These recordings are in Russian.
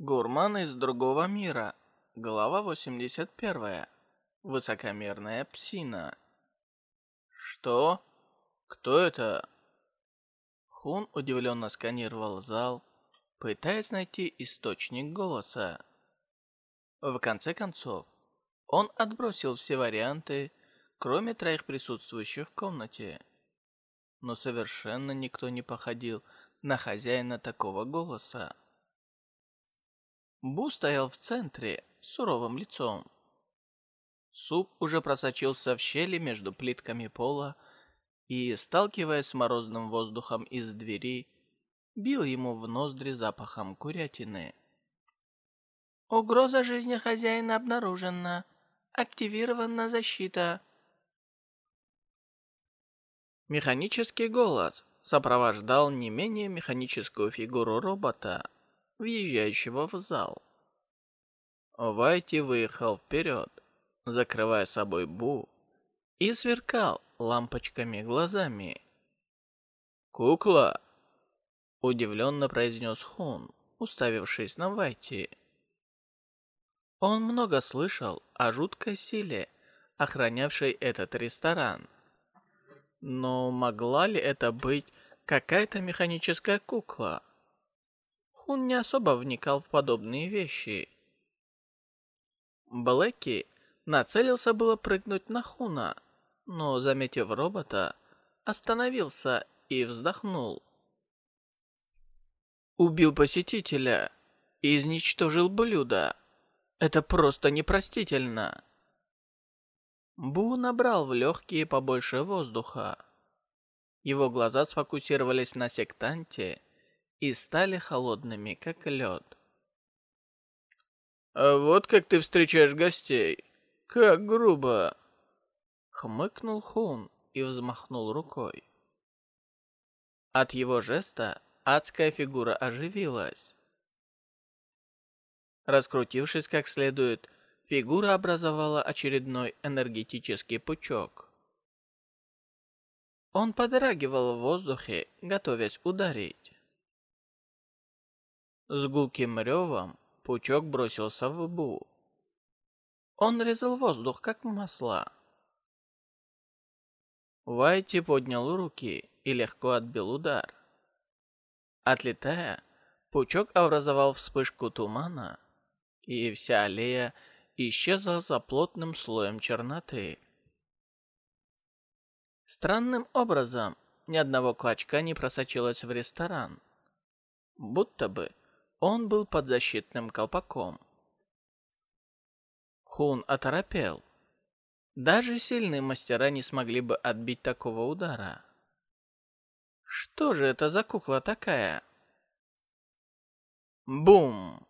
Гурман из другого мира. Глава 81. Высокомерная псина. Что? Кто это? Хун удивленно сканировал зал, пытаясь найти источник голоса. В конце концов, он отбросил все варианты, кроме троих присутствующих в комнате. Но совершенно никто не походил на хозяина такого голоса. Бу стоял в центре, с суровым лицом. Суп уже просочился в щели между плитками пола и, сталкиваясь с морозным воздухом из двери, бил ему в ноздри запахом курятины. «Угроза жизни хозяина обнаружена. Активирована защита». Механический голос сопровождал не менее механическую фигуру робота, въезжающего в зал. Вайти выехал вперед, закрывая собой Бу, и сверкал лампочками глазами. «Кукла!» — удивленно произнес Хун, уставившись на Вайти. Он много слышал о жуткой силе, охранявшей этот ресторан. Но могла ли это быть какая-то механическая кукла? Он не особо вникал в подобные вещи. Блэки нацелился было прыгнуть на Хуна, но, заметив робота, остановился и вздохнул. Убил посетителя и изничтожил блюдо. Это просто непростительно. Бу набрал в легкие побольше воздуха. Его глаза сфокусировались на сектанте и стали холодными, как лед. «А вот как ты встречаешь гостей! Как грубо!» Хмыкнул Хун и взмахнул рукой. От его жеста адская фигура оживилась. Раскрутившись как следует, фигура образовала очередной энергетический пучок. Он подрагивал в воздухе, готовясь ударить. С гулким ревом пучок бросился в Бу. Он резал воздух, как масло. Вайти поднял руки и легко отбил удар. Отлетая, пучок образовал вспышку тумана, и вся аллея исчезла за плотным слоем черноты. Странным образом ни одного клочка не просочилось в ресторан. Будто бы он был под защитным колпаком. Хун оторопел. Даже сильные мастера не смогли бы отбить такого удара. Что же это за кукла такая? Бум!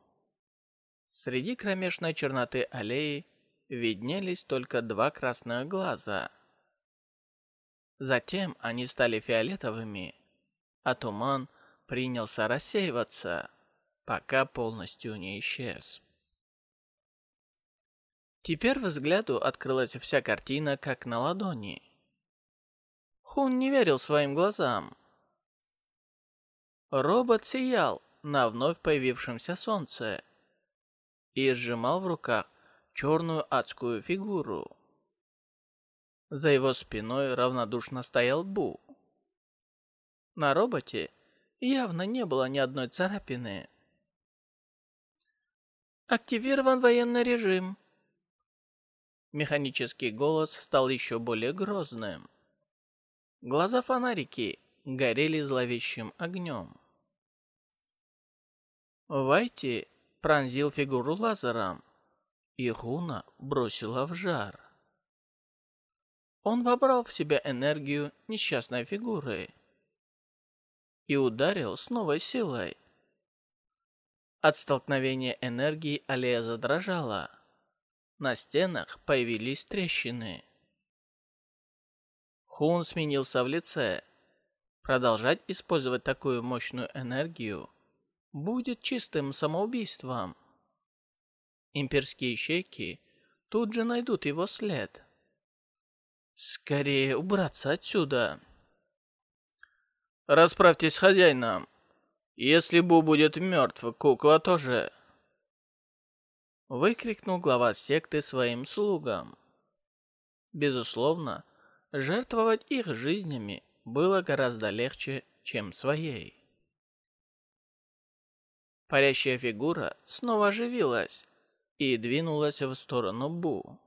Среди кромешной черноты аллеи виднелись только два красных глаза. Затем они стали фиолетовыми, а туман принялся рассеиваться пока полностью не исчез. Теперь взгляду открылась вся картина, как на ладони. Хун не верил своим глазам. Робот сиял на вновь появившемся солнце и сжимал в руках черную адскую фигуру. За его спиной равнодушно стоял Бу. На роботе явно не было ни одной царапины. Активирован военный режим. Механический голос стал еще более грозным. Глаза фонарики горели зловещим огнем. Вайти пронзил фигуру лазером, и Хуна бросила в жар. Он вобрал в себя энергию несчастной фигуры и ударил с новой силой. От столкновения энергии аллея задрожала. На стенах появились трещины. Хун сменился в лице. Продолжать использовать такую мощную энергию будет чистым самоубийством. Имперские щеки тут же найдут его след. Скорее убраться отсюда. Расправьтесь с хозяином. Если Бу будет мертв, кукла тоже. Выкрикнул глава секты своим слугам. Безусловно, жертвовать их жизнями было гораздо легче, чем своей. Парящая фигура снова оживилась и двинулась в сторону Бу.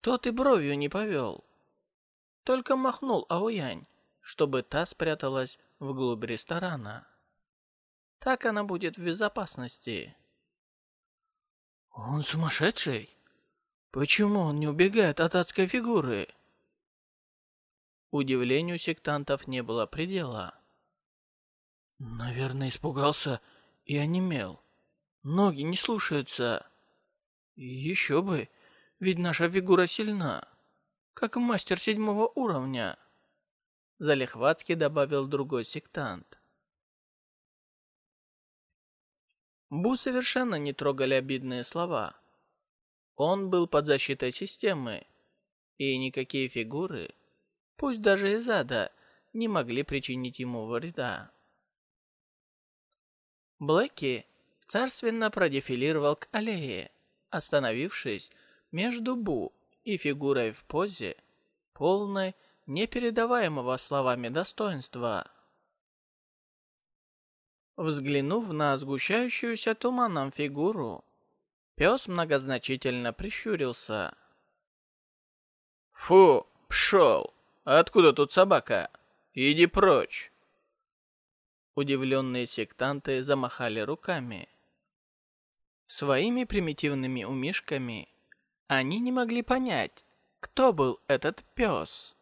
Тот и бровью не повел, только махнул Аоянь, чтобы та спряталась вглубь ресторана. Так она будет в безопасности. Он сумасшедший? Почему он не убегает от адской фигуры? Удивлению сектантов не было предела. Наверное, испугался и онемел. Ноги не слушаются. Еще бы, ведь наша фигура сильна, как мастер седьмого уровня. Залихватски добавил другой сектант. Бу совершенно не трогали обидные слова. Он был под защитой системы, и никакие фигуры, пусть даже из ада, не могли причинить ему вреда. Блэки царственно продефилировал к аллее, остановившись между Бу и фигурой в позе, полной непередаваемого словами достоинства. Взглянув на сгущающуюся туманом фигуру, Пес многозначительно прищурился. «Фу, пшел! Откуда тут собака? Иди прочь!» Удивленные сектанты замахали руками. Своими примитивными умишками они не могли понять, кто был этот пес.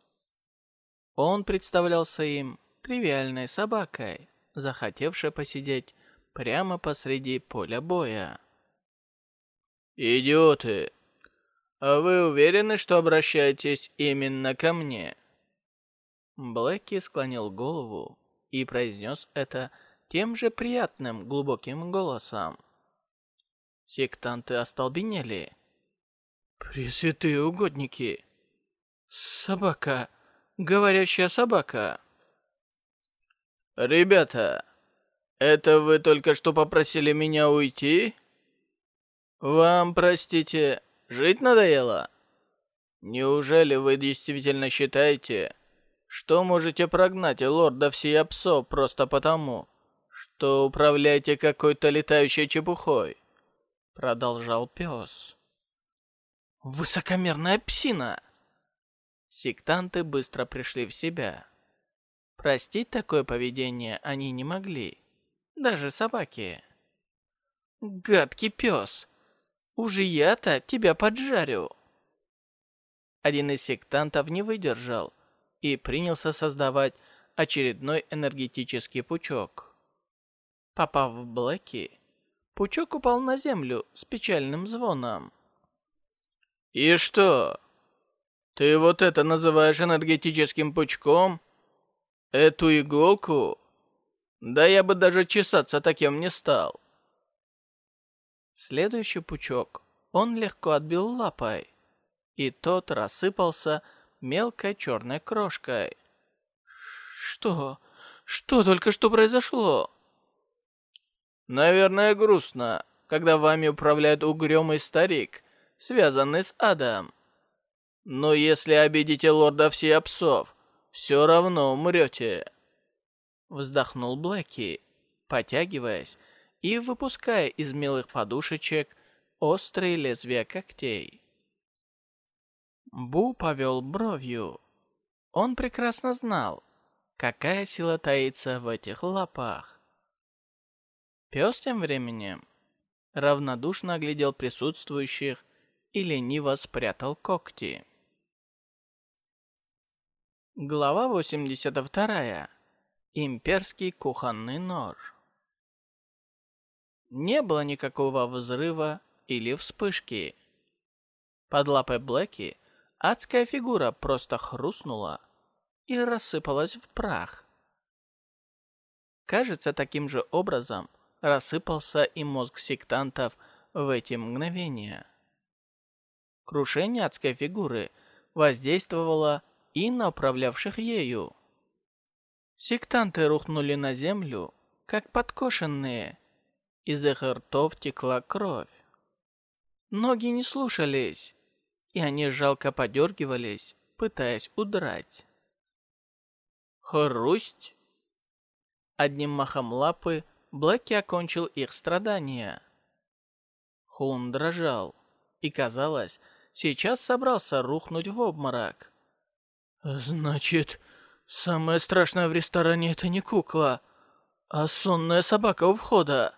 Он представлялся им тривиальной собакой, захотевшей посидеть прямо посреди поля боя. «Идиоты! А вы уверены, что обращаетесь именно ко мне?» Блэки склонил голову и произнес это тем же приятным глубоким голосом. Сектанты остолбенели. «Пресвятые угодники! Собака! Говорящая собака!» «Ребята, это вы только что попросили меня уйти?» «Вам, простите, жить надоело? Неужели вы действительно считаете, что можете прогнать лорда всея псов просто потому, что управляете какой-то летающей чепухой?» Продолжал пес. «Высокомерная псина!» Сектанты быстро пришли в себя. Простить такое поведение они не могли. Даже собаки. «Гадкий пес!» Уже я-то тебя поджарю!» Один из сектантов не выдержал и принялся создавать очередной энергетический пучок. Попав в Блэки, пучок упал на землю с печальным звоном. «И что? Ты вот это называешь энергетическим пучком? Эту иголку? Да я бы даже чесаться таким не стал!» Следующий пучок он легко отбил лапой, и тот рассыпался мелкой черной крошкой. «Что? Что только что произошло?» «Наверное, грустно, когда вами управляет угрюмый старик, связанный с адом. Но если обидите лорда всех псов, все равно умрете». Вздохнул Блэки, потягиваясь и выпуская из милых подушечек острые лезвия когтей. Бу повел бровью. Он прекрасно знал, какая сила таится в этих лапах. Пес тем временем равнодушно оглядел присутствующих и лениво спрятал когти. Глава 82. Имперский кухонный нож. Не было никакого взрыва или вспышки. Под лапой Блэки адская фигура просто хрустнула и рассыпалась в прах. Кажется, таким же образом рассыпался и мозг сектантов в эти мгновения. Крушение адской фигуры воздействовало и на управлявших ею. Сектанты рухнули на землю, как подкошенные, из их ртов текла кровь. Ноги не слушались, и они жалко подергивались, пытаясь удрать. Хрусть! Одним махом лапы Блэки окончил их страдания. Хун дрожал и, казалось, сейчас собрался рухнуть в обморок. «Значит, самое страшное в ресторане — это не кукла, а сонная собака у входа.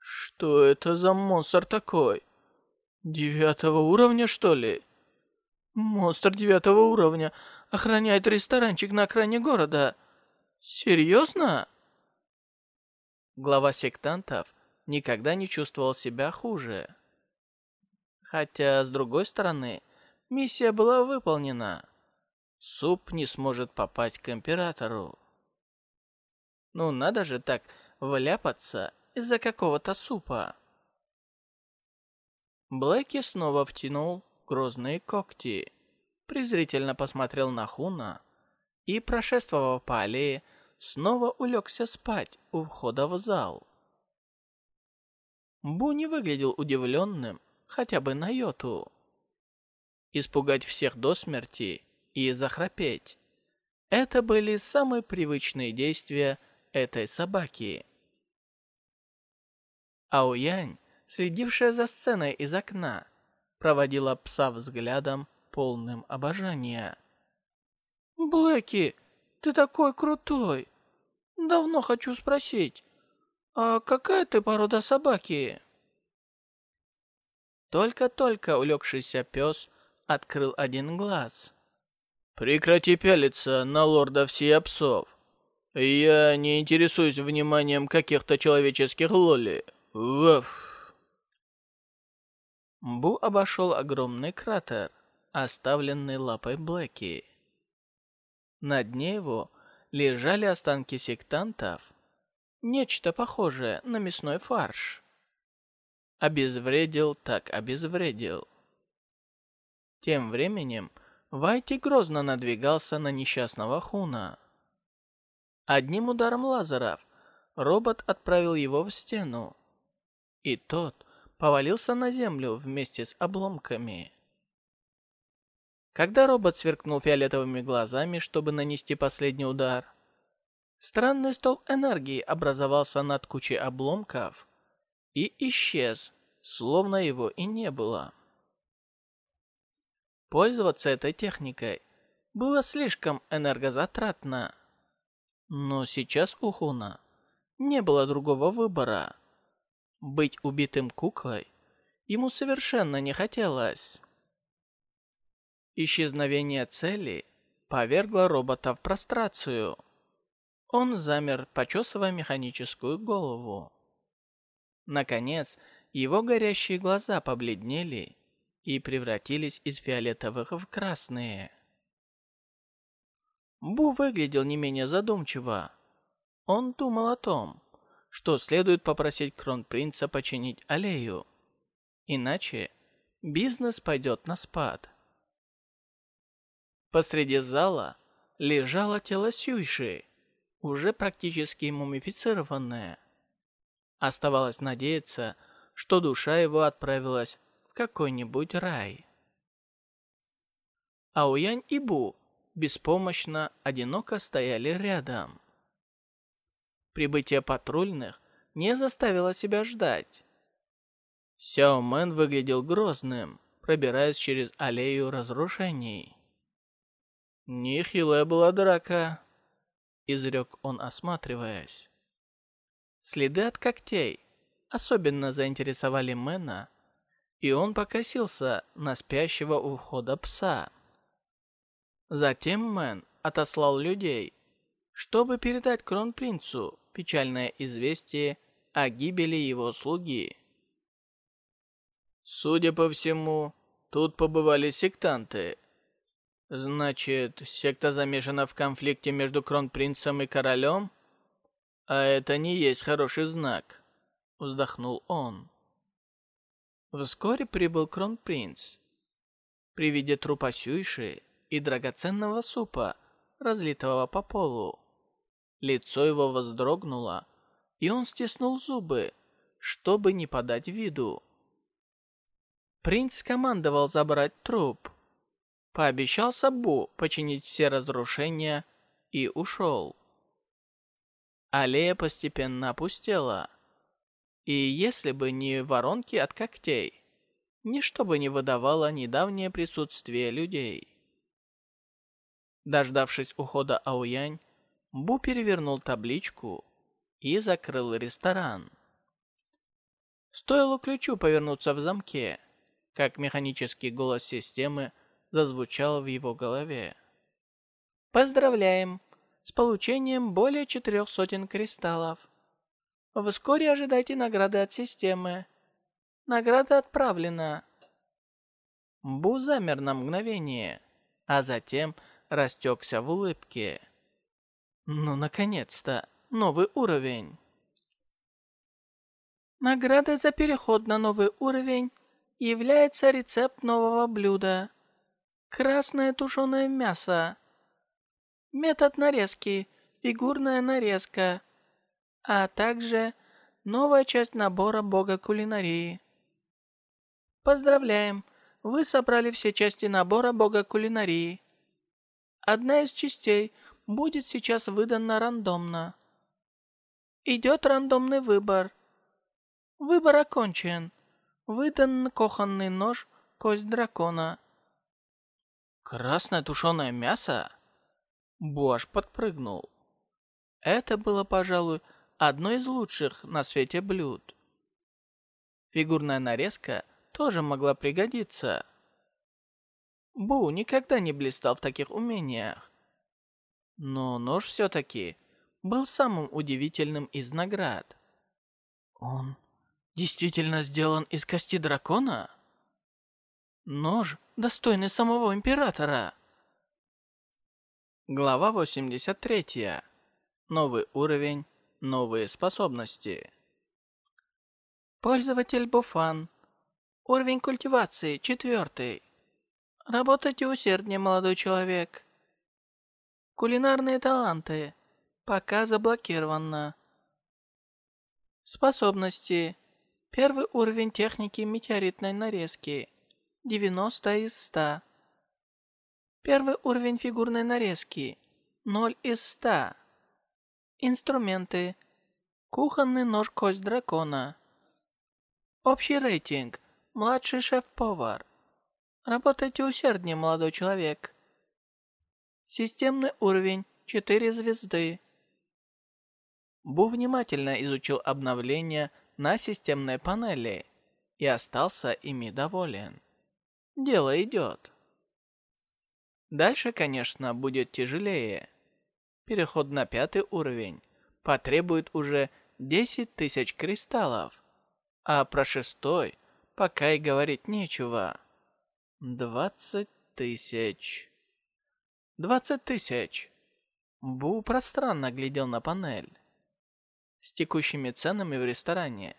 Что это за монстр такой? Девятого уровня, что ли? Монстр девятого уровня охраняет ресторанчик на окраине города. Серьезно?» Глава сектантов никогда не чувствовал себя хуже. Хотя, с другой стороны, миссия была выполнена. Суп не сможет попасть к императору. Ну, надо же так вляпаться из-за какого-то супа. Блэки снова втянул грозные когти, презрительно посмотрел на Хуна и, прошествовав по аллее, снова улегся спать у входа в зал. Бу не выглядел удивленным хотя бы на йоту. Испугать всех до смерти и захрапеть — это были самые привычные действия этой собаки. Аоянь, следившая за сценой из окна, проводила пса взглядом, полным обожания. «Блэки, ты такой крутой! Давно хочу спросить, а какая ты порода собаки?» Только-только улегшийся пес открыл один глаз. «Прекрати пялиться на лорда всех псов. Я не интересуюсь вниманием каких-то человеческих лоли. Ваф!» Бу обошел огромный кратер, оставленный лапой Блэки. На дне его лежали останки сектантов, нечто похожее на мясной фарш. Обезвредил так обезвредил. Тем временем Вайти грозно надвигался на несчастного Хуна. Одним ударом лазеров робот отправил его в стену, и тот повалился на землю вместе с обломками. Когда робот сверкнул фиолетовыми глазами, чтобы нанести последний удар, странный стол энергии образовался над кучей обломков и исчез, словно его и не было. Пользоваться этой техникой было слишком энергозатратно. Но сейчас у Хуна не было другого выбора. Быть убитым куклой ему совершенно не хотелось. Исчезновение цели повергло робота в прострацию. Он замер, почесывая механическую голову. Наконец, его горящие глаза побледнели и превратились из фиолетовых в красные. Бу выглядел не менее задумчиво. Он думал о том, что следует попросить кронпринца починить аллею. Иначе бизнес пойдет на спад. Посреди зала лежало тело Сюйши, уже практически мумифицированное. Оставалось надеяться, что душа его отправилась какой-нибудь рай. Аоянь и Бу беспомощно, одиноко стояли рядом. Прибытие патрульных не заставило себя ждать. Сяо Мэн выглядел грозным, пробираясь через аллею разрушений. «Нехилая была драка», — изрек он, осматриваясь. Следы от когтей особенно заинтересовали Мэна, и он покосился на спящего у входа пса. Затем Мэн отослал людей, чтобы передать кронпринцу печальное известие о гибели его слуги. Судя по всему, тут побывали сектанты, Значит, секта замешана в конфликте между кронпринцем и королем? А это не есть хороший знак, вздохнул он. Вскоре прибыл кронпринц. При виде трупа Сюйши и драгоценного супа, разлитого по полу, лицо его вздрогнуло, и он стиснул зубы, чтобы не подать виду. Принц командовал забрать труп. Пообещал Сабу починить все разрушения и ушел. Аллея постепенно опустела. И если бы не воронки от когтей, ничто бы не выдавало недавнее присутствие людей. Дождавшись ухода Ауянь, Бу перевернул табличку и закрыл ресторан. Стоило ключу повернуться в замке, как механический голос системы зазвучал в его голове. «Поздравляем! с получением более четырех сотен кристаллов. Вскоре ожидайте награды от системы. Награда отправлена. Бу замер на мгновение, а затем растекся в улыбке. Ну, наконец-то, новый уровень. Награда за переход на новый уровень является рецепт нового блюда. Красное тушеное мясо метод нарезки, фигурная нарезка, а также новая часть набора бога кулинарии. Поздравляем! Вы собрали все части набора бога кулинарии. Одна из частей будет сейчас выдана рандомно. Идет рандомный выбор. Выбор окончен. Выдан кухонный нож, кость дракона. Красное тушеное мясо? Буаш подпрыгнул. Это было, пожалуй, одно из лучших на свете блюд. Фигурная нарезка тоже могла пригодиться. Бу никогда не блистал в таких умениях. Но нож все-таки был самым удивительным из наград. Он действительно сделан из кости дракона? Нож, достойный самого императора. Глава 83. Новый уровень, новые способности. Пользователь Буфан. Уровень культивации четвертый. Работайте усерднее, молодой человек. Кулинарные таланты. Пока заблокировано. Способности. Первый уровень техники метеоритной нарезки. 90 из 100. Первый уровень фигурной нарезки. 0 из 100. Инструменты. Кухонный нож-кость дракона. Общий рейтинг. Младший шеф-повар. Работайте усерднее, молодой человек. Системный уровень. 4 звезды. Бу внимательно изучил обновления на системной панели и остался ими доволен. Дело идет. Дальше, конечно, будет тяжелее. Переход на пятый уровень потребует уже 10 тысяч кристаллов. А про шестой пока и говорить нечего. 20 тысяч. 20 тысяч. Бу пространно глядел на панель. С текущими ценами в ресторане.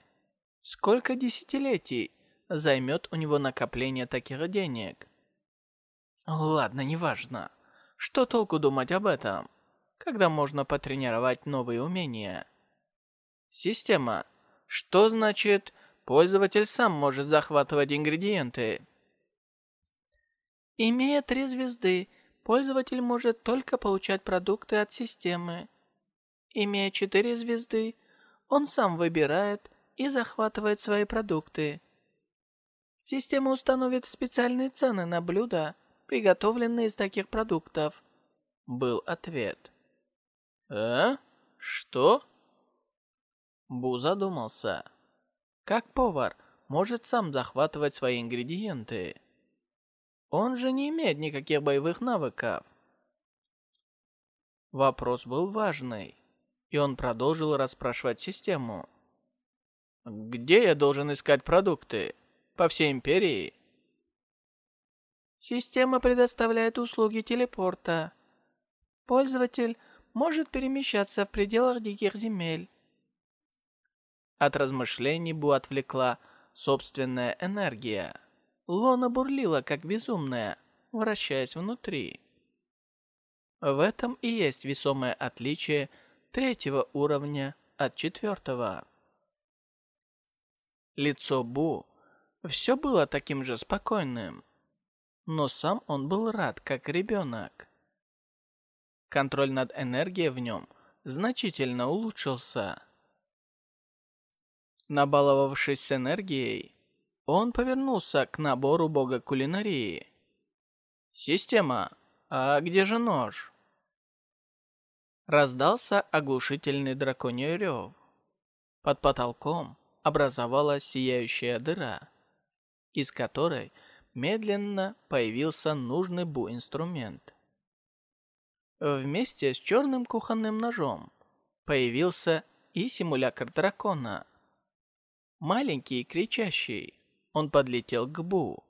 Сколько десятилетий займет у него накопление таких денег? Ладно, неважно. Что толку думать об этом, когда можно потренировать новые умения? Система. Что значит, пользователь сам может захватывать ингредиенты? Имея три звезды, пользователь может только получать продукты от системы. Имея четыре звезды, он сам выбирает и захватывает свои продукты. Система установит специальные цены на блюда, приготовленные из таких продуктов?» Был ответ. «А? Что?» Бу задумался. Как повар может сам захватывать свои ингредиенты? Он же не имеет никаких боевых навыков. Вопрос был важный, и он продолжил расспрашивать систему. «Где я должен искать продукты? По всей империи?» Система предоставляет услуги телепорта. Пользователь может перемещаться в пределах диких земель. От размышлений Бу отвлекла собственная энергия. Лона бурлила, как безумная, вращаясь внутри. В этом и есть весомое отличие третьего уровня от четвертого. Лицо Бу все было таким же спокойным. Но сам он был рад, как ребенок. Контроль над энергией в нем значительно улучшился. Набаловавшись энергией, он повернулся к набору бога кулинарии. «Система, а где же нож?» Раздался оглушительный драконий рев. Под потолком образовалась сияющая дыра, из которой медленно появился нужный бу-инструмент. Вместе с черным кухонным ножом появился и симулятор дракона. Маленький и кричащий, он подлетел к Бу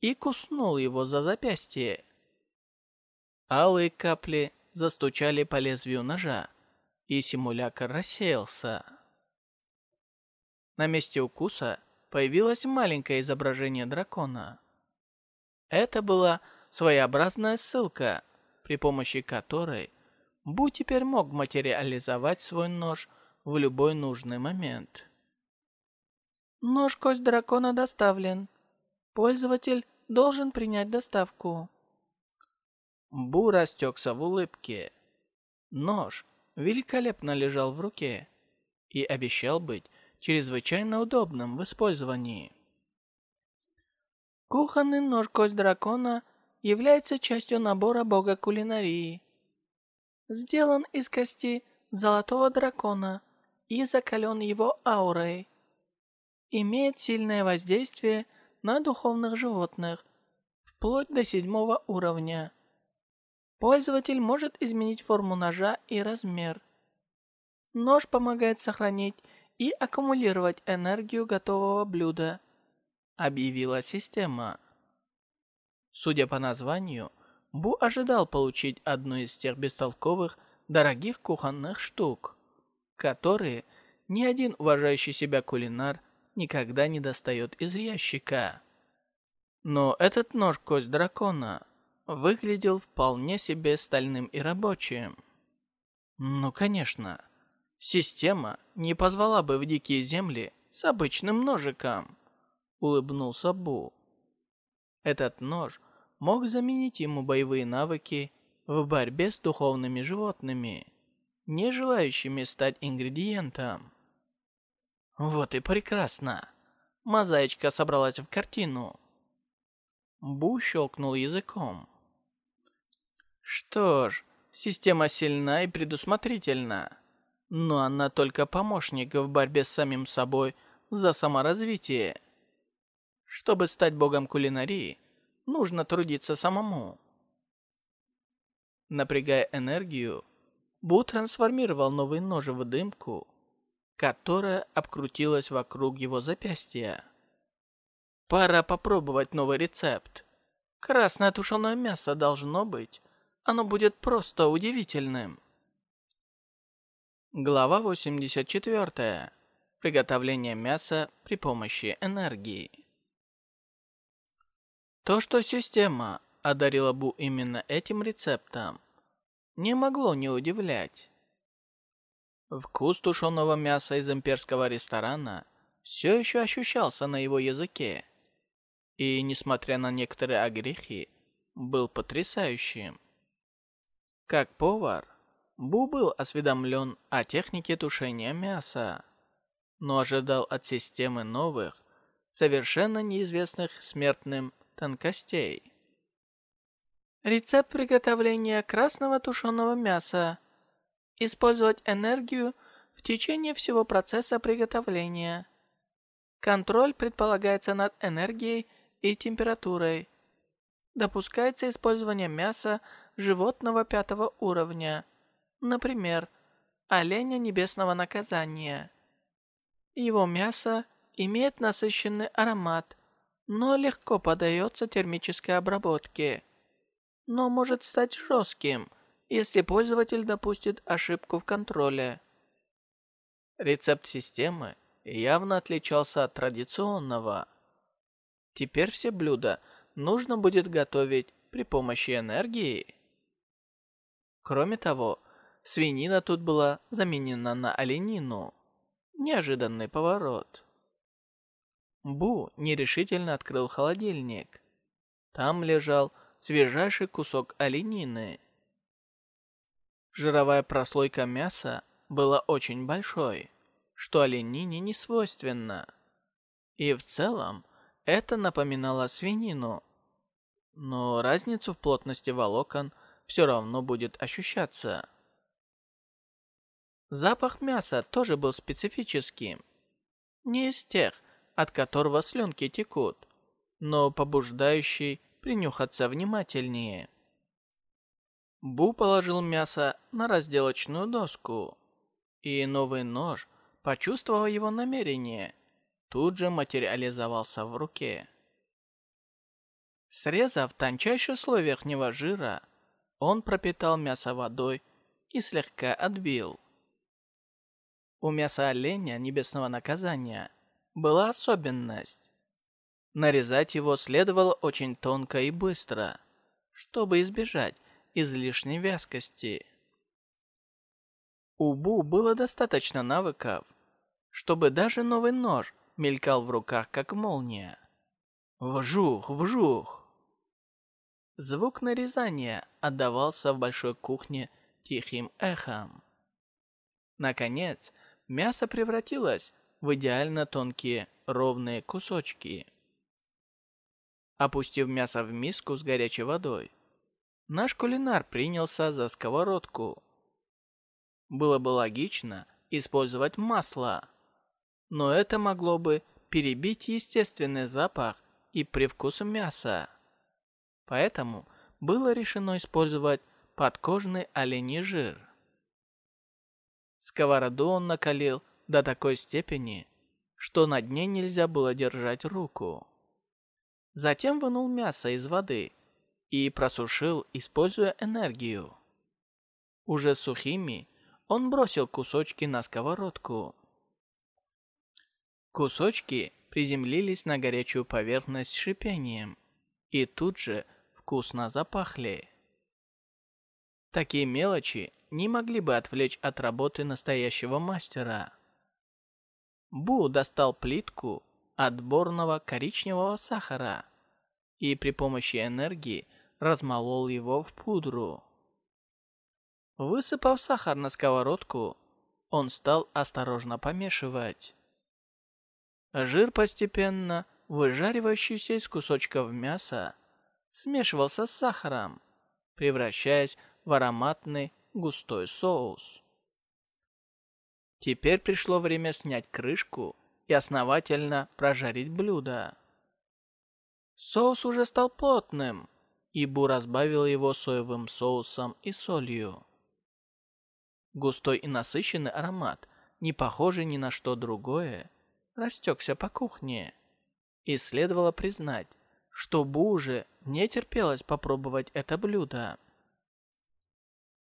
и куснул его за запястье. Алые капли застучали по лезвию ножа, и симулятор рассеялся. На месте укуса появилось маленькое изображение дракона. Это была своеобразная ссылка, при помощи которой Бу теперь мог материализовать свой нож в любой нужный момент. Нож-кость дракона доставлен. Пользователь должен принять доставку. Бу растекся в улыбке. Нож великолепно лежал в руке и обещал быть чрезвычайно удобным в использовании. Кухонный нож-кость дракона является частью набора бога кулинарии. Сделан из кости золотого дракона и закален его аурой имеет сильное воздействие на духовных животных, вплоть до седьмого уровня. Пользователь может изменить форму ножа и размер. Нож помогает сохранить и аккумулировать энергию готового блюда, объявила система. Судя по названию, Бу ожидал получить одну из тех бестолковых, дорогих кухонных штук, которые ни один уважающий себя кулинар никогда не достает из ящика. Но этот нож-кость дракона выглядел вполне себе стальным и рабочим. Ну, конечно, система не позвала бы в дикие земли с обычным ножиком, улыбнулся Бу. Этот нож мог заменить ему боевые навыки в борьбе с духовными животными, не желающими стать ингредиентом. Вот и прекрасно. Мозаичка собралась в картину. Бу щелкнул языком. Что ж, система сильна и предусмотрительна. Но она только помощник в борьбе с самим собой за саморазвитие. Чтобы стать богом кулинарии, нужно трудиться самому. Напрягая энергию, Бу трансформировал новый нож в дымку которая обкрутилась вокруг его запястья. Пора попробовать новый рецепт. Красное тушеное мясо должно быть. Оно будет просто удивительным. Глава 84. Приготовление мяса при помощи энергии. То, что система одарила Бу именно этим рецептом, не могло не удивлять. Вкус тушеного мяса из имперского ресторана все еще ощущался на его языке. И, несмотря на некоторые огрехи, был потрясающим. Как повар, Бу был осведомлен о технике тушения мяса, но ожидал от системы новых, совершенно неизвестных смертным тонкостей. Рецепт приготовления красного тушеного мяса Использовать энергию в течение всего процесса приготовления. Контроль предполагается над энергией и температурой. Допускается использование мяса животного пятого уровня, например, оленя небесного наказания. Его мясо имеет насыщенный аромат, но легко поддается термической обработке, но может стать жестким – если пользователь допустит ошибку в контроле. Рецепт системы явно отличался от традиционного. Теперь все блюда нужно будет готовить при помощи энергии. Кроме того, свинина тут была заменена на оленину. Неожиданный поворот. Бу нерешительно открыл холодильник. Там лежал свежайший кусок оленины. Жировая прослойка мяса была очень большой, что оленине не свойственно. И в целом это напоминало свинину. Но разницу в плотности волокон все равно будет ощущаться. Запах мяса тоже был специфическим. Не из тех, от которого слюнки текут, но побуждающий принюхаться внимательнее. Бу положил мясо на разделочную доску, и новый нож, почувствовав его намерение, тут же материализовался в руке. Срезав тончайший слой верхнего жира, он пропитал мясо водой и слегка отбил. У мяса оленя небесного наказания была особенность. Нарезать его следовало очень тонко и быстро, чтобы избежать излишней вязкости. У Бу было достаточно навыков, чтобы даже новый нож мелькал в руках, как молния. Вжух, вжух. Звук нарезания отдавался в большой кухне тихим эхом. Наконец, мясо превратилось в идеально тонкие ровные кусочки. Опустив мясо в миску с горячей водой, наш кулинар принялся за сковородку. Было бы логично использовать масло, но это могло бы перебить естественный запах и привкус мяса. Поэтому было решено использовать подкожный оленей жир. Сковороду он накалил до такой степени, что на дне нельзя было держать руку. Затем вынул мясо из воды и просушил, используя энергию. Уже сухими он бросил кусочки на сковородку. Кусочки приземлились на горячую поверхность с шипением и тут же вкусно запахли. Такие мелочи не могли бы отвлечь от работы настоящего мастера. Бу достал плитку отборного коричневого сахара и при помощи энергии размолол его в пудру. Высыпав сахар на сковородку, он стал осторожно помешивать. Жир постепенно, выжаривающийся из кусочков мяса, смешивался с сахаром, превращаясь в ароматный густой соус. Теперь пришло время снять крышку и основательно прожарить блюдо. Соус уже стал плотным, и Бу разбавил его соевым соусом и солью. Густой и насыщенный аромат, не похожий ни на что другое, растекся по кухне. И следовало признать, что Бу уже не терпелось попробовать это блюдо.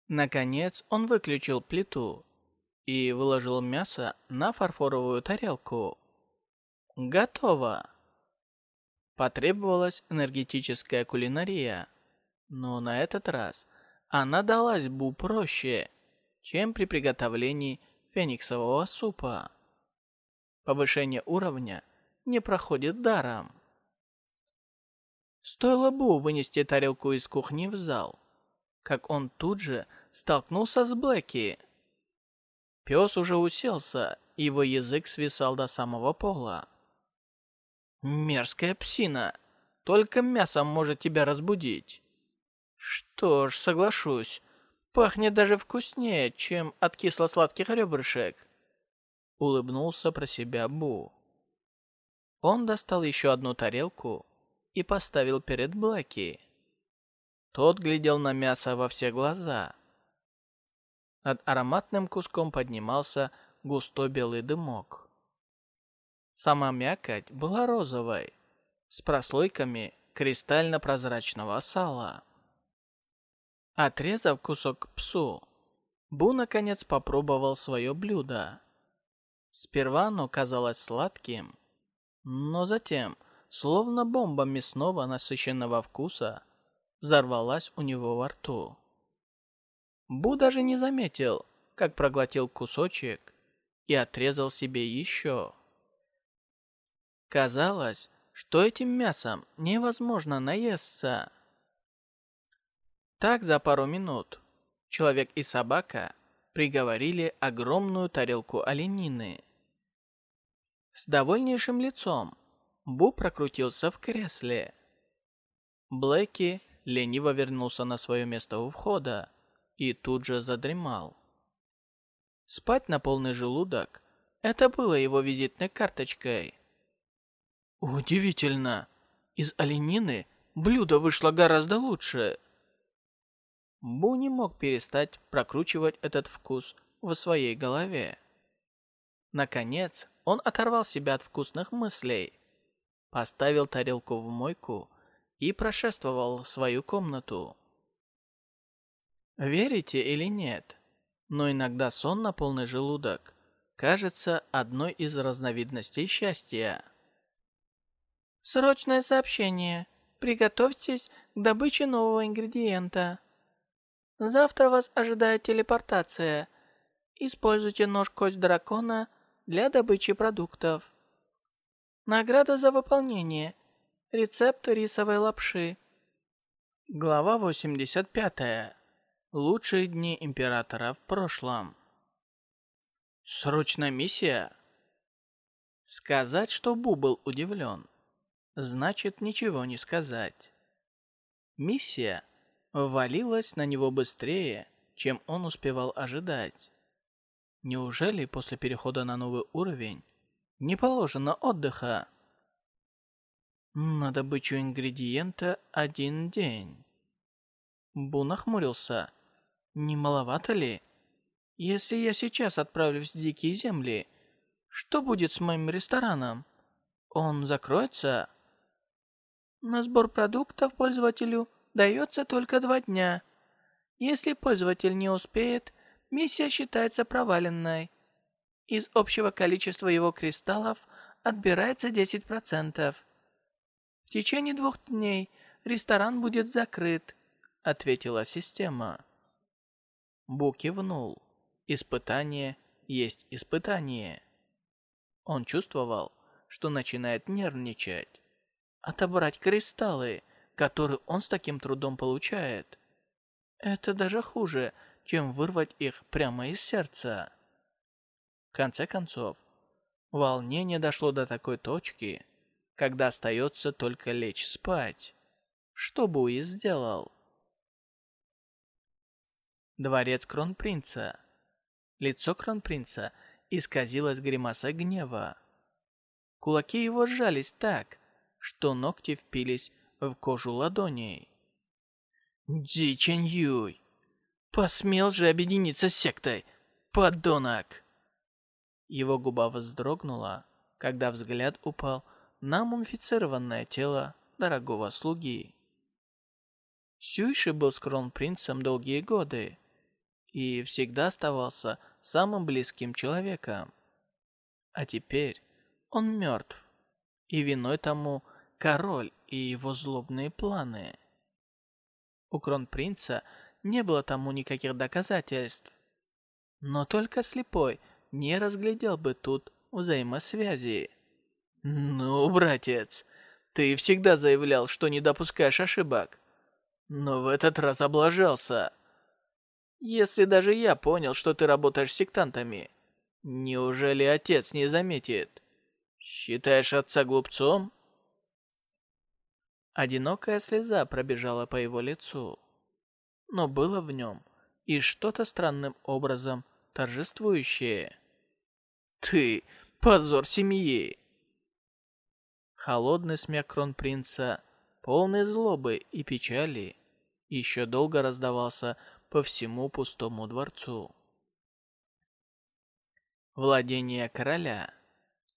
Наконец он выключил плиту и выложил мясо на фарфоровую тарелку. Готово! Потребовалась энергетическая кулинария, но на этот раз она далась Бу проще, чем при приготовлении фениксового супа. Повышение уровня не проходит даром. Стоило Бу вынести тарелку из кухни в зал, как он тут же столкнулся с Блэки. Пес уже уселся, его язык свисал до самого пола. «Мерзкая псина! Только мясом может тебя разбудить!» «Что ж, соглашусь, пахнет даже вкуснее, чем от кисло-сладких ребрышек!» Улыбнулся про себя Бу. Он достал еще одну тарелку и поставил перед Блэки. Тот глядел на мясо во все глаза. Над ароматным куском поднимался густой белый дымок. Сама мякоть была розовой, с прослойками кристально-прозрачного сала. Отрезав кусок псу, Бу наконец попробовал свое блюдо. Сперва оно казалось сладким, но затем, словно бомба мясного насыщенного вкуса, взорвалась у него во рту. Бу даже не заметил, как проглотил кусочек и отрезал себе еще. Казалось, что этим мясом невозможно наесться. Так за пару минут человек и собака приговорили огромную тарелку оленины. С довольнейшим лицом Бу прокрутился в кресле. Блэки лениво вернулся на свое место у входа и тут же задремал. Спать на полный желудок – это было его визитной карточкой. Удивительно, из оленины блюдо вышло гораздо лучше. Бу не мог перестать прокручивать этот вкус в своей голове. Наконец, он оторвал себя от вкусных мыслей, поставил тарелку в мойку и прошествовал в свою комнату. Верите или нет, но иногда сон на полный желудок кажется одной из разновидностей счастья. Срочное сообщение. Приготовьтесь к добыче нового ингредиента. Завтра вас ожидает телепортация. Используйте нож-кость дракона для добычи продуктов. Награда за выполнение. Рецепт рисовой лапши. Глава 85. Лучшие дни Императора в прошлом. Срочная миссия? Сказать, что Бу был удивлен, значит ничего не сказать. Миссия ввалилась на него быстрее, чем он успевал ожидать. Неужели после перехода на новый уровень не положено отдыха? На добычу ингредиента один день. Бу нахмурился. Не маловато ли? Если я сейчас отправлюсь в дикие земли, что будет с моим рестораном? Он закроется? На сбор продуктов пользователю дается только два дня. Если пользователь не успеет, миссия считается проваленной. Из общего количества его кристаллов отбирается 10%. В течение двух дней ресторан будет закрыт, ответила система. Бу кивнул. Испытание есть испытание. Он чувствовал, что начинает нервничать. Отобрать кристаллы, которые он с таким трудом получает. Это даже хуже, чем вырвать их прямо из сердца. В конце концов, волнение дошло до такой точки, когда остается только лечь спать. Что Буи сделал? Дворец кронпринца. Лицо кронпринца исказилось гримасой гнева. Кулаки его сжались так, что ногти впились в кожу ладоней. Ди Чэнь Юй, посмел же объединиться с сектой, подонок! Его губа вздрогнула, когда взгляд упал на мумифицированное тело дорогого слуги. Сюйши был с кронпринцем долгие годы, и всегда оставался самым близким человеком. А теперь он мертв, и виной тому король и его злобные планы. У кронпринца не было тому никаких доказательств. Но только слепой не разглядел бы тут взаимосвязи. «Ну, братец, ты всегда заявлял, что не допускаешь ошибок, но в этот раз облажался. Если даже я понял, что ты работаешь с сектантами, неужели отец не заметит? Считаешь отца глупцом? Одинокая слеза пробежала по его лицу, но было в нем и что-то странным образом торжествующее. «Ты — позор семьи!» Холодный смех кронпринца, полный злобы и печали, еще долго раздавался по всему пустому дворцу. Владение короля.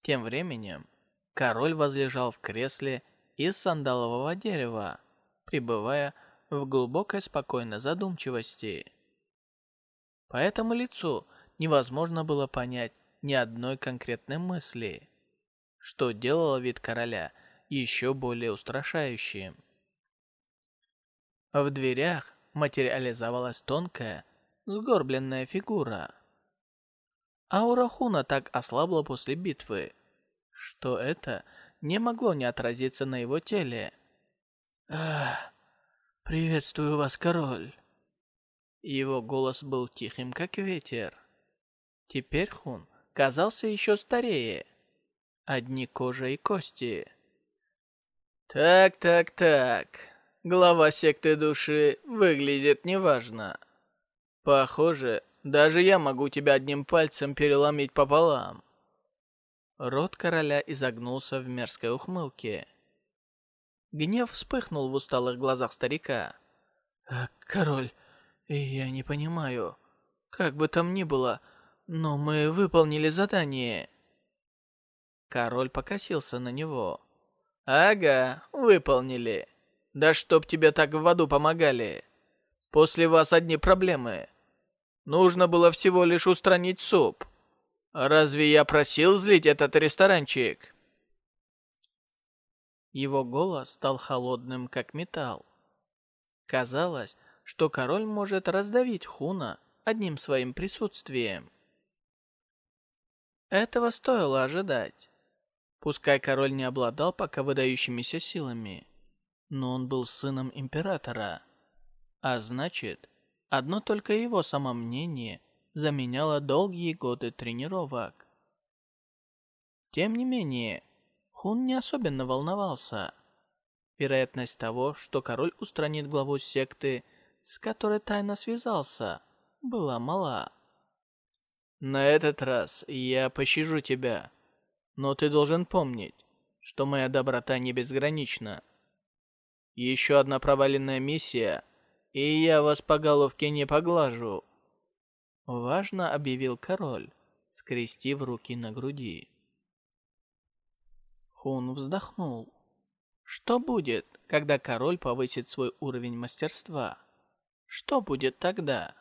Тем временем король возлежал в кресле из сандалового дерева, пребывая в глубокой спокойной задумчивости. По этому лицу невозможно было понять ни одной конкретной мысли, что делало вид короля еще более устрашающим. В дверях материализовалась тонкая, сгорбленная фигура. Аура Хуна так ослабла после битвы, что это не могло не отразиться на его теле. «Ах, приветствую вас, король!» Его голос был тихим, как ветер. Теперь Хун казался еще старее. Одни кожа и кости. Так, так, так. Глава секты души выглядит неважно. Похоже, даже я могу тебя одним пальцем переломить пополам. Рот короля изогнулся в мерзкой ухмылке. Гнев вспыхнул в усталых глазах старика. «Э, «Король, я не понимаю. Как бы там ни было, но мы выполнили задание». Король покосился на него. «Ага, выполнили. Да чтоб тебе так в аду помогали. После вас одни проблемы. Нужно было всего лишь устранить суп. Разве я просил злить этот ресторанчик?» Его голос стал холодным, как металл. Казалось, что король может раздавить Хуна одним своим присутствием. Этого стоило ожидать. Пускай король не обладал пока выдающимися силами, но он был сыном императора. А значит, одно только его самомнение заменяло долгие годы тренировок. Тем не менее, Хун не особенно волновался. Вероятность того, что король устранит главу секты, с которой тайно связался, была мала. «На этот раз я пощажу тебя», но ты должен помнить, что моя доброта не безгранична. Еще одна проваленная миссия, и я вас по головке не поглажу. Важно объявил король, скрестив руки на груди. Хун вздохнул. Что будет, когда король повысит свой уровень мастерства? Что будет тогда?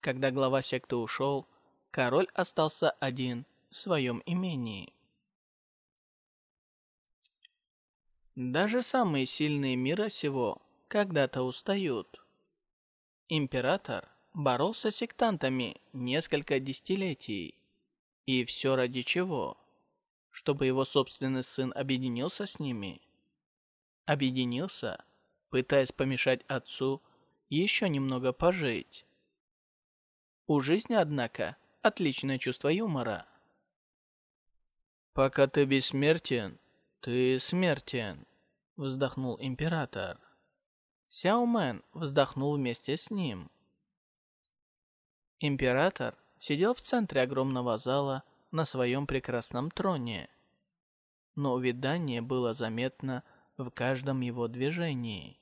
Когда глава секты ушел, король остался один в своем имении. Даже самые сильные мира сего когда-то устают. Император боролся с сектантами несколько десятилетий. И все ради чего? Чтобы его собственный сын объединился с ними. Объединился, пытаясь помешать отцу еще немного пожить. У жизни, однако, отличное чувство юмора. «Пока ты бессмертен, ты смертен», — вздохнул император. Сяо Мэн вздохнул вместе с ним. Император сидел в центре огромного зала на своем прекрасном троне. Но увядание было заметно в каждом его движении.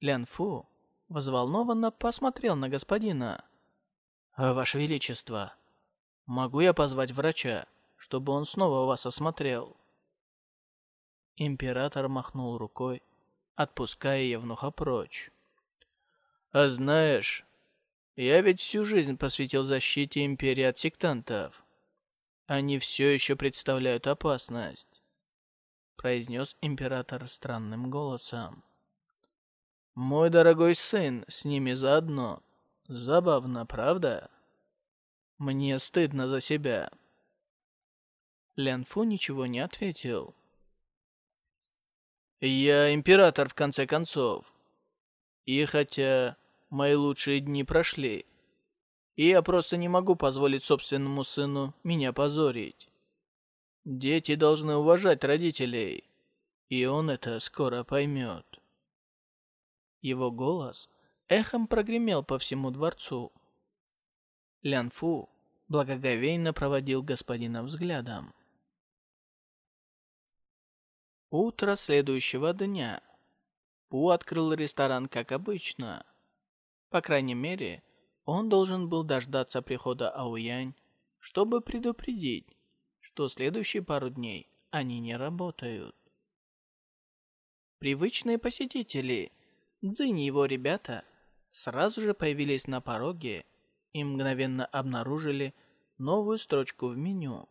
Лян Фу взволнованно посмотрел на господина. «Ваше Величество, могу я позвать врача?» чтобы он снова вас осмотрел. Император махнул рукой, отпуская Евнуха прочь. «А знаешь, я ведь всю жизнь посвятил защите Империи от сектантов. Они все еще представляют опасность», — произнес Император странным голосом. «Мой дорогой сын с ними заодно. Забавно, правда? Мне стыдно за себя». Лян Фу ничего не ответил. «Я император, в конце концов. И хотя мои лучшие дни прошли, и я просто не могу позволить собственному сыну меня позорить. Дети должны уважать родителей, и он это скоро поймет». Его голос эхом прогремел по всему дворцу. Лян Фу благоговейно проводил господина взглядом. Утро следующего дня. Пу открыл ресторан, как обычно. По крайней мере, он должен был дождаться прихода Ауянь, чтобы предупредить, что следующие пару дней они не работают. Привычные посетители, Цзинь и его ребята, сразу же появились на пороге и мгновенно обнаружили новую строчку в меню.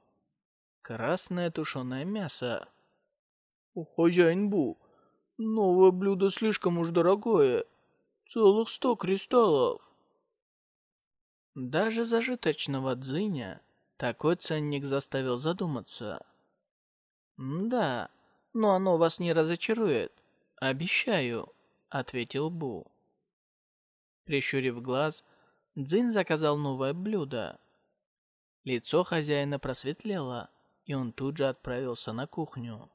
Красное тушеное мясо. «Хозяин Бу, новое блюдо слишком уж дорогое. Целых сто кристаллов». Даже зажиточного дзыня такой ценник заставил задуматься. «Да, но оно вас не разочарует. Обещаю», — ответил Бу. Прищурив глаз, Цзинь заказал новое блюдо. Лицо хозяина просветлело, и он тут же отправился на кухню.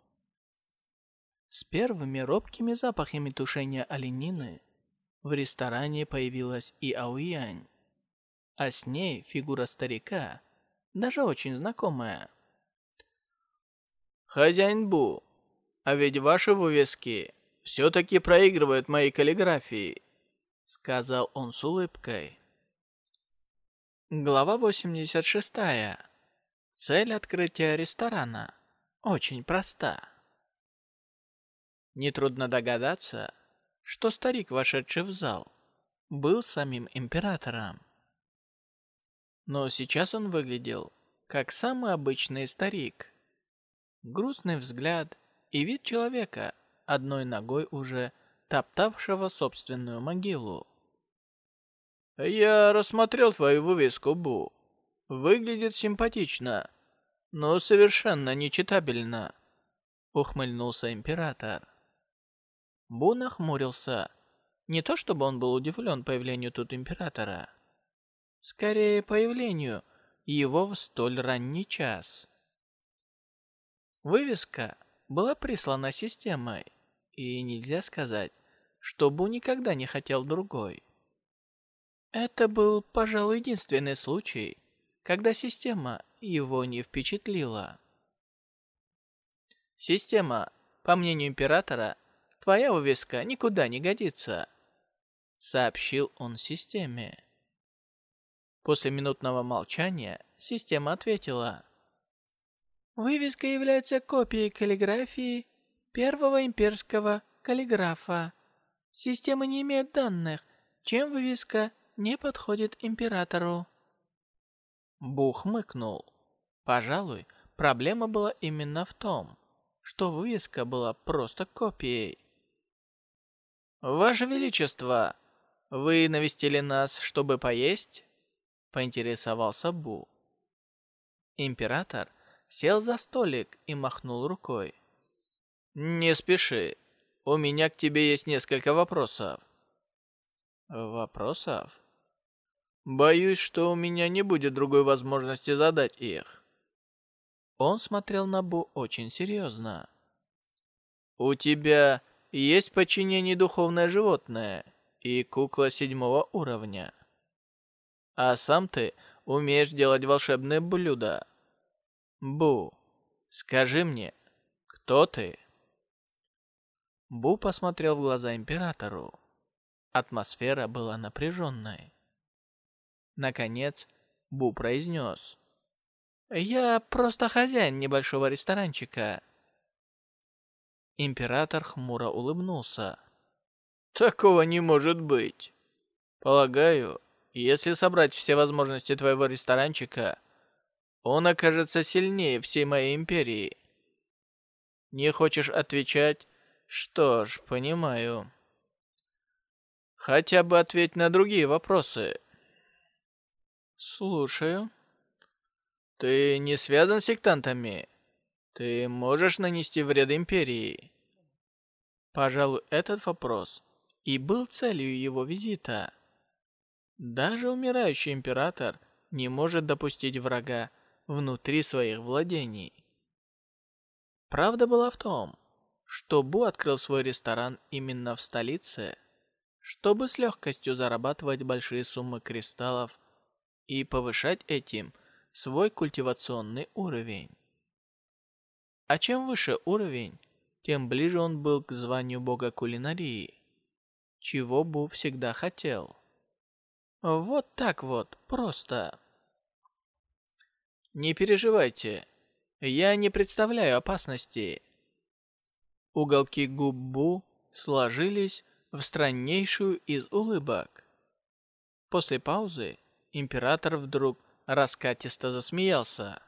С первыми робкими запахами тушения оленины в ресторане появилась и Ауянь, а с ней фигура старика, даже очень знакомая. «Хозяин Бу, а ведь ваши вывески все-таки проигрывают моей каллиграфии», сказал он с улыбкой. Глава 86. Цель открытия ресторана очень проста. Нетрудно догадаться, что старик, вошедший в зал, был самим императором. Но сейчас он выглядел как самый обычный старик. Грустный взгляд и вид человека, одной ногой уже топтавшего собственную могилу. «Я рассмотрел твою вывеску, Бу. Выглядит симпатично, но совершенно нечитабельно», — ухмыльнулся император. Бу нахмурился. Не то чтобы он был удивлен появлению тут императора. Скорее, появлению его в столь ранний час. Вывеска была прислана системой, и нельзя сказать, что Бу никогда не хотел другой. Это был, пожалуй, единственный случай, когда система его не впечатлила. «Система, по мнению Императора, твоя вывеска никуда не годится», — сообщил он системе. После минутного молчания система ответила. «Вывеска является копией каллиграфии первого имперского каллиграфа. Система не имеет данных, чем вывеска не подходит императору. Бух хмыкнул. Пожалуй, проблема была именно в том, что вывеска была просто копией. «Ваше Величество, вы навестили нас, чтобы поесть?» Поинтересовался Бу. Император сел за столик и махнул рукой. «Не спеши. У меня к тебе есть несколько вопросов». «Вопросов?» Боюсь, что у меня не будет другой возможности задать их. Он смотрел на Бу очень серьезно. У тебя есть подчинение духовное животное и кукла седьмого уровня. А сам ты умеешь делать волшебные блюда. Бу, скажи мне, кто ты? Бу посмотрел в глаза императору. Атмосфера была напряженной. Наконец, Бу произнес. «Я просто хозяин небольшого ресторанчика». Император хмуро улыбнулся. «Такого не может быть. Полагаю, если собрать все возможности твоего ресторанчика, он окажется сильнее всей моей империи. Не хочешь отвечать? Что ж, понимаю. Хотя бы ответь на другие вопросы. «Слушаю». «Ты не связан с сектантами? Ты можешь нанести вред Империи?» Пожалуй, этот вопрос и был целью его визита. Даже умирающий император не может допустить врага внутри своих владений. Правда была в том, что Бу открыл свой ресторан именно в столице, чтобы с легкостью зарабатывать большие суммы кристаллов и повышать этим свой культивационный уровень. А чем выше уровень, тем ближе он был к званию бога кулинарии, чего Бу всегда хотел. Вот так вот, просто. Не переживайте, я не представляю опасности. Уголки губ Бу сложились в страннейшую из улыбок. После паузы Император вдруг раскатисто засмеялся.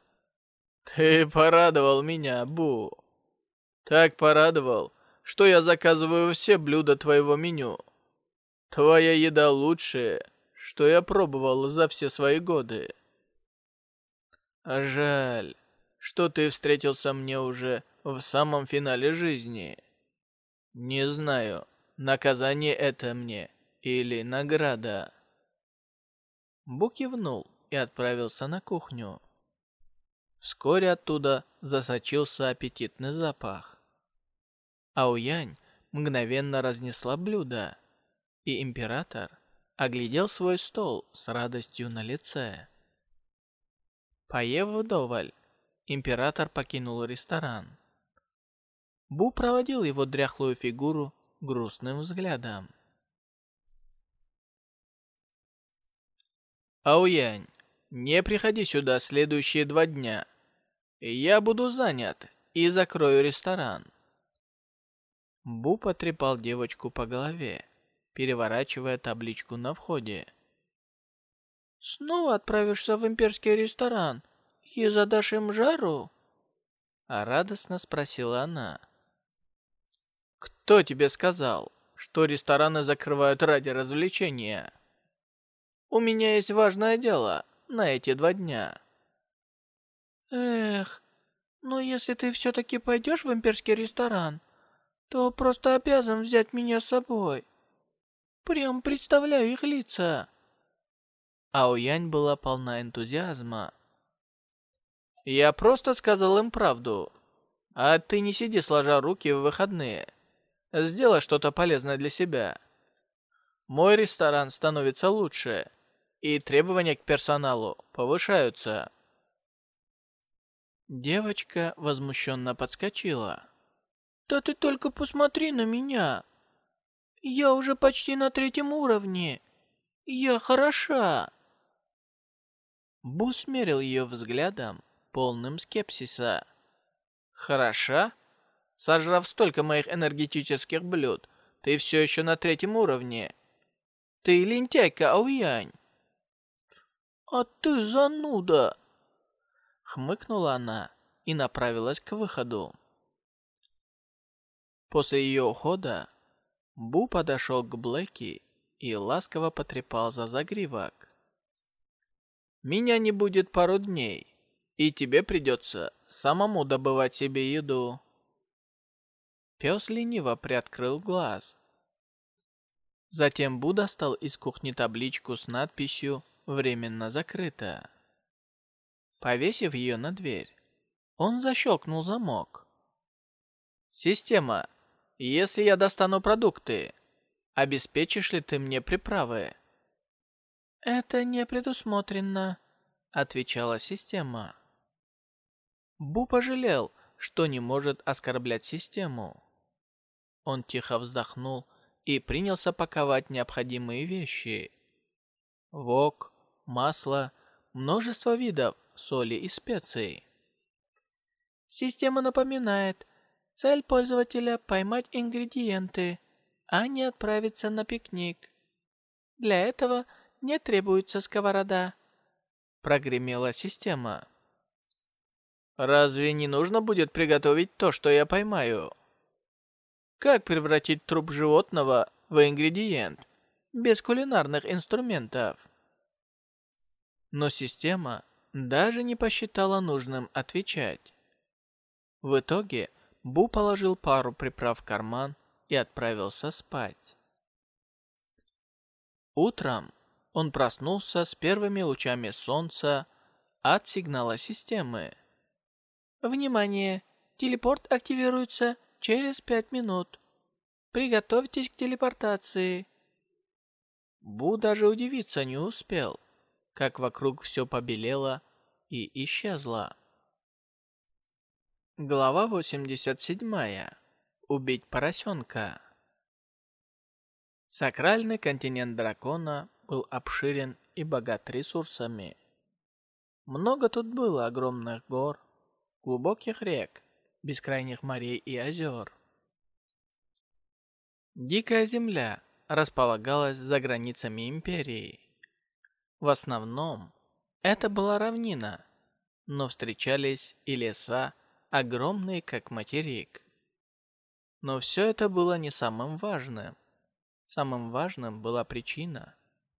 «Ты порадовал меня, Бу. Так порадовал, что я заказываю все блюда твоего меню. Твоя еда лучшая, что я пробовал за все свои годы. Жаль, что ты встретился мне уже в самом финале жизни. Не знаю, наказание это мне или награда. Бу кивнул и отправился на кухню. Вскоре оттуда засочился аппетитный запах. Ауянь мгновенно разнесла блюдо, и император оглядел свой стол с радостью на лице. Поев вдоволь, император покинул ресторан. Бу проводил его дряхлую фигуру грустным взглядом. «Ауянь, не приходи сюда следующие два дня. Я буду занят и закрою ресторан». Бу потрепал девочку по голове, переворачивая табличку на входе. «Снова отправишься в имперский ресторан и задашь им жару?» А радостно спросила она. «Кто тебе сказал, что рестораны закрывают ради развлечения?» «У меня есть важное дело на эти два дня». «Эх, но если ты все-таки пойдешь в имперский ресторан, то просто обязан взять меня с собой. Прям представляю их лица». Аоянь была полна энтузиазма. «Я просто сказал им правду. А ты не сиди сложа руки в выходные. Сделай что-то полезное для себя. Мой ресторан становится лучше, и требования к персоналу повышаются». Девочка возмущенно подскочила. «Да ты только посмотри на меня! Я уже почти на третьем уровне! Я хороша!» Бу смерил ее взглядом, полным скепсиса. «Хороша? Сожрав столько моих энергетических блюд, ты все еще на третьем уровне. Ты лентяйка, Ауянь!» «А ты зануда!» Хмыкнула она и направилась к выходу. После ее ухода Бу подошел к Блэки и ласково потрепал за загривок. «Меня не будет пару дней, и тебе придется самому добывать себе еду». Пес лениво приоткрыл глаз. Затем Бу достал из кухни табличку с надписью «Временно закрыто». Повесив ее на дверь, он защелкнул замок. «Система, если я достану продукты, обеспечишь ли ты мне приправы?» «Это не предусмотрено», — отвечала система. Бу пожалел, что не может оскорблять систему. Он тихо вздохнул и принялся паковать необходимые вещи. Вок, масло, множество видов соли и специй. Система напоминает, Цель пользователя – поймать ингредиенты, а не отправиться на пикник. Для этого не требуется сковорода. Прогремела система. Разве не нужно будет приготовить то, что я поймаю? Как превратить труп животного в ингредиент без кулинарных инструментов? Но система даже не посчитала нужным отвечать. В итоге Бу положил пару приправ в карман и отправился спать. Утром он проснулся с первыми лучами солнца от сигнала системы. Внимание! Телепорт активируется через пять минут. Приготовьтесь к телепортации. Бу даже удивиться не успел, как вокруг все побелело и исчезло. Глава 87. Убить поросенка. Сакральный континент дракона был обширен и богат ресурсами. Много тут было огромных гор, глубоких рек, бескрайних морей и озер. Дикая земля располагалась за границами империи. В основном это была равнина, но встречались и леса, огромный как материк. Но все это было не самым важным. Самым важным была причина,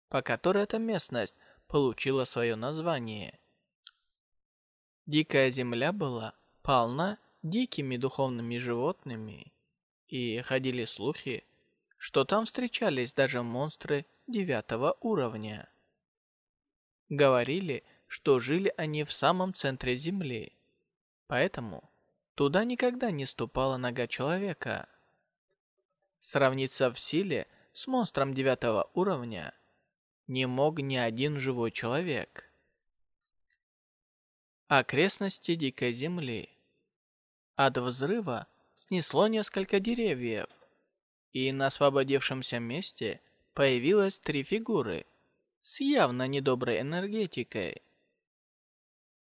по которой эта местность получила свое название. Дикая земля была полна дикими духовными животными, и ходили слухи, что там встречались даже монстры девятого уровня. Говорили, что жили они в самом центре Земли, поэтому туда никогда не ступала нога человека. Сравниться в силе с монстром девятого уровня не мог ни один живой человек. Окрестности Дикой Земли. От взрыва снесло несколько деревьев, и на освободившемся месте появилось три фигуры с явно недоброй энергетикой.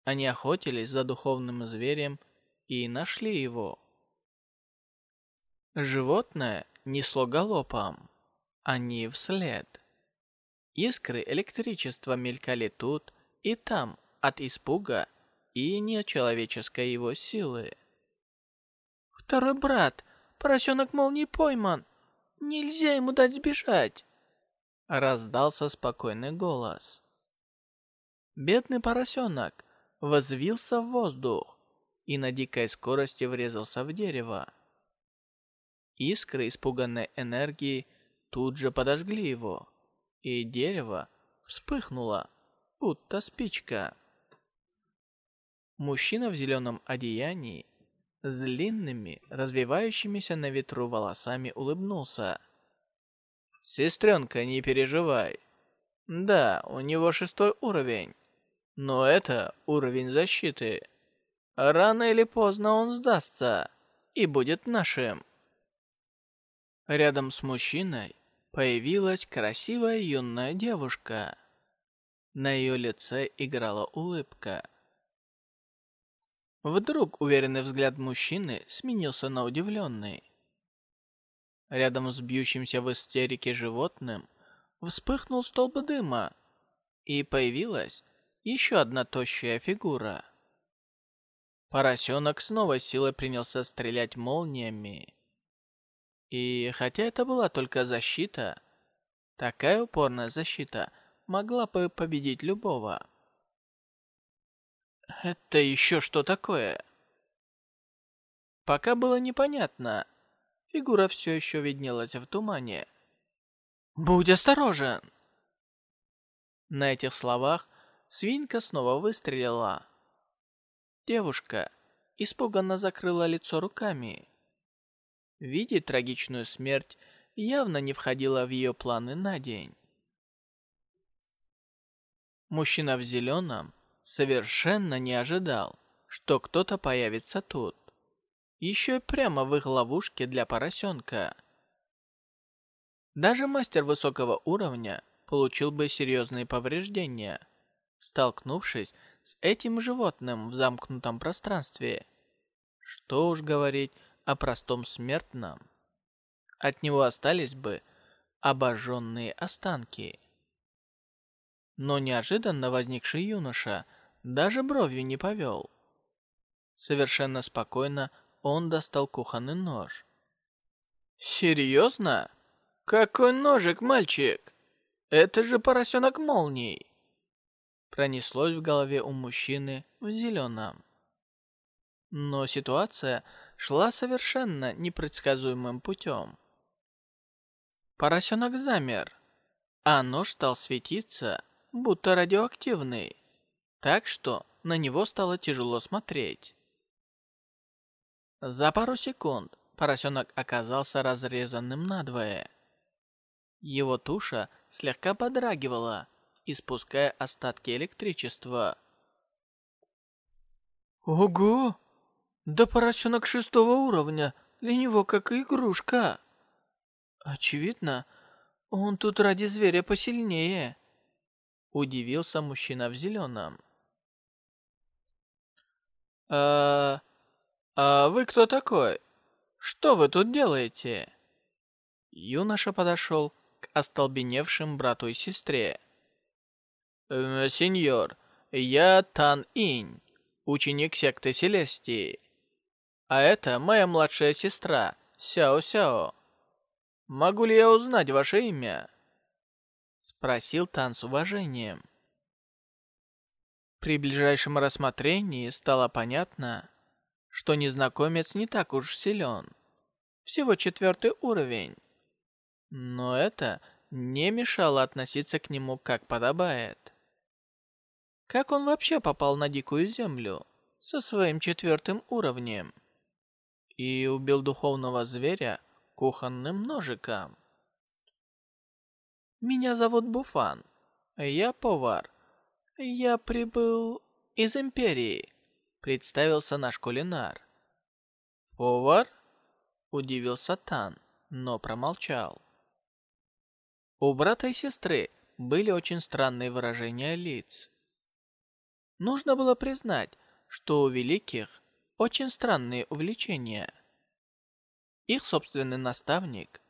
Они охотились за духовным зверем и нашли его. Животное несло галопом, они вслед. Искры электричества мелькали тут и там от испуга и нечеловеческой его силы. «Второй брат, поросенок молнии пойман. Нельзя ему дать сбежать!» Раздался спокойный голос. Бедный поросенок возвился в воздух и на дикой скорости врезался в дерево. Искры испуганной энергии тут же подожгли его, и дерево вспыхнуло, будто спичка. Мужчина в зеленом одеянии с длинными, развивающимися на ветру волосами улыбнулся. «Сестренка, не переживай. Да, у него шестой уровень, но это уровень защиты. Рано или поздно он сдастся и будет нашим». Рядом с мужчиной появилась красивая юная девушка. На ее лице играла улыбка. Вдруг уверенный взгляд мужчины сменился на удивленный. Рядом с бьющимся в истерике животным вспыхнул столб дыма, и появилась еще одна тощая фигура. Поросенок снова силой принялся стрелять молниями. И хотя это была только защита, такая упорная защита могла бы победить любого. Это еще что такое? Пока было непонятно. Фигура все еще виднелась в тумане. «Будь осторожен!» На этих словах свинка снова выстрелила. Девушка испуганно закрыла лицо руками. Видеть трагичную смерть явно не входило в ее планы на день. Мужчина в зеленом совершенно не ожидал, что кто-то появится тут. Еще и прямо в их ловушке для поросенка. Даже мастер высокого уровня получил бы серьезные повреждения, столкнувшись с этим животным в замкнутом пространстве. Что уж говорить о простом смертном. От него остались бы обожженные останки. Но неожиданно возникший юноша даже бровью не повел. Совершенно спокойно он достал кухонный нож. «Серьезно? Какой ножик, мальчик? Это же поросенок молний!» Пронеслось в голове у мужчины в зеленом. Но ситуация шла совершенно непредсказуемым путем. Поросенок замер, а нож стал светиться, будто радиоактивный, так что на него стало тяжело смотреть. За пару секунд поросенок оказался разрезанным надвое. Его туша слегка подрагивала, испуская остатки электричества. «Ого! Да поросенок шестого уровня, для него как игрушка!» «Очевидно, он тут ради зверя посильнее», — удивился мужчина в зеленом. «А... а вы кто такой? Что вы тут делаете?» Юноша подошел к остолбеневшим брату и сестре. «Э, «Сеньор, я Тан Инь, ученик секты Селестии. А это моя младшая сестра, Сяо-Сяо. Могу ли я узнать ваше имя?» Спросил Тан с уважением. При ближайшем рассмотрении стало понятно, что незнакомец не так уж силен. Всего четвертый уровень. Но это не мешало относиться к нему как подобает. Как он вообще попал на дикую землю со своим четвертым уровнем? И убил духовного зверя кухонным ножиком. Меня зовут Буфан. Я повар. Я прибыл из Империи. Представился наш кулинар. Повар? Удивился Тан, но промолчал. У брата и сестры были очень странные выражения лиц. Нужно было признать, что у великих очень странные увлечения. Их собственный наставник,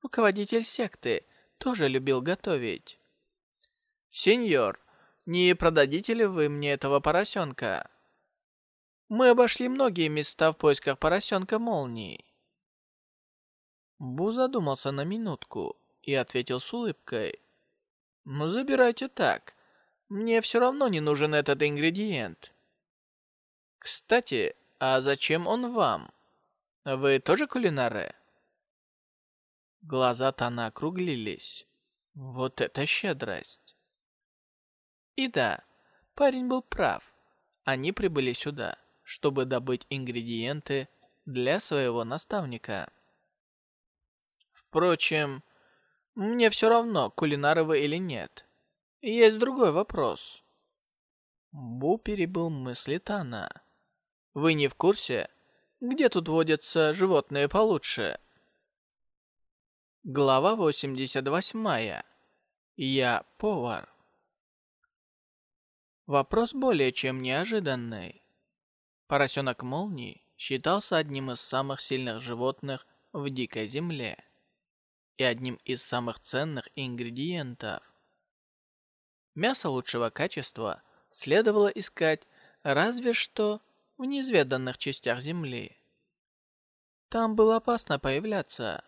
руководитель секты, тоже любил готовить. «Сеньор, не продадите ли вы мне этого поросенка?» Мы обошли многие места в поисках поросенка молнии. Бу задумался на минутку и ответил с улыбкой. «Ну, забирайте так. Мне все равно не нужен этот ингредиент. Кстати, а зачем он вам? Вы тоже кулинары?» Глаза Тана округлились. Вот это щедрость. И да, парень был прав. Они прибыли сюда, чтобы добыть ингредиенты для своего наставника. Впрочем, мне все равно, кулинары вы или нет. Есть другой вопрос. Бу перебыл мысли Тана. Вы не в курсе, где тут водятся животные получше? Глава 88. Я повар. Вопрос более чем неожиданный. Поросенок молнии считался одним из самых сильных животных в дикой земле и одним из самых ценных ингредиентов. Мясо лучшего качества следовало искать разве что в неизведанных частях Земли. Там было опасно появляться.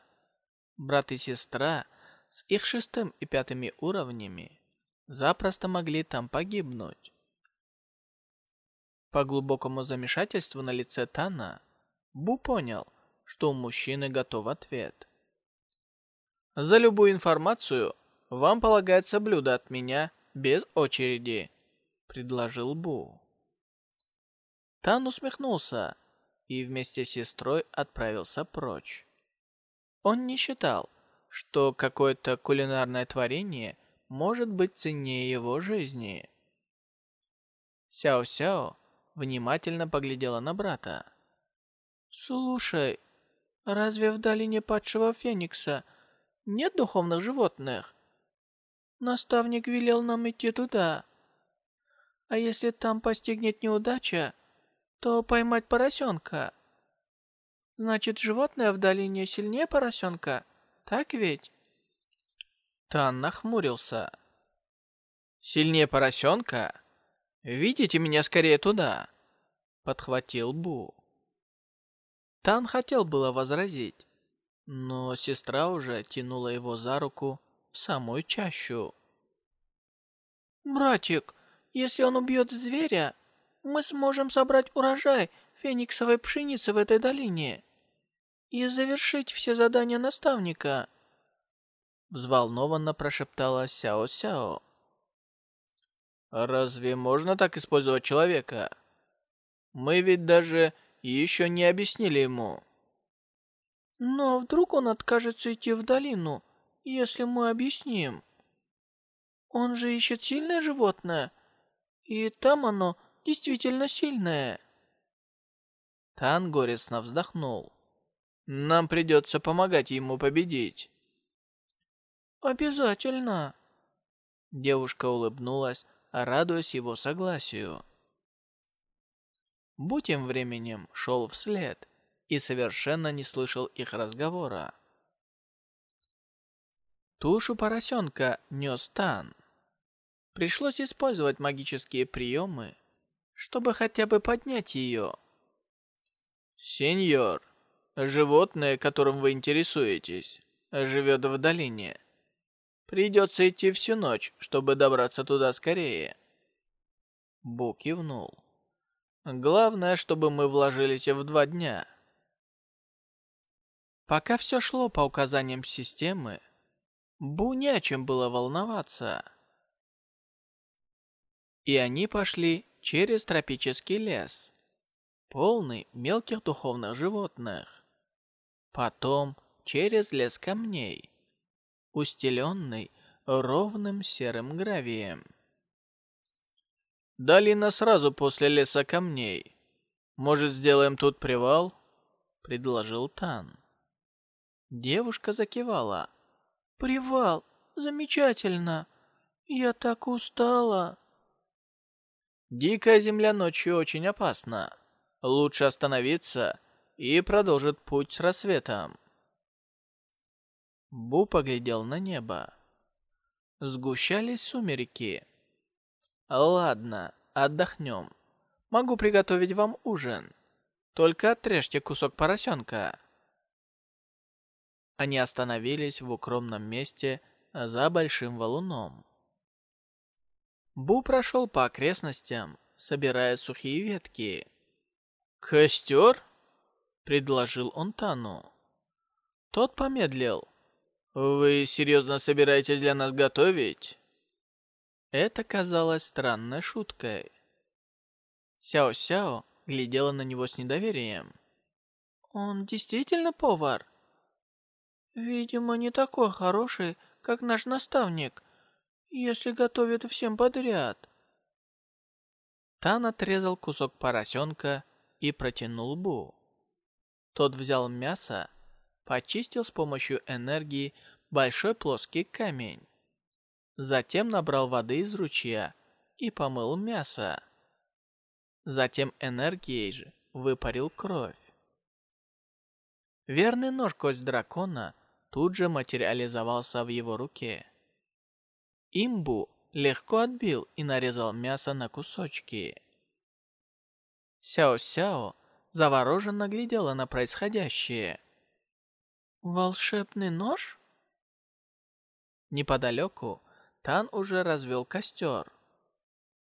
Брат и сестра с их шестым и пятыми уровнями запросто могли там погибнуть. По глубокому замешательству на лице Тана, Бу понял, что у мужчины готов ответ. За любую информацию вам полагается блюдо от меня без очереди, предложил Бу. Тан усмехнулся и вместе с сестрой отправился прочь. Он не считал, что какое-то кулинарное творение может быть ценнее его жизни. Сяо-Сяо внимательно поглядела на брата. «Слушай, разве в долине падшего Феникса нет духовных животных? Наставник велел нам идти туда. А если там постигнет неудача, то поймать поросенка. Значит, животное в долине сильнее поросенка, так ведь? Тан нахмурился. Сильнее поросенка? Видите меня скорее туда, подхватил Бу. Тан хотел было возразить, но сестра уже тянула его за руку самую чащу. «Братик, если он убьет зверя, мы сможем собрать урожай фениксовой пшеницы в этой долине и завершить все задания наставника», взволнованно прошептала Сяо-Сяо. «Разве можно так использовать человека? Мы ведь даже еще не объяснили ему». Но вдруг он откажется идти в долину, если мы объясним? Он же ищет сильное животное, и там оно действительно сильное. Тан горестно вздохнул. Нам придется помогать ему победить. Обязательно. Девушка улыбнулась, радуясь его согласию. Бу тем временем шел вслед и совершенно не слышал их разговора. Тушу поросенка нес Тан. Пришлось использовать магические приемы, чтобы хотя бы поднять ее. «Сеньор, животное, которым вы интересуетесь, живет в долине. Придется идти всю ночь, чтобы добраться туда скорее». Бу кивнул. Главное, чтобы мы вложились в два дня. Пока все шло по указаниям системы, Бу не о чем было волноваться. И они пошли через тропический лес, полный мелких духовных животных. Потом через лес камней, устеленный ровным серым гравием. «Долина сразу после леса камней. Может, сделаем тут привал?» — предложил Тан. Девушка закивала. «Привал! Замечательно! Я так устала!» «Дикая земля ночью очень опасна. Лучше остановиться и продолжить путь с рассветом». Бу поглядел на небо. Сгущались сумерки. «Ладно, отдохнем. Могу приготовить вам ужин. Только отрежьте кусок поросенка». Они остановились в укромном месте за большим валуном. Бу прошел по окрестностям, собирая сухие ветки. «Костер?» — предложил он Тану. Тот помедлил. «Вы серьезно собираетесь для нас готовить?» Это казалось странной шуткой. Сяо-Сяо глядела на него с недоверием. «Он действительно повар?» «Видимо, не такой хороший, как наш наставник, если готовит всем подряд». Тан отрезал кусок поросенка и протянул Бу. Тот взял мясо, почистил с помощью энергии большой плоский камень. Затем набрал воды из ручья и помыл мясо. Затем энергией же выпарил кровь. Верный нож кость дракона тут же материализовался в его руке. Имбу легко отбил и нарезал мясо на кусочки. Сяо-Сяо завороженно глядела на происходящее. «Волшебный нож?» Неподалеку Тан уже развел костер.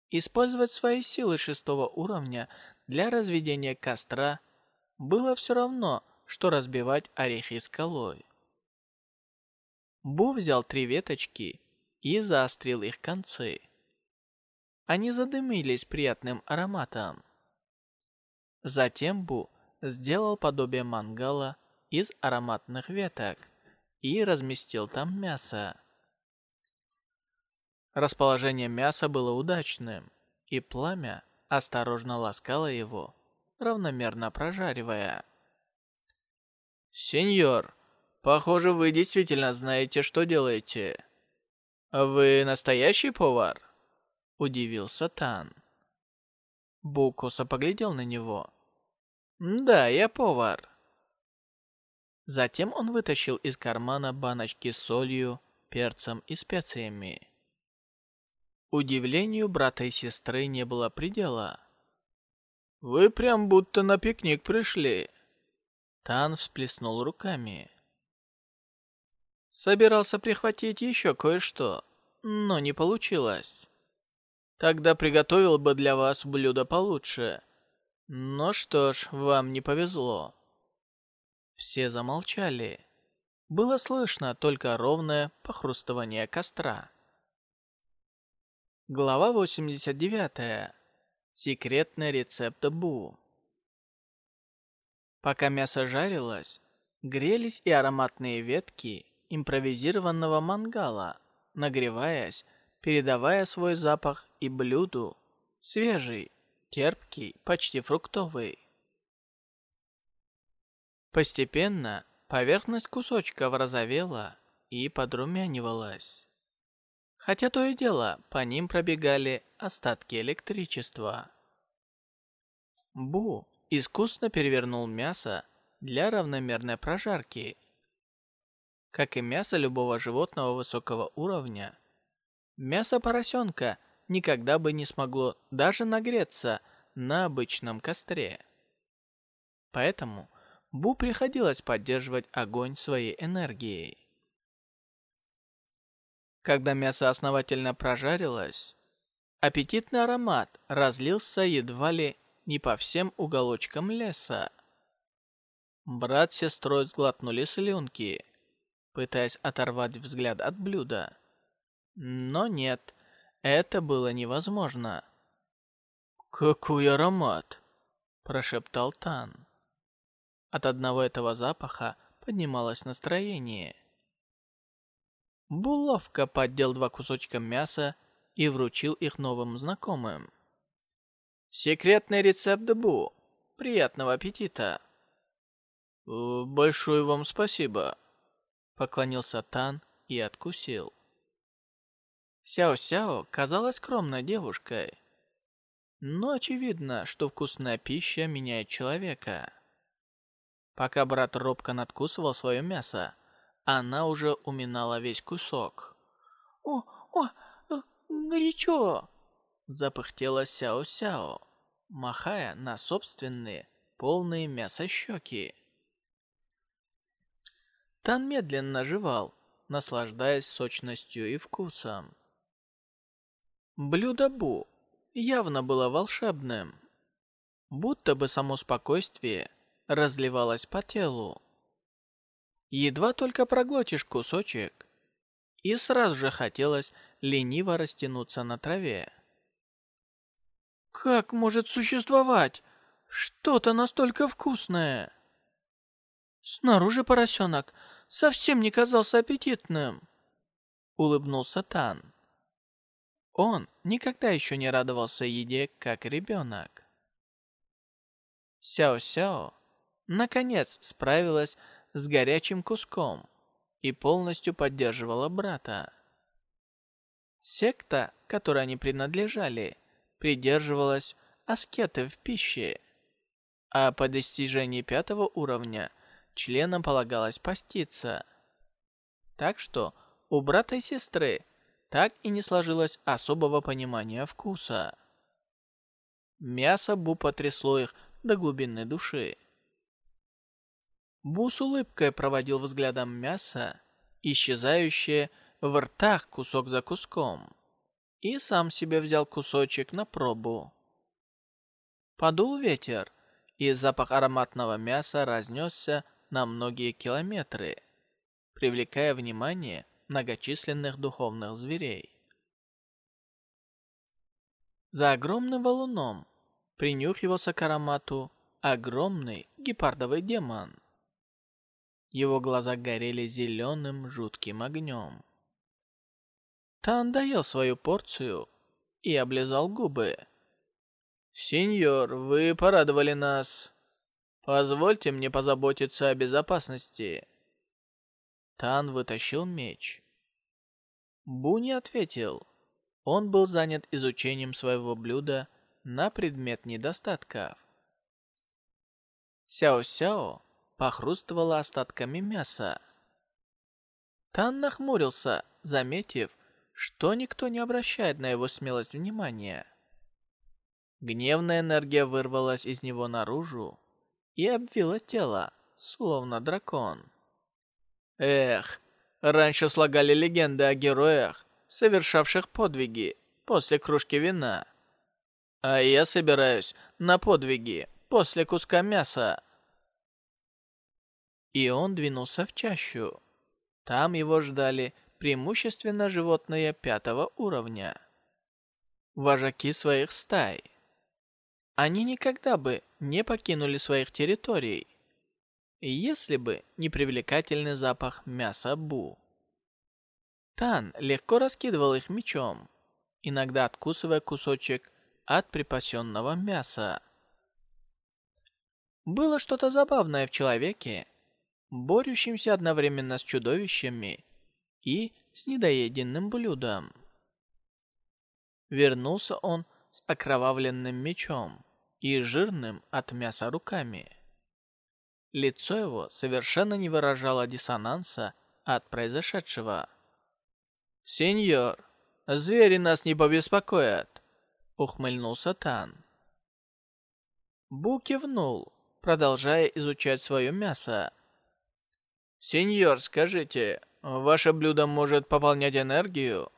Использовать свои силы шестого уровня для разведения костра было все равно, что разбивать орехи скалой. Бу взял три веточки и заострил их концы. Они задымились приятным ароматом. Затем Бу сделал подобие мангала из ароматных веток и разместил там мясо. Расположение мяса было удачным, и пламя осторожно ласкало его, равномерно прожаривая. «Сеньор, похоже, вы действительно знаете, что делаете. Вы настоящий повар?» Удивился Тан. Букуса поглядел на него. «Да, я повар». Затем он вытащил из кармана баночки с солью, перцем и специями. Удивлению брата и сестры не было предела. «Вы прям будто на пикник пришли!» Тан всплеснул руками. Собирался прихватить еще кое-что, но не получилось. Тогда приготовил бы для вас блюдо получше. Но что ж, вам не повезло. Все замолчали. Было слышно только ровное похрустывание костра. Глава 89. Секретный рецепт Бу. Пока мясо жарилось, грелись и ароматные ветки импровизированного мангала, нагреваясь, передавая свой запах и блюду, свежий, терпкий, почти фруктовый. Постепенно поверхность кусочков розовела и подрумянивалась хотя то и дело по ним пробегали остатки электричества. Бу искусно перевернул мясо для равномерной прожарки. Как и мясо любого животного высокого уровня, мясо поросенка никогда бы не смогло даже нагреться на обычном костре. Поэтому Бу приходилось поддерживать огонь своей энергией. Когда мясо основательно прожарилось, аппетитный аромат разлился едва ли не по всем уголочкам леса. Брат с сестрой сглотнули слюнки, пытаясь оторвать взгляд от блюда. Но нет, это было невозможно. «Какой аромат!» – прошептал Тан. От одного этого запаха поднималось настроение. Булавка поддел два кусочка мяса и вручил их новым знакомым. «Секретный рецепт Бу. Приятного аппетита!» «Э, «Большое вам спасибо!» Поклонился Тан и откусил. Сяо-Сяо казалась скромной девушкой. Но очевидно, что вкусная пища меняет человека. Пока брат робко надкусывал свое мясо, она уже уминала весь кусок. «О, о, э, горячо!» Запыхтела Сяо-Сяо, махая на собственные, полные мяса щеки. Тан медленно жевал, наслаждаясь сочностью и вкусом. Блюдо Бу явно было волшебным. Будто бы само спокойствие разливалось по телу. Едва только проглотишь кусочек, и сразу же хотелось лениво растянуться на траве. «Как может существовать что-то настолько вкусное?» «Снаружи поросенок совсем не казался аппетитным», — улыбнулся Тан. Он никогда еще не радовался еде, как ребенок. Сяо-Сяо наконец справилась с горячим куском и полностью поддерживала брата. Секта, которой они принадлежали, придерживалась аскеты в пище, а по достижении пятого уровня членам полагалось поститься. Так что у брата и сестры так и не сложилось особого понимания вкуса. Мясо Бу потрясло их до глубины души. Бу с улыбкой проводил взглядом мясо, исчезающее в ртах кусок за куском, и сам себе взял кусочек на пробу. Подул ветер, и запах ароматного мяса разнесся на многие километры, привлекая внимание многочисленных духовных зверей. За огромным валуном принюхивался к аромату огромный гепардовый демон. Его глаза горели зеленым жутким огнем. Тан доел свою порцию и облизал губы. «Сеньор, вы порадовали нас. Позвольте мне позаботиться о безопасности». Тан вытащил меч. Бу не ответил. Он был занят изучением своего блюда на предмет недостатков. Сяо-Сяо похрустывала остатками мяса. Тан нахмурился, заметив, что никто не обращает на его смелость внимания. Гневная энергия вырвалась из него наружу и обвила тело, словно дракон. Эх, раньше слагали легенды о героях, совершавших подвиги после кружки вина. А я собираюсь на подвиги после куска мяса. И он двинулся в чащу. Там его ждали преимущественно животные пятого уровня. Вожаки своих стай. Они никогда бы не покинули своих территорий, если бы не привлекательный запах мяса Бу. Тан легко раскидывал их мечом, иногда откусывая кусочек от припасенного мяса. Было что-то забавное в человеке, борющемся одновременно с чудовищами и с недоеденным блюдом. Вернулся он с окровавленным мечом и жирным от мяса руками. Лицо его совершенно не выражало диссонанса от произошедшего. «Сеньор, звери нас не побеспокоят», — ухмыльнулся Тан. Бу кивнул, продолжая изучать свое мясо. «Сеньор, скажите, ваше блюдо может пополнять энергию?»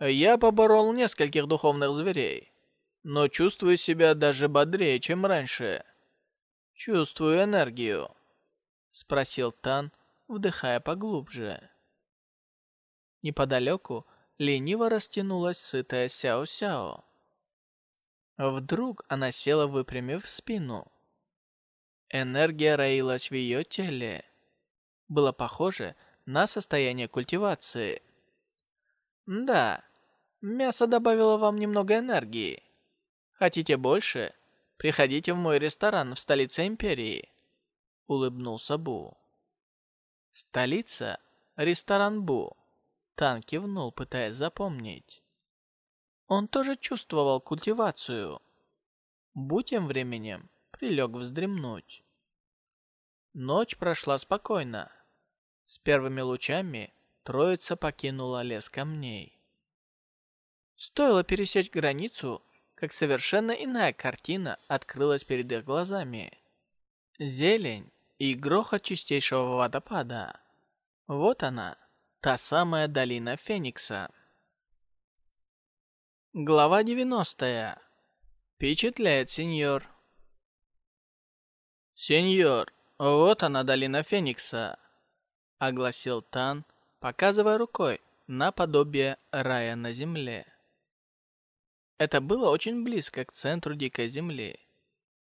«Я поборол нескольких духовных зверей, но чувствую себя даже бодрее, чем раньше. Чувствую энергию. Спросил Тан, вдыхая поглубже. Неподалеку лениво растянулась сытая Сяо-Сяо. Вдруг она села, выпрямив спину. Энергия роилась в ее теле. Было похоже на состояние культивации. Да, мясо добавило вам немного энергии. Хотите больше? Приходите в мой ресторан в столице империи. Улыбнулся Бу. Столица? Ресторан Бу. Тан кивнул, пытаясь запомнить. Он тоже чувствовал культивацию. Бу тем временем прилег вздремнуть. Ночь прошла спокойно. С первыми лучами троица покинула лес камней. Стоило пересечь границу, как совершенно иная картина открылась перед их глазами. Зелень и грохот чистейшего водопада. Вот она, Та самая долина Феникса. Глава 90. Впечатляет, сеньор. Сеньор, вот она, долина Феникса. Огласил Тан, показывая рукой на подобие рая на земле. Это было очень близко к центру Дикой Земли,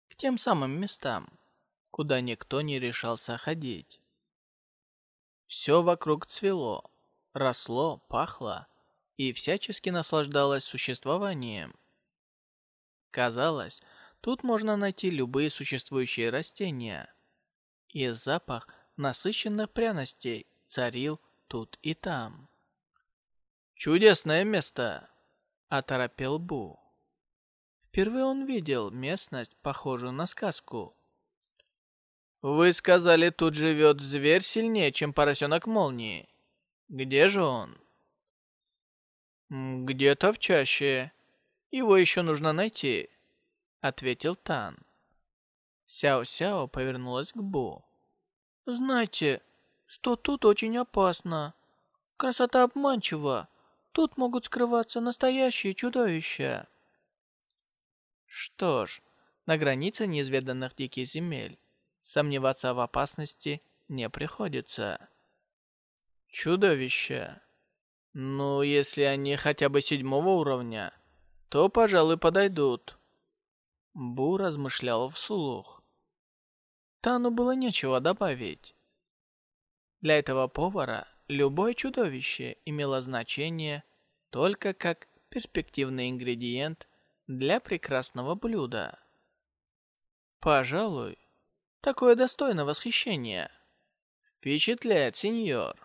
к тем самым местам, куда никто не решался ходить. Все вокруг цвело, росло, пахло и всячески наслаждалось существованием. Казалось, тут можно найти любые существующие растения. И запах насыщенных пряностей царил тут и там. «Чудесное место!» – оторопел Бу. Впервые он видел местность, похожую на сказку. «Вы сказали, тут живет зверь сильнее, чем поросенок молнии. Где же он?» «Где-то в чаще. Его еще нужно найти», — ответил Тан. Сяо-Сяо повернулась к Бу. «Знаете, что тут очень опасно. Красота обманчива. Тут могут скрываться настоящие чудовища». Что ж, на границе неизведанных диких земель Сомневаться в опасности не приходится. Чудовища. Ну, если они хотя бы седьмого уровня, то, пожалуй, подойдут. Бу размышлял вслух. Тану было нечего добавить. Для этого повара любое чудовище имело значение только как перспективный ингредиент для прекрасного блюда. Пожалуй, Такое достойно восхищения. Впечатляет, сеньор.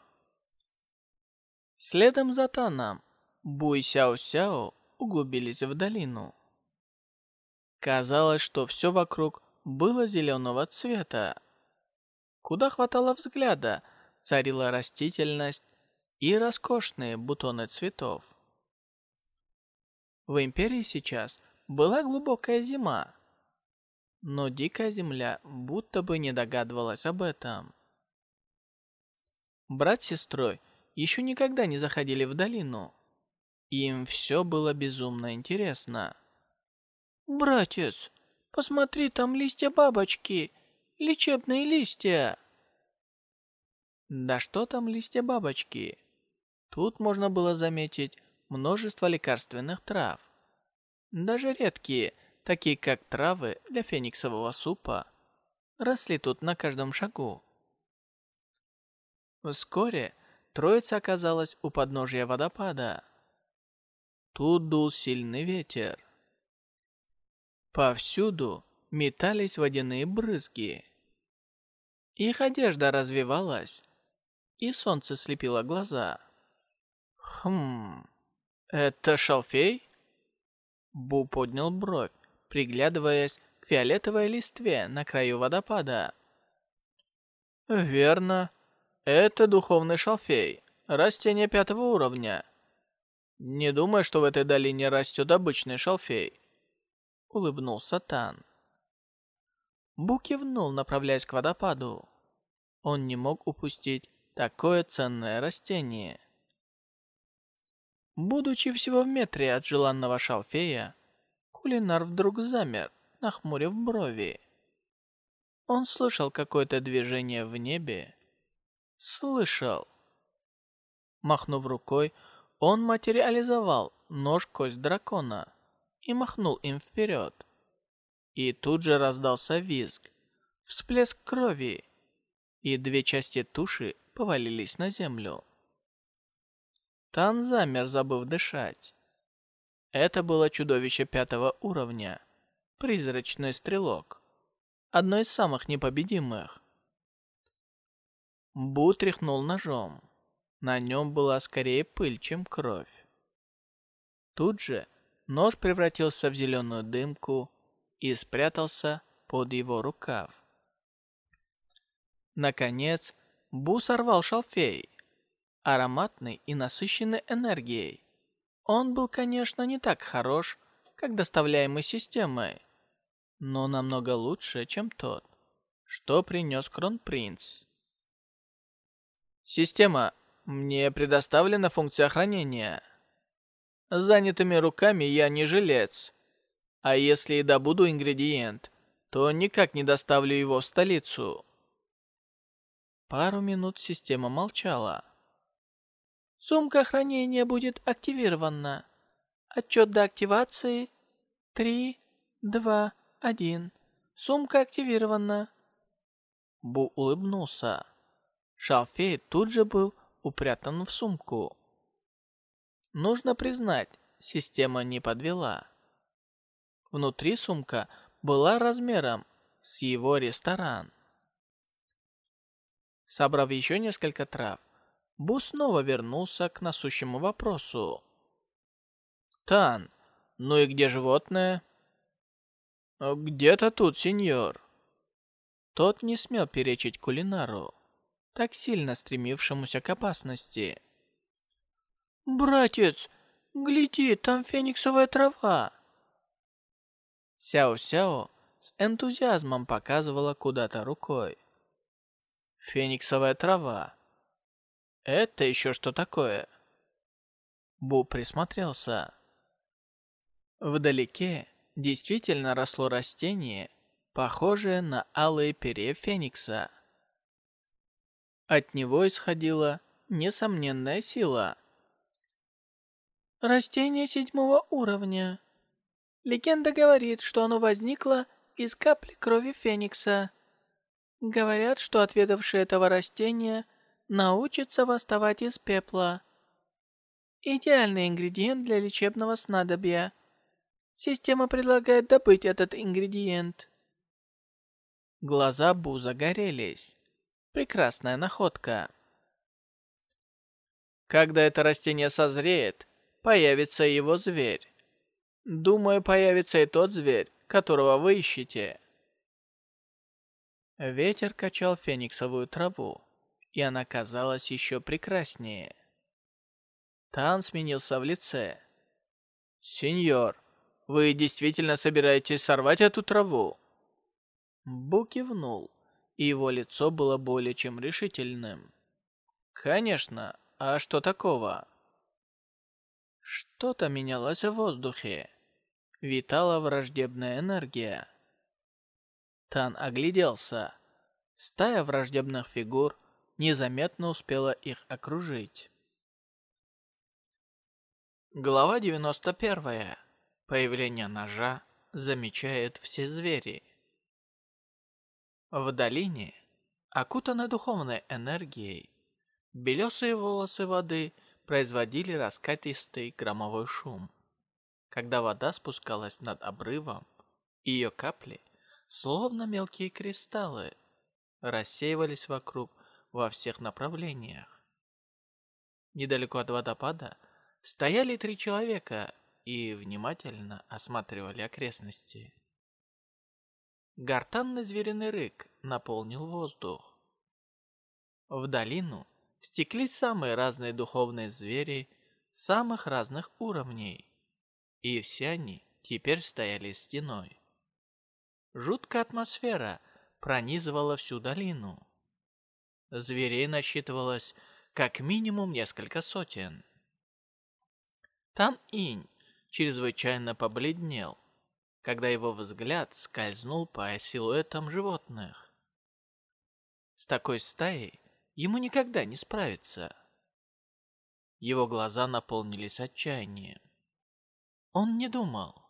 Следом за Таном, Буй Сяо-Сяо углубились в долину. Казалось, что все вокруг было зеленого цвета. Куда хватало взгляда, царила растительность и роскошные бутоны цветов. В Империи сейчас была глубокая зима. Но Дикая Земля будто бы не догадывалась об этом. Брат с сестрой еще никогда не заходили в долину. Им все было безумно интересно. «Братец, посмотри, там листья бабочки, лечебные листья!» Да что там листья бабочки? Тут можно было заметить множество лекарственных трав. Даже редкие – такие как травы для фениксового супа, росли тут на каждом шагу. Вскоре троица оказалась у подножия водопада. Тут дул сильный ветер. Повсюду метались водяные брызги. Их одежда развивалась, и солнце слепило глаза. Хм, это шалфей? Бу поднял бровь, приглядываясь к фиолетовой листве на краю водопада. «Верно. Это духовный шалфей, растение пятого уровня. Не думай, что в этой долине растет обычный шалфей», — улыбнулся Тан. Бу кивнул, направляясь к водопаду. Он не мог упустить такое ценное растение. Будучи всего в метре от желанного шалфея, Кулинар вдруг замер, нахмурив брови. Он слышал какое-то движение в небе. Слышал. Махнув рукой, он материализовал нож-кость дракона и махнул им вперед. И тут же раздался визг, всплеск крови, и две части туши повалились на землю. Тан замер, забыв дышать. Это было чудовище пятого уровня, призрачный стрелок, одно из самых непобедимых. Бу тряхнул ножом. На нем была скорее пыль, чем кровь. Тут же нож превратился в зеленую дымку и спрятался под его рукав. Наконец, Бу сорвал шалфей, ароматный и насыщенный энергией. Он был, конечно, не так хорош, как доставляемый системой, но намного лучше, чем тот, что принес Кронпринц. Система, мне предоставлена функция хранения. Занятыми руками я не жилец. А если и добуду ингредиент, то никак не доставлю его в столицу. Пару минут система молчала. Сумка хранения будет активирована. Отчет до активации. Три, два, один. Сумка активирована. Бу улыбнулся. Шалфей тут же был упрятан в сумку. Нужно признать, система не подвела. Внутри сумка была размером с его ресторан. Собрав еще несколько трав, Бу снова вернулся к насущему вопросу. «Тан, ну и где животное?» «Где-то тут, сеньор». Тот не смел перечить кулинару, так сильно стремившемуся к опасности. «Братец, гляди, там фениксовая трава!» Сяо-Сяо с энтузиазмом показывала куда-то рукой. Фениксовая трава. Это еще что такое? Бу присмотрелся. Вдалеке действительно росло растение, похожее на алые перья феникса. От него исходила несомненная сила. Растение седьмого уровня. Легенда говорит, что оно возникло из капли крови феникса. Говорят, что отведавший этого растения научится восставать из пепла. Идеальный ингредиент для лечебного снадобья. Система предлагает добыть этот ингредиент. Глаза Бу загорелись. Прекрасная находка. Когда это растение созреет, появится его зверь. Думаю, появится и тот зверь, которого вы ищете. Ветер качал фениксовую траву, и она казалась еще прекраснее. Тан сменился в лице. «Сеньор, вы действительно собираетесь сорвать эту траву?» Бу кивнул, и его лицо было более чем решительным. «Конечно, а что такого?» Что-то менялось в воздухе. Витала враждебная энергия. Тан огляделся. Стая враждебных фигур незаметно успела их окружить. Глава 91. Появление ножа замечает все звери. В долине, окутанной духовной энергией, белесые волосы воды производили раскатистый громовой шум. Когда вода спускалась над обрывом, ее капли словно мелкие кристаллы, рассеивались вокруг во всех направлениях. Недалеко от водопада стояли три человека и внимательно осматривали окрестности. Гортанный звериный рык наполнил воздух. В долину стекли самые разные духовные звери самых разных уровней, и все они теперь стояли стеной. Жуткая атмосфера пронизывала всю долину. Зверей насчитывалось как минимум несколько сотен. Там Инь чрезвычайно побледнел когда его взгляд скользнул по силуэтам животных. С такой стаей ему никогда не справиться. Его глаза наполнились отчаянием. Он не думал.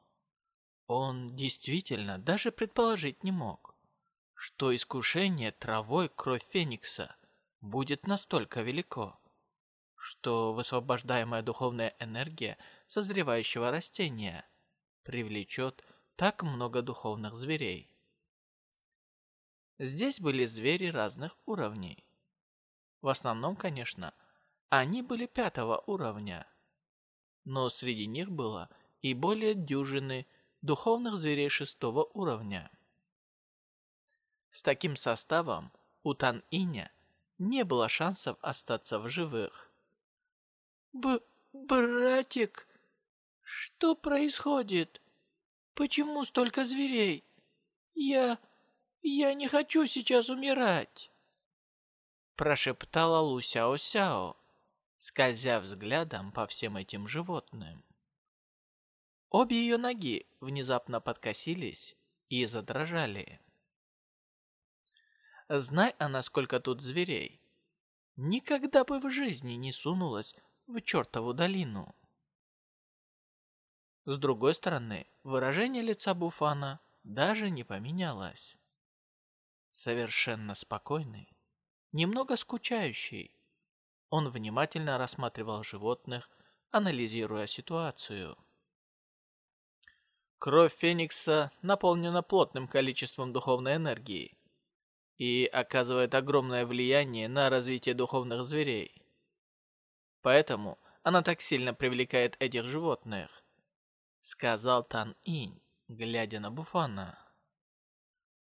Он действительно даже предположить не мог, что искушение травой кровь Феникса будет настолько велико, что высвобождаемая духовная энергия созревающего растения привлечет так много духовных зверей. Здесь были звери разных уровней. В основном, конечно, они были пятого уровня. Но среди них было и более дюжины духовных зверей шестого уровня. С таким составом у Тан-Иня не было шансов остаться в живых. Б... братик, что происходит? Почему столько зверей? Я... я не хочу сейчас умирать. Прошептала Лу Сяо Сяо, скользя взглядом по всем этим животным. Обе ее ноги внезапно подкосились и задрожали. Знай она, сколько тут зверей, никогда бы в жизни не сунулась в чертову долину. С другой стороны, выражение лица Буфана даже не поменялось. Совершенно спокойный, немного скучающий, он внимательно рассматривал животных, анализируя ситуацию. Кровь Феникса наполнена плотным количеством духовной энергии и оказывает огромное влияние на развитие духовных зверей. Поэтому она так сильно привлекает этих животных, сказал Тан Инь, глядя на Буфана.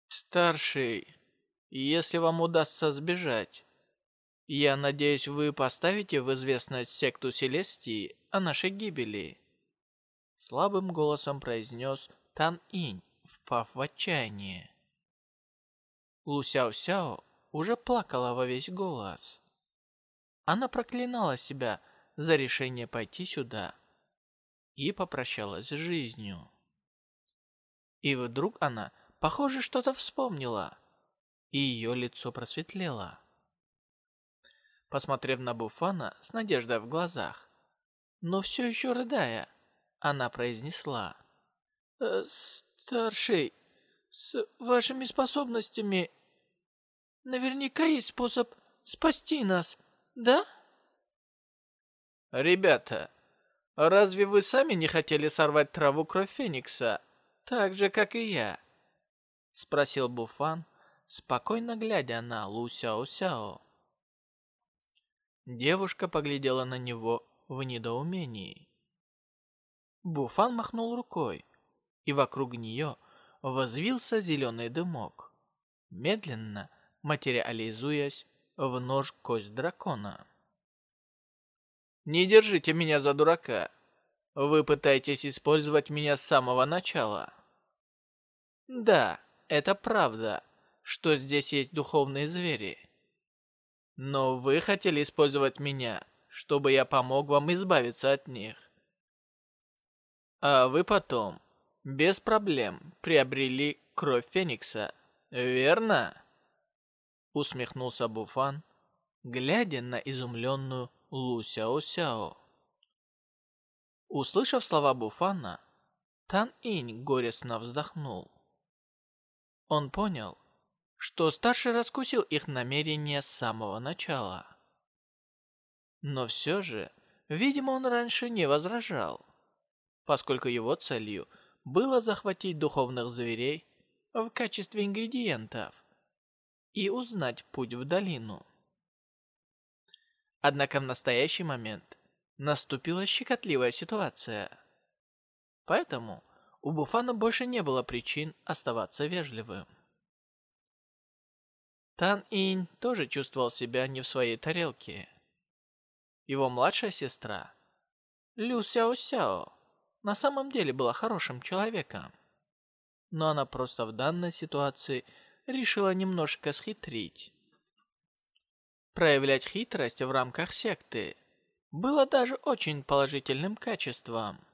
Старший, если вам удастся сбежать, я надеюсь, вы поставите в известность секту Селестии о нашей гибели. Слабым голосом произнес Тан Инь, впав в отчаяние. Лу Сяо Сяо уже плакала во весь голос. Она проклинала себя за решение пойти сюда и попрощалась с жизнью. И вдруг она, похоже, что-то вспомнила, и ее лицо просветлело. Посмотрев на Буфана с надеждой в глазах, но все еще рыдая, она произнесла. «Э, «Старший, с вашими способностями наверняка есть способ спасти нас, да?» «Ребята, разве вы сами не хотели сорвать траву кровь Феникса, так же, как и я?» Спросил Буфан, спокойно глядя на Лу Сяо Сяо. Девушка поглядела на него в недоумении. Буфан махнул рукой, и вокруг нее возвился зеленый дымок, медленно материализуясь в нож кость дракона. «Не держите меня за дурака. Вы пытаетесь использовать меня с самого начала». «Да, это правда, что здесь есть духовные звери. Но вы хотели использовать меня, чтобы я помог вам избавиться от них. А вы потом, без проблем, приобрели кровь Феникса, верно? Усмехнулся Буфан, глядя на изумленную Лу Сяо Сяо. Услышав слова Буфана, Тан Инь горестно вздохнул. Он понял, что старший раскусил их намерения с самого начала. Но все же, видимо, он раньше не возражал поскольку его целью было захватить духовных зверей в качестве ингредиентов и узнать путь в долину. Однако в настоящий момент наступила щекотливая ситуация. Поэтому у Буфана больше не было причин оставаться вежливым. Тан Инь тоже чувствовал себя не в своей тарелке. Его младшая сестра, Лю Сяо Сяо, на самом деле была хорошим человеком. Но она просто в данной ситуации решила немножко схитрить. Проявлять хитрость в рамках секты было даже очень положительным качеством.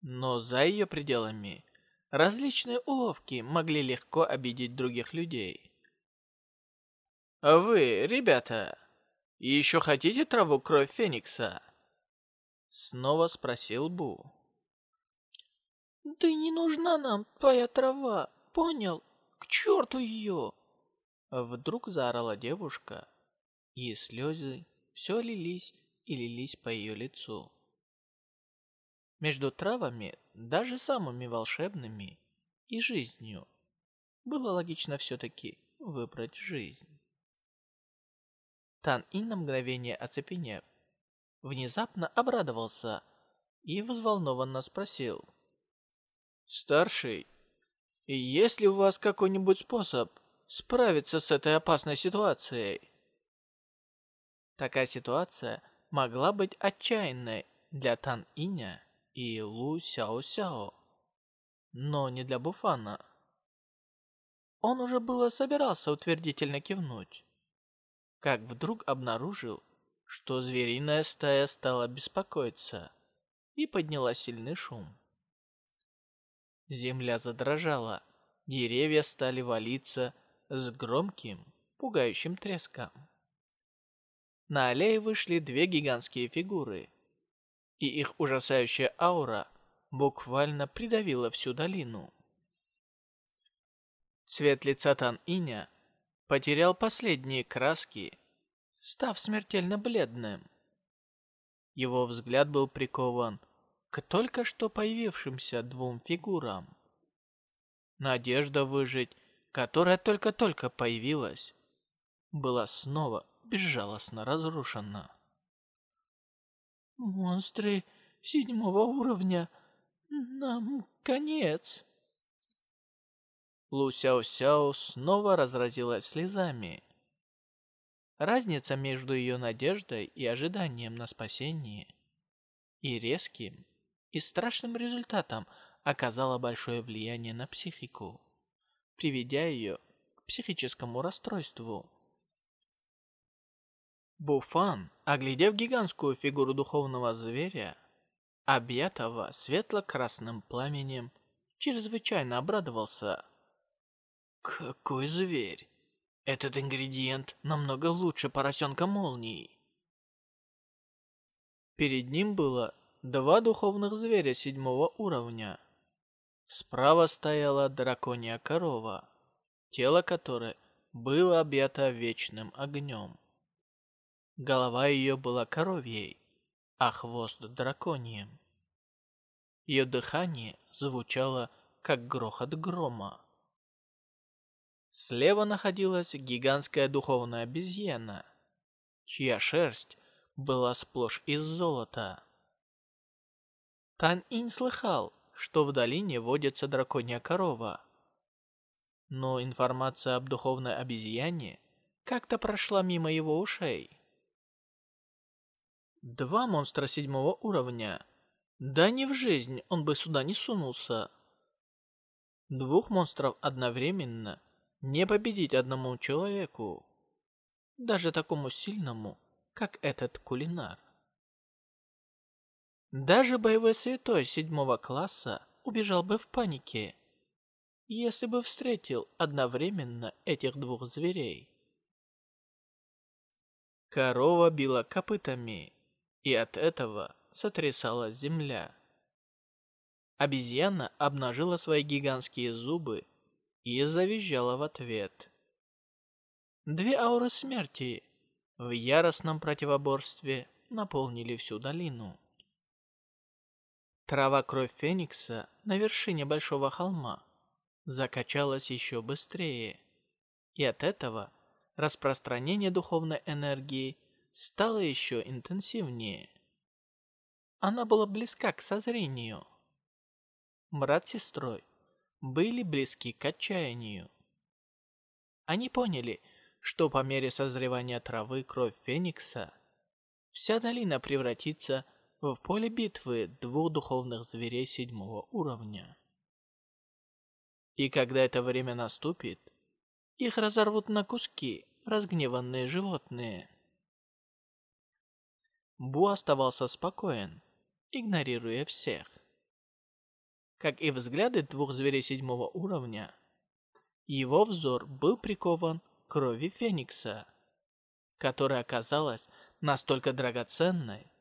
Но за ее пределами Различные уловки могли легко обидеть других людей. «А вы, ребята, еще хотите траву кровь Феникса?» Снова спросил Бу. «Да не нужна нам твоя трава, понял? К черту ее!» Вдруг заорала девушка, и слезы все лились и лились по ее лицу. Между травами, даже самыми волшебными, и жизнью, было логично все-таки выбрать жизнь. Тан Ин на мгновение оцепенев, внезапно обрадовался и взволнованно спросил. «Старший, есть ли у вас какой-нибудь способ справиться с этой опасной ситуацией?» Такая ситуация могла быть отчаянной для Тан Иня и Лу Сяо Сяо, но не для Буфана. Он уже было собирался утвердительно кивнуть, как вдруг обнаружил, что звериная стая стала беспокоиться и подняла сильный шум. Земля задрожала, деревья стали валиться с громким, пугающим треском. На аллее вышли две гигантские фигуры, и их ужасающая аура буквально придавила всю долину. Цвет лица Тан-Иня потерял последние краски, став смертельно бледным. Его взгляд был прикован к только что появившимся двум фигурам. Надежда выжить, которая только-только появилась, была снова безжалостно разрушена. «Монстры седьмого уровня, нам конец!» Лу Сяо Сяо снова разразилась слезами. Разница между ее надеждой и ожиданием на спасение и резким и страшным результатом оказала большое влияние на психику, приведя ее к психическому расстройству. Буфан, оглядев гигантскую фигуру духовного зверя, объятого светло-красным пламенем, чрезвычайно обрадовался. «Какой зверь! Этот ингредиент намного лучше поросенка молнии!» Перед ним было два духовных зверя седьмого уровня. Справа стояла драконья корова, тело которой было объято вечным огнем. Голова ее была коровьей, а хвост драконьем. Ее дыхание звучало, как грохот грома. Слева находилась гигантская духовная обезьяна, чья шерсть была сплошь из золота. Тан Инь слыхал, что в долине водится драконья корова. Но информация об духовной обезьяне как-то прошла мимо его ушей. Два монстра седьмого уровня. Да не в жизнь он бы сюда не сунулся. Двух монстров одновременно не победить одному человеку. Даже такому сильному, как этот кулинар. Даже боевой святой седьмого класса убежал бы в панике, если бы встретил одновременно этих двух зверей. Корова била копытами, и от этого сотрясалась земля. Обезьяна обнажила свои гигантские зубы и завизжала в ответ. Две ауры смерти в яростном противоборстве наполнили всю долину. Трава кровь Феникса на вершине большого холма закачалась еще быстрее, и от этого распространение духовной энергии стала еще интенсивнее. Она была близка к созрению. Брат с сестрой были близки к отчаянию. Они поняли, что по мере созревания травы кровь Феникса вся долина превратится в поле битвы двух духовных зверей седьмого уровня. И когда это время наступит, их разорвут на куски разгневанные животные. Бу оставался спокоен, игнорируя всех. как и взгляды двух зверей седьмого уровня, его взор был прикован к крови Феникса, которая оказалась настолько драгоценной,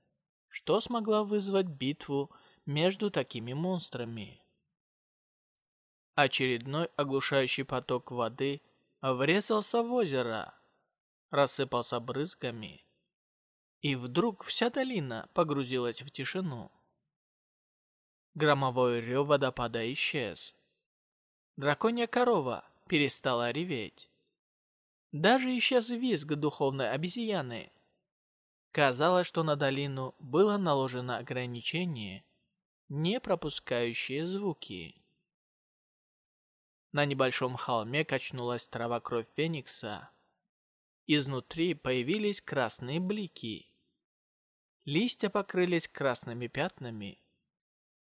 что смогла вызвать битву между такими монстрами. Очередной оглушающий поток воды врезался в озеро, рассыпался брызгами, и вдруг вся долина погрузилась в тишину. Громовой рев водопада исчез. Драконья корова перестала реветь. Даже исчез визг духовной обезьяны. Казалось, что на долину было наложено ограничение, не пропускающее звуки. На небольшом холме качнулась трава кровь Феникса. Изнутри появились красные блики. Листья покрылись красными пятнами,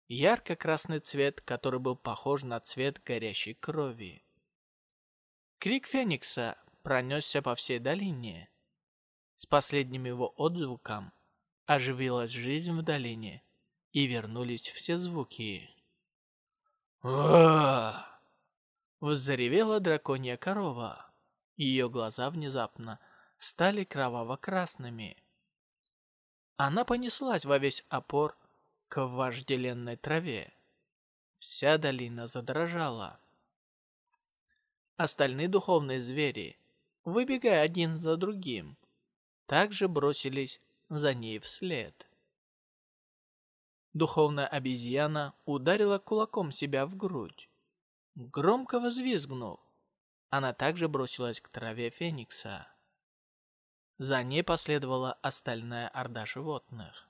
ярко-красный цвет, который был похож на цвет горящей крови. Крик Феникса пронесся по всей долине. С последним его отзвуком оживилась жизнь в долине, и вернулись все звуки. Взревела драконья корова. Ее глаза внезапно стали кроваво-красными. Она понеслась во весь опор к вожделенной траве. Вся долина задрожала. Остальные духовные звери, выбегая один за другим, также бросились за ней вслед. Духовная обезьяна ударила кулаком себя в грудь. Громко взвизгнув, она также бросилась к траве Феникса. За ней последовала остальная орда животных.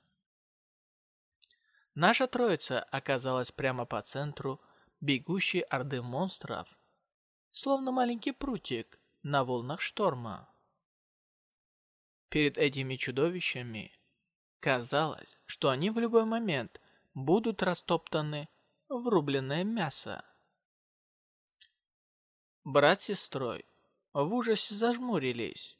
Наша троица оказалась прямо по центру бегущей орды монстров, словно маленький прутик на волнах шторма. Перед этими чудовищами казалось, что они в любой момент будут растоптаны в рубленное мясо. Брат с сестрой в ужасе зажмурились.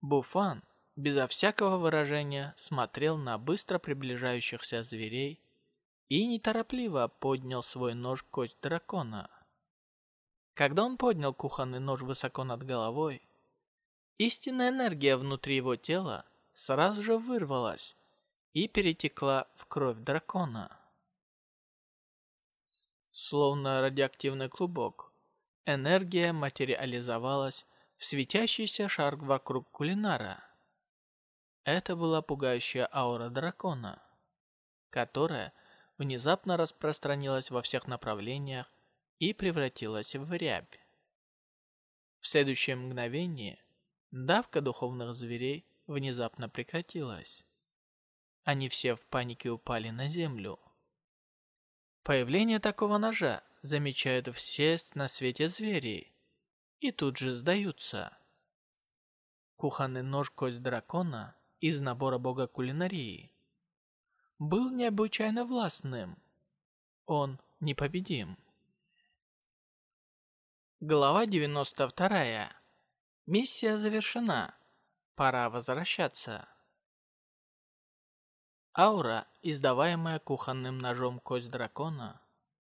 Буфан безо всякого выражения смотрел на быстро приближающихся зверей и неторопливо поднял свой нож-кость дракона. Когда он поднял кухонный нож высоко над головой, истинная энергия внутри его тела сразу же вырвалась и перетекла в кровь дракона. Словно радиоактивный клубок, энергия материализовалась в светящийся шар вокруг кулинара. Это была пугающая аура дракона, которая внезапно распространилась во всех направлениях и превратилась в рябь. В следующее мгновение давка духовных зверей внезапно прекратилась. Они все в панике упали на землю. Появление такого ножа замечают все на свете звери и тут же сдаются. Кухонный нож-кость дракона из набора бога кулинарии. Был необычайно властным. Он непобедим. Глава 92. Миссия завершена. Пора возвращаться. Аура, издаваемая кухонным ножом кость дракона,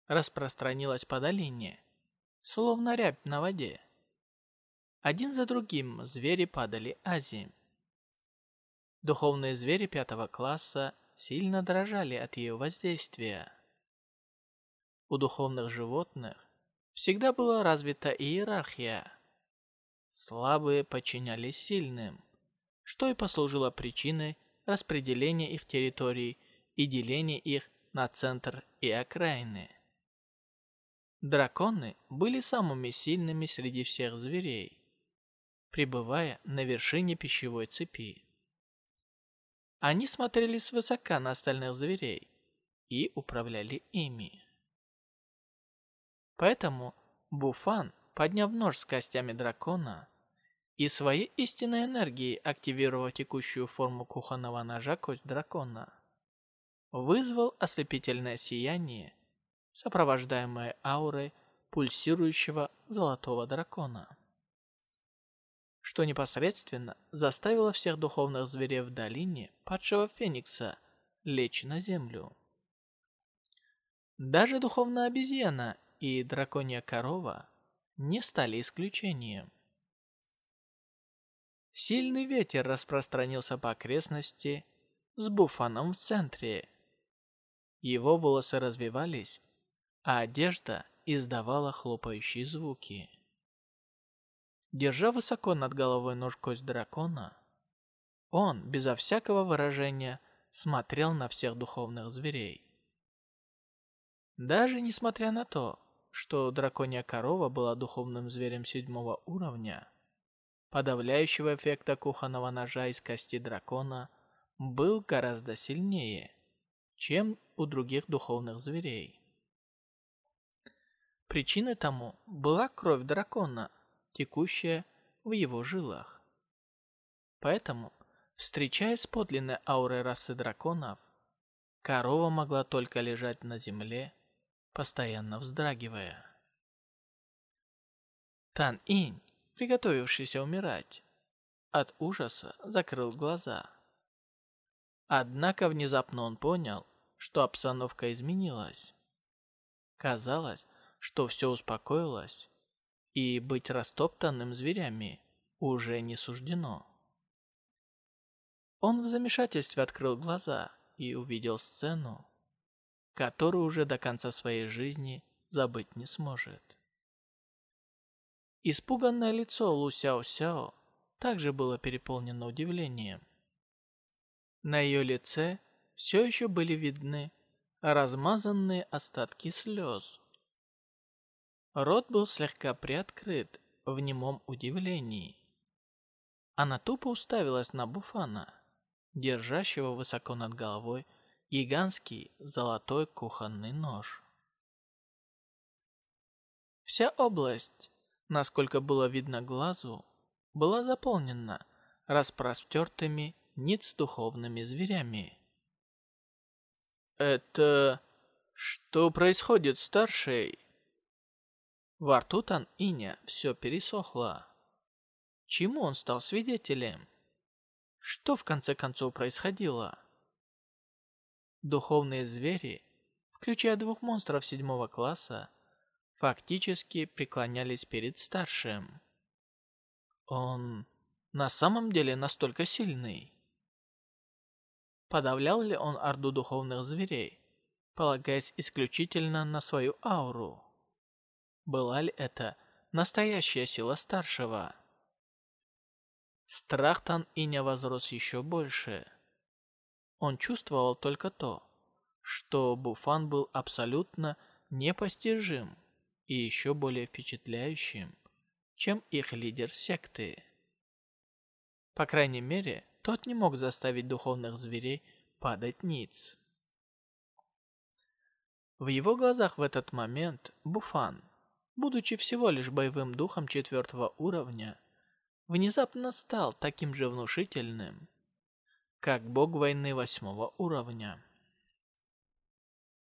распространилась по долине, словно рябь на воде. Один за другим звери падали Азии. Духовные звери пятого класса сильно дрожали от ее воздействия. У духовных животных всегда была развита иерархия. Слабые подчинялись сильным, что и послужило причиной распределения их территорий и деления их на центр и окраины. Драконы были самыми сильными среди всех зверей, пребывая на вершине пищевой цепи. Они смотрели свысока на остальных зверей и управляли ими. Поэтому Буфан, подняв нож с костями дракона и своей истинной энергией активировав текущую форму кухонного ножа кость дракона, вызвал ослепительное сияние, сопровождаемое аурой пульсирующего золотого дракона что непосредственно заставило всех духовных зверей в долине падшего Феникса лечь на землю. Даже духовная обезьяна и драконья корова не стали исключением. Сильный ветер распространился по окрестности с буфаном в центре. Его волосы развивались, а одежда издавала хлопающие звуки. Держа высоко над головой нож кость дракона, он, безо всякого выражения, смотрел на всех духовных зверей. Даже несмотря на то, что драконья корова была духовным зверем седьмого уровня, подавляющего эффекта кухонного ножа из кости дракона был гораздо сильнее, чем у других духовных зверей. Причиной тому была кровь дракона, текущая в его жилах. Поэтому, встречаясь с подлинной аурой расы драконов, корова могла только лежать на земле, постоянно вздрагивая. Тан-Инь, приготовившийся умирать, от ужаса закрыл глаза. Однако внезапно он понял, что обстановка изменилась. Казалось, что все успокоилось, и быть растоптанным зверями уже не суждено. Он в замешательстве открыл глаза и увидел сцену, которую уже до конца своей жизни забыть не сможет. Испуганное лицо Лу Сяо Сяо также было переполнено удивлением. На ее лице все еще были видны размазанные остатки слез. Рот был слегка приоткрыт в немом удивлении. Она тупо уставилась на Буфана, держащего высоко над головой гигантский золотой кухонный нож. Вся область, насколько было видно глазу, была заполнена распростертыми ниц духовными зверями. «Это... что происходит, старший?» Во рту Тан-Иня все пересохло. Чему он стал свидетелем? Что в конце концов происходило? Духовные звери, включая двух монстров седьмого класса, фактически преклонялись перед старшим. Он на самом деле настолько сильный? Подавлял ли он орду духовных зверей, полагаясь исключительно на свою ауру? Была ли это настоящая сила старшего? Страх Тан Иня возрос еще больше. Он чувствовал только то, что Буфан был абсолютно непостижим и еще более впечатляющим, чем их лидер секты. По крайней мере, тот не мог заставить духовных зверей падать ниц. В его глазах в этот момент Буфан будучи всего лишь боевым духом четвертого уровня, внезапно стал таким же внушительным, как бог войны восьмого уровня.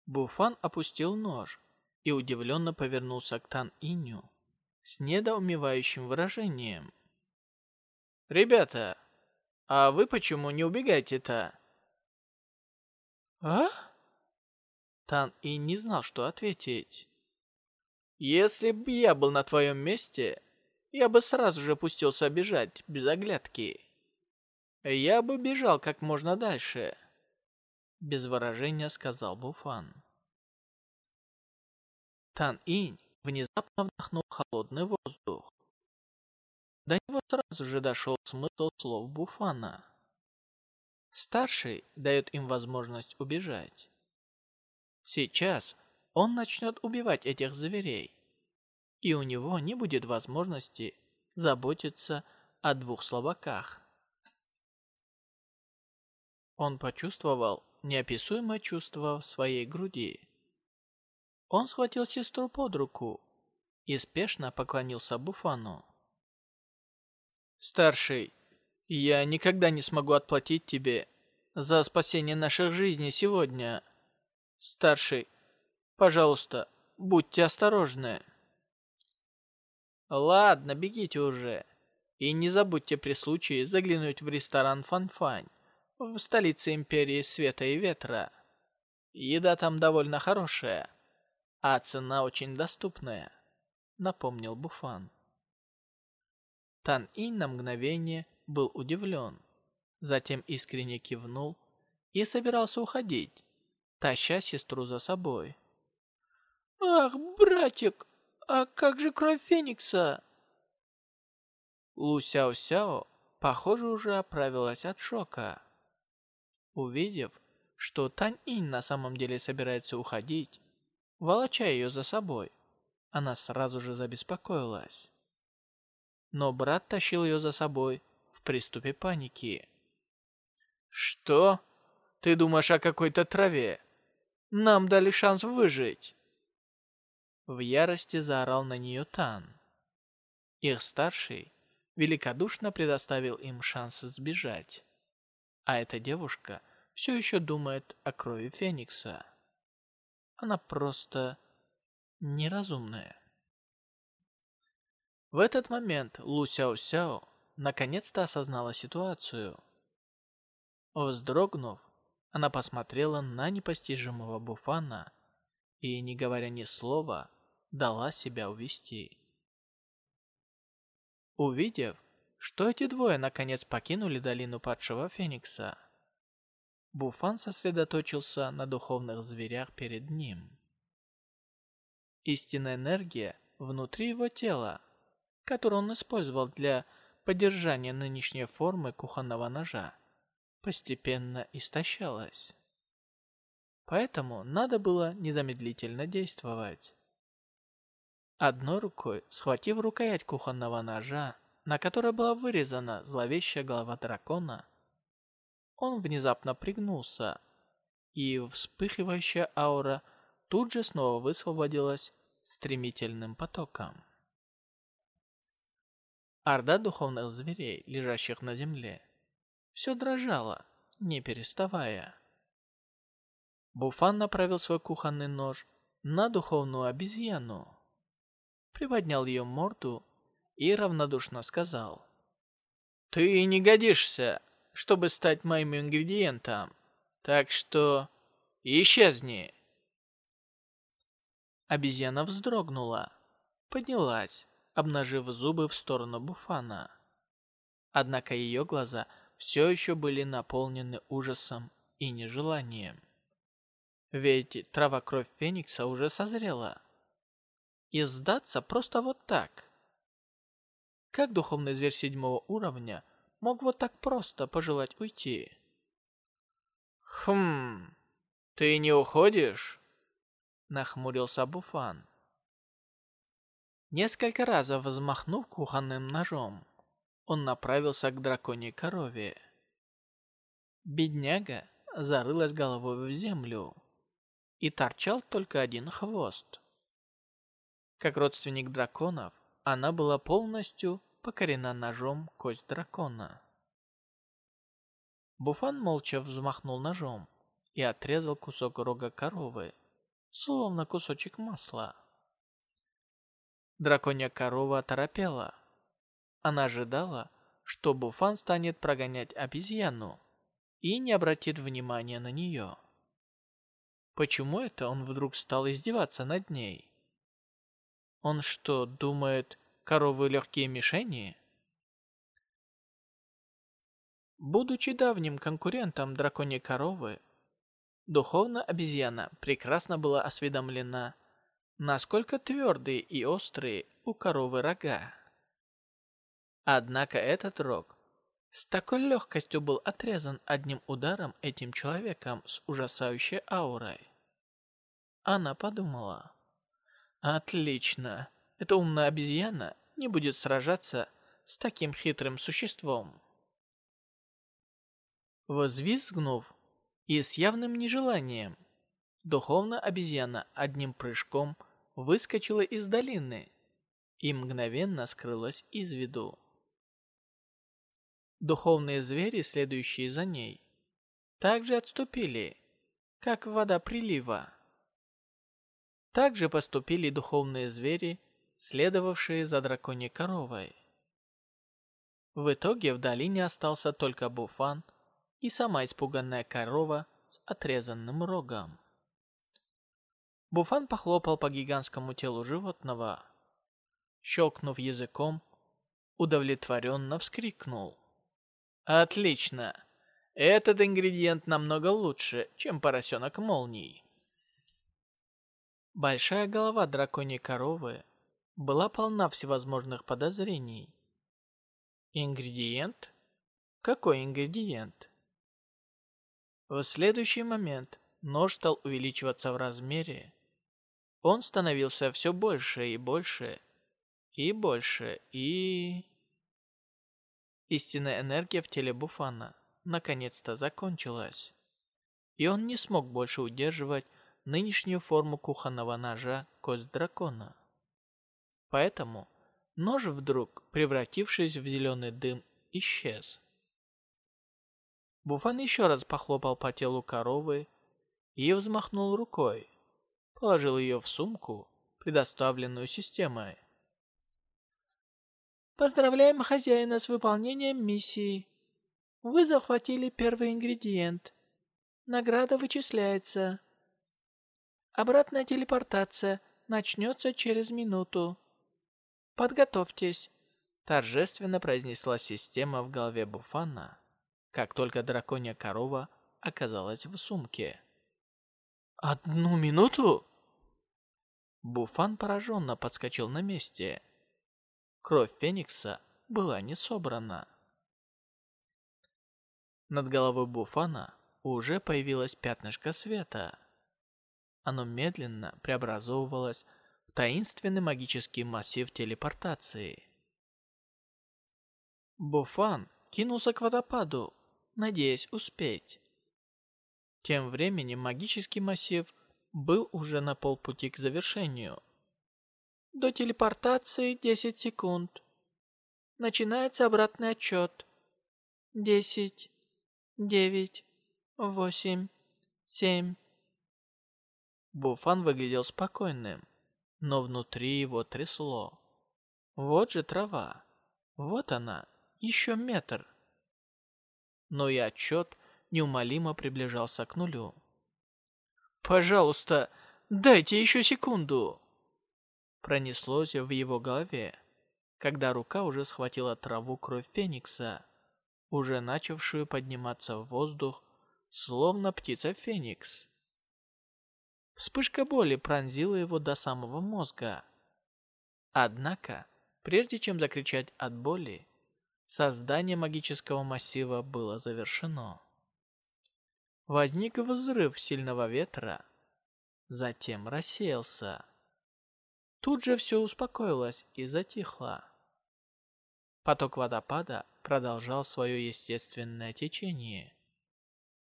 Буфан опустил нож и удивленно повернулся к Тан-Иню с недоумевающим выражением. «Ребята, а вы почему не убегаете-то?» «А?» Тан-Инь не знал, что ответить. Если бы я был на твоем месте, я бы сразу же пустился бежать, без оглядки. Я бы бежал как можно дальше. Без выражения сказал Буфан. Тан Инь внезапно вдохнул холодный воздух. До него сразу же дошел смысл слов Буфана. Старший дает им возможность убежать. Сейчас он начнет убивать этих зверей, и у него не будет возможности заботиться о двух слабаках. Он почувствовал неописуемое чувство в своей груди. Он схватил сестру под руку и спешно поклонился Буфану. «Старший, я никогда не смогу отплатить тебе за спасение наших жизней сегодня. Старший, Пожалуйста, будьте осторожны. Ладно, бегите уже. И не забудьте при случае заглянуть в ресторан Фанфань в столице Империи Света и Ветра. Еда там довольно хорошая, а цена очень доступная, напомнил Буфан. Тан Инь на мгновение был удивлен, затем искренне кивнул и собирался уходить, таща сестру за собой. «Ах, братик, а как же кровь Феникса?» Лу Сяо Сяо, похоже, уже оправилась от шока. Увидев, что Тань Инь на самом деле собирается уходить, волоча ее за собой, она сразу же забеспокоилась но брат тащил ее за собой в приступе паники. «Что? Ты думаешь о какой-то траве? Нам дали шанс выжить!» В ярости заорал на нее Тан. Их старший великодушно предоставил им шанс сбежать. А эта девушка все еще думает о крови Феникса. Она просто неразумная. В этот момент Лу Сяо Сяо наконец-то осознала ситуацию. Вздрогнув, она посмотрела на непостижимого Буфана и, не говоря ни слова, дала себя увести. Увидев, что эти двое наконец покинули долину падшего Феникса, Буфан сосредоточился на духовных зверях перед ним. Истинная энергия внутри его тела который он использовал для поддержания нынешней формы кухонного ножа, постепенно истощалась. Поэтому надо было незамедлительно действовать. Одной рукой, схватив рукоять кухонного ножа, на которой была вырезана зловещая голова дракона, он внезапно пригнулся, и вспыхивающая аура тут же снова высвободилась стремительным потоком. Орда духовных зверей, лежащих на земле, все дрожало, не переставая. Буфан направил свой кухонный нож на духовную обезьяну, приподнял ее морду и равнодушно сказал. «Ты не годишься, чтобы стать моим ингредиентом, так что исчезни!» Обезьяна вздрогнула, поднялась обнажив зубы в сторону Буфана. Однако ее глаза все еще были наполнены ужасом и нежеланием. Ведь трава кровь Феникса уже созрела. И сдаться просто вот так. Как духовный зверь седьмого уровня мог вот так просто пожелать уйти? «Хм, ты не уходишь?» Нахмурился Буфан. Несколько раз взмахнув кухонным ножом, он направился к драконьей корове. Бедняга зарылась головой в землю, и торчал только один хвост. Как родственник драконов, она была полностью покорена ножом кость дракона. Буфан молча взмахнул ножом и отрезал кусок рога коровы, словно кусочек масла. Драконья корова торопела. Она ожидала, что Буфан станет прогонять обезьяну и не обратит внимания на нее. Почему это он вдруг стал издеваться над ней? Он что, думает, коровы легкие мишени? Будучи давним конкурентом драконьей коровы, духовная обезьяна прекрасно была осведомлена насколько твердые и острые у коровы рога. Однако этот рог с такой легкостью был отрезан одним ударом этим человеком с ужасающей аурой. Она подумала. Отлично, эта умная обезьяна не будет сражаться с таким хитрым существом. Возвизгнув и с явным нежеланием, духовная обезьяна одним прыжком выскочила из долины и мгновенно скрылась из виду. Духовные звери, следующие за ней, также отступили, как вода прилива. Также поступили духовные звери, следовавшие за драконьей коровой. В итоге в долине остался только Буфан и сама испуганная корова с отрезанным рогом. Буфан похлопал по гигантскому телу животного. Щелкнув языком, удовлетворенно вскрикнул. «Отлично! Этот ингредиент намного лучше, чем поросенок молний». Большая голова драконьей коровы была полна всевозможных подозрений. Ингредиент? Какой ингредиент? В следующий момент нож стал увеличиваться в размере. Он становился все больше и больше, и больше, и... Истинная энергия в теле Буфана наконец-то закончилась. И он не смог больше удерживать нынешнюю форму кухонного ножа кость дракона. Поэтому нож вдруг, превратившись в зеленый дым, исчез. Буфан еще раз похлопал по телу коровы и взмахнул рукой, положил ее в сумку, предоставленную системой. Поздравляем хозяина с выполнением миссии. Вы захватили первый ингредиент. Награда вычисляется. Обратная телепортация начнется через минуту. Подготовьтесь, торжественно произнесла система в голове Буфана, как только драконья корова оказалась в сумке. «Одну минуту?» Буфан пораженно подскочил на месте. Кровь Феникса была не собрана. Над головой Буфана уже появилось пятнышко света. Оно медленно преобразовывалось таинственный магический массив телепортации. Буфан кинулся к водопаду, надеясь успеть. Тем временем магический массив был уже на полпути к завершению. До телепортации 10 секунд. Начинается обратный отчет. 10, 9, 8, 7. Буфан выглядел спокойным, но внутри его трясло. Вот же трава. Вот она, еще метр. Но и отчет неумолимо приближался к нулю. «Пожалуйста, дайте еще секунду!» Пронеслось в его голове, когда рука уже схватила траву кровь Феникса, уже начавшую подниматься в воздух, словно птица Феникс. Вспышка боли пронзила его до самого мозга. Однако, прежде чем закричать от боли, создание магического массива было завершено. Возник взрыв сильного ветра, затем рассеялся. Тут же все успокоилось и затихло. Поток водопада продолжал свое естественное течение.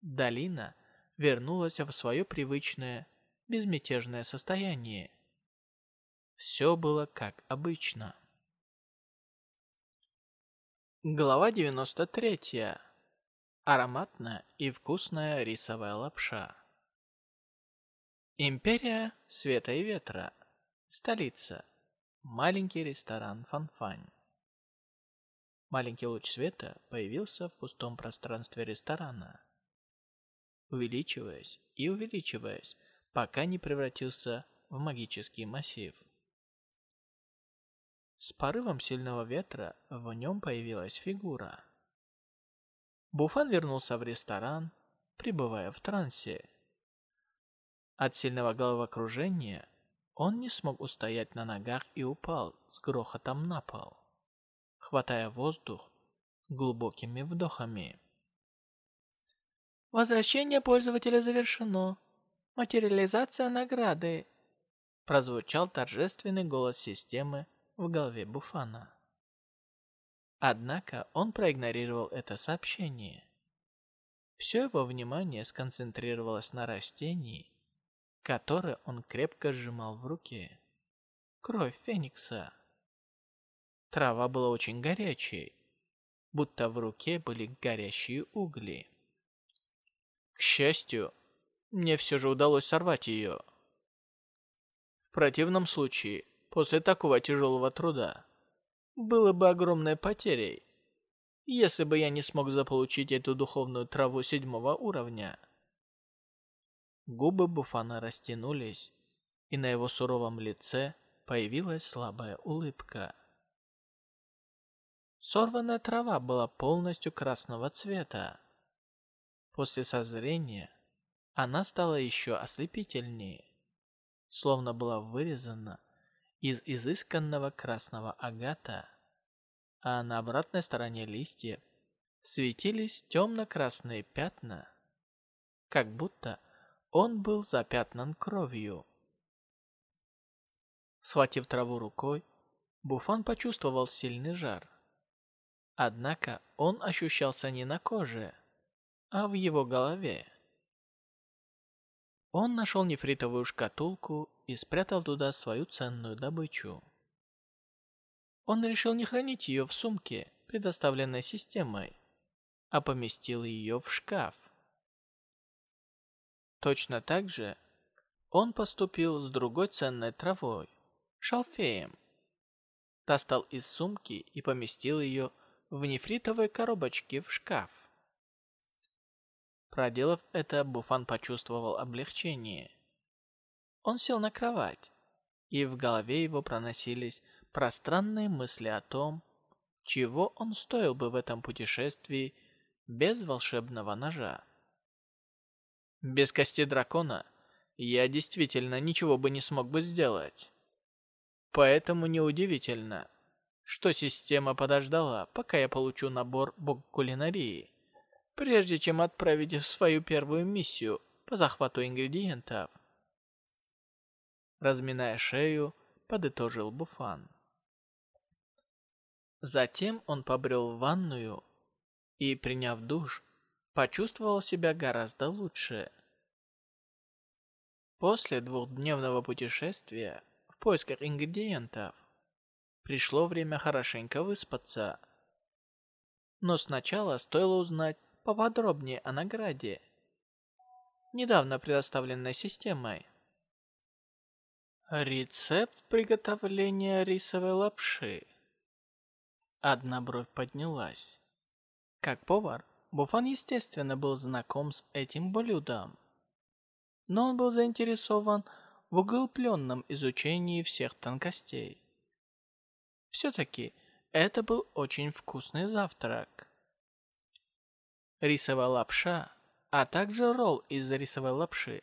Долина вернулась в свое привычное, безмятежное состояние. Все было как обычно. Глава 93. Ароматная и вкусная рисовая лапша. Империя света и ветра. Столица. Маленький ресторан Фанфань. Маленький луч света появился в пустом пространстве ресторана, увеличиваясь и увеличиваясь, пока не превратился в магический массив. С порывом сильного ветра в нем появилась фигура. Буфан вернулся в ресторан, пребывая в трансе. От сильного головокружения он не смог устоять на ногах и упал с грохотом на пол, хватая воздух глубокими вдохами. «Возвращение пользователя завершено. Материализация награды», прозвучал торжественный голос системы в голове Буфана. Однако он проигнорировал это сообщение. Все его внимание сконцентрировалось на растении, которое он крепко сжимал в руке. Кровь Феникса. Трава была очень горячей, будто в руке были горящие угли. К счастью, мне все же удалось сорвать ее. В противном случае, после такого тяжелого труда, было бы огромной потерей, если бы я не смог заполучить эту духовную траву седьмого уровня. Губы Буфана растянулись, и на его суровом лице появилась слабая улыбка. Сорванная трава была полностью красного цвета. После созрения она стала еще ослепительнее, словно была вырезана из изысканного красного агата, а на обратной стороне листьев светились темно-красные пятна, как будто он был запятнан кровью. Схватив траву рукой, Буфан почувствовал сильный жар. Однако он ощущался не на коже, а в его голове. Он нашел нефритовую шкатулку и спрятал туда свою ценную добычу. Он решил не хранить ее в сумке, предоставленной системой, а поместил ее в шкаф. Точно так же он поступил с другой ценной травой, шалфеем. Достал из сумки и поместил ее в нефритовой коробочке в шкаф. Проделав это, Буфан почувствовал облегчение. Он сел на кровать, и в голове его проносились пространные мысли о том, чего он стоил бы в этом путешествии без волшебного ножа. Без кости дракона я действительно ничего бы не смог бы сделать. Поэтому неудивительно, что система подождала, пока я получу набор бог кулинарии, прежде чем отправить свою первую миссию по захвату ингредиентов. Разминая шею, подытожил Буфан. Затем он побрел в ванную и, приняв душ, почувствовал себя гораздо лучше. После двухдневного путешествия в поисках ингредиентов пришло время хорошенько выспаться. Но сначала стоило узнать поподробнее о награде, недавно предоставленной системой. Рецепт приготовления рисовой лапши. Одна бровь поднялась. Как повар, Буфан, естественно, был знаком с этим блюдом. Но он был заинтересован в углубленном изучении всех тонкостей. Все-таки это был очень вкусный завтрак. Рисовая лапша, а также ролл из рисовой лапши.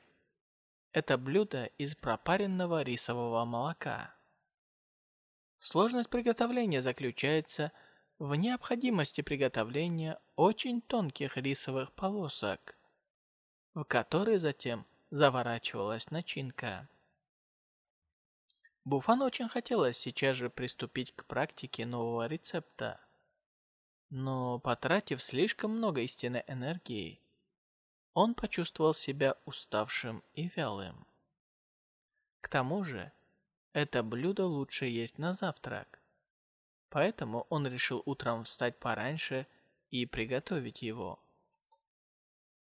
Это блюдо из пропаренного рисового молока. Сложность приготовления заключается в необходимости приготовления очень тонких рисовых полосок, в которые затем заворачивалась начинка. Буфан очень хотелось сейчас же приступить к практике нового рецепта. Но, потратив слишком много истинной энергии, он почувствовал себя уставшим и вялым. К тому же, это блюдо лучше есть на завтрак. Поэтому он решил утром встать пораньше и приготовить его.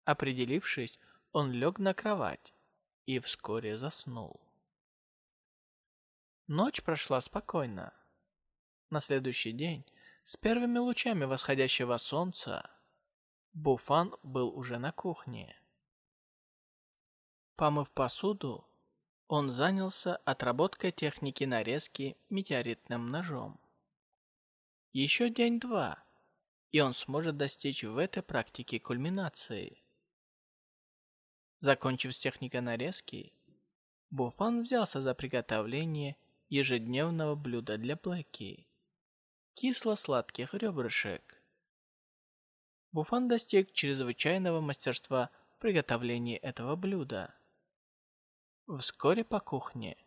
Определившись, он лег на кровать и вскоре заснул. Ночь прошла спокойно. На следующий день, с первыми лучами восходящего солнца, Буфан был уже на кухне. Помыв посуду, он занялся отработкой техники нарезки метеоритным ножом. Еще день-два, и он сможет достичь в этой практике кульминации. Закончив с техникой нарезки, Буфан взялся за приготовление ежедневного блюда для Блэки. Кисло-сладких ребрышек. Буфан достиг чрезвычайного мастерства в приготовлении этого блюда. Вскоре по кухне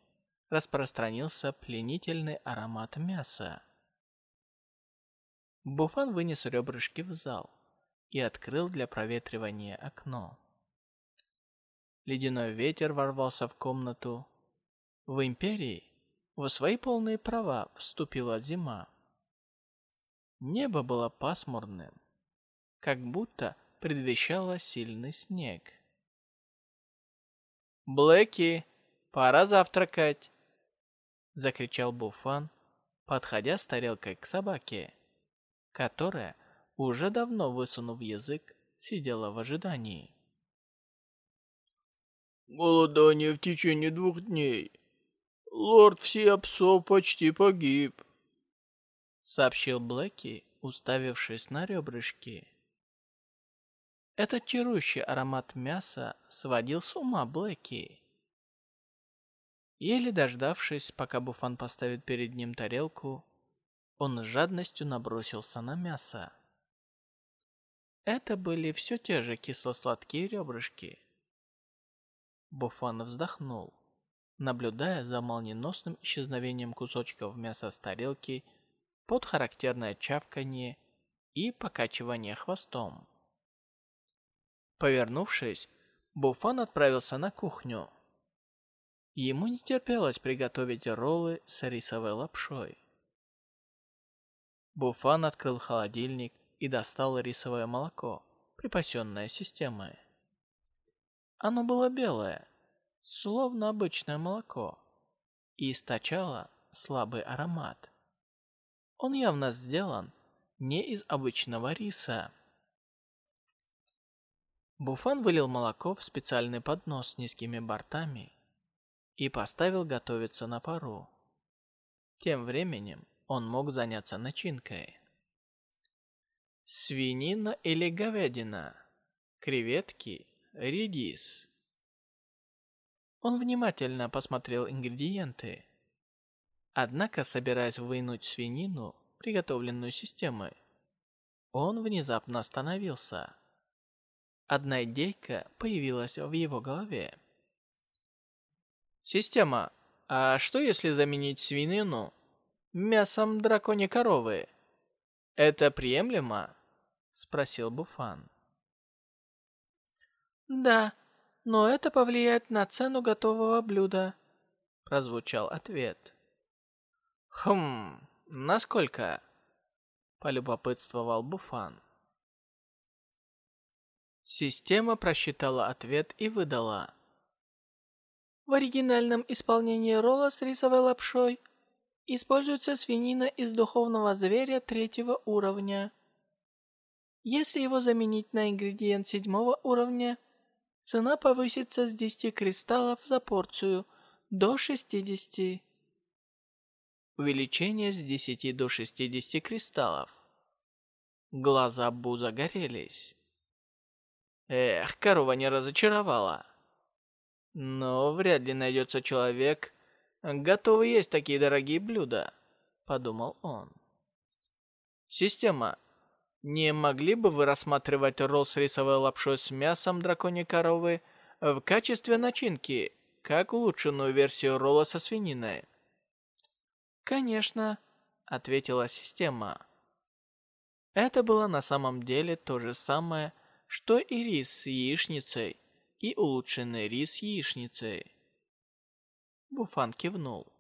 распространился пленительный аромат мяса. Буфан вынес ребрышки в зал и открыл для проветривания окно. Ледяной ветер ворвался в комнату. В Империи в свои полные права вступила зима. Небо было пасмурным, как будто предвещало сильный снег. «Блэки, пора завтракать!» — закричал Буфан, подходя с тарелкой к собаке, которая, уже давно высунув язык, сидела в ожидании. «Голодание в течение двух дней лорд Всеопсо почти погиб», — сообщил Блэки, уставившись на ребрышки. Этот чарующий аромат мяса сводил с ума Блэки. Еле дождавшись, пока Буфан поставит перед ним тарелку, он с жадностью набросился на мясо. Это были все те же кисло-сладкие ребрышки. Буфан вздохнул, наблюдая за молниеносным исчезновением кусочков мяса с тарелки под характерное чавканье и покачивание хвостом. Повернувшись, Буфан отправился на кухню. Ему не терпелось приготовить роллы с рисовой лапшой. Буфан открыл холодильник и достал рисовое молоко, припасенное системой. Оно было белое, словно обычное молоко, и источало слабый аромат. Он явно сделан не из обычного риса. Буфан вылил молоко в специальный поднос с низкими бортами и поставил готовиться на пару. Тем временем он мог заняться начинкой. Свинина или говядина, креветки, редис. Он внимательно посмотрел ингредиенты. Однако, собираясь вынуть свинину, приготовленную системой, он внезапно остановился. Одна идейка появилась в его голове. «Система, а что если заменить свинину мясом драконьей коровы? Это приемлемо?» Спросил Буфан. «Да, но это повлияет на цену готового блюда», прозвучал ответ. «Хм, насколько?» полюбопытствовал Буфан. Система просчитала ответ и выдала. В оригинальном исполнении ролла с рисовой лапшой используется свинина из духовного зверя третьего уровня. Если его заменить на ингредиент седьмого уровня, цена повысится с 10 кристаллов за порцию до 60. Увеличение с 10 до 60 кристаллов. Глаза Бу загорелись. Эх, корова не разочаровала. Но вряд ли найдется человек, готовый есть такие дорогие блюда, подумал он. Система, не могли бы вы рассматривать ролл с рисовой лапшой с мясом драконьей коровы в качестве начинки, как улучшенную версию ролла со свининой? «Конечно», — ответила система. Это было на самом деле то же самое, что и рис с яичницей, и улучшенный рис с яичницей. Буфан кивнул.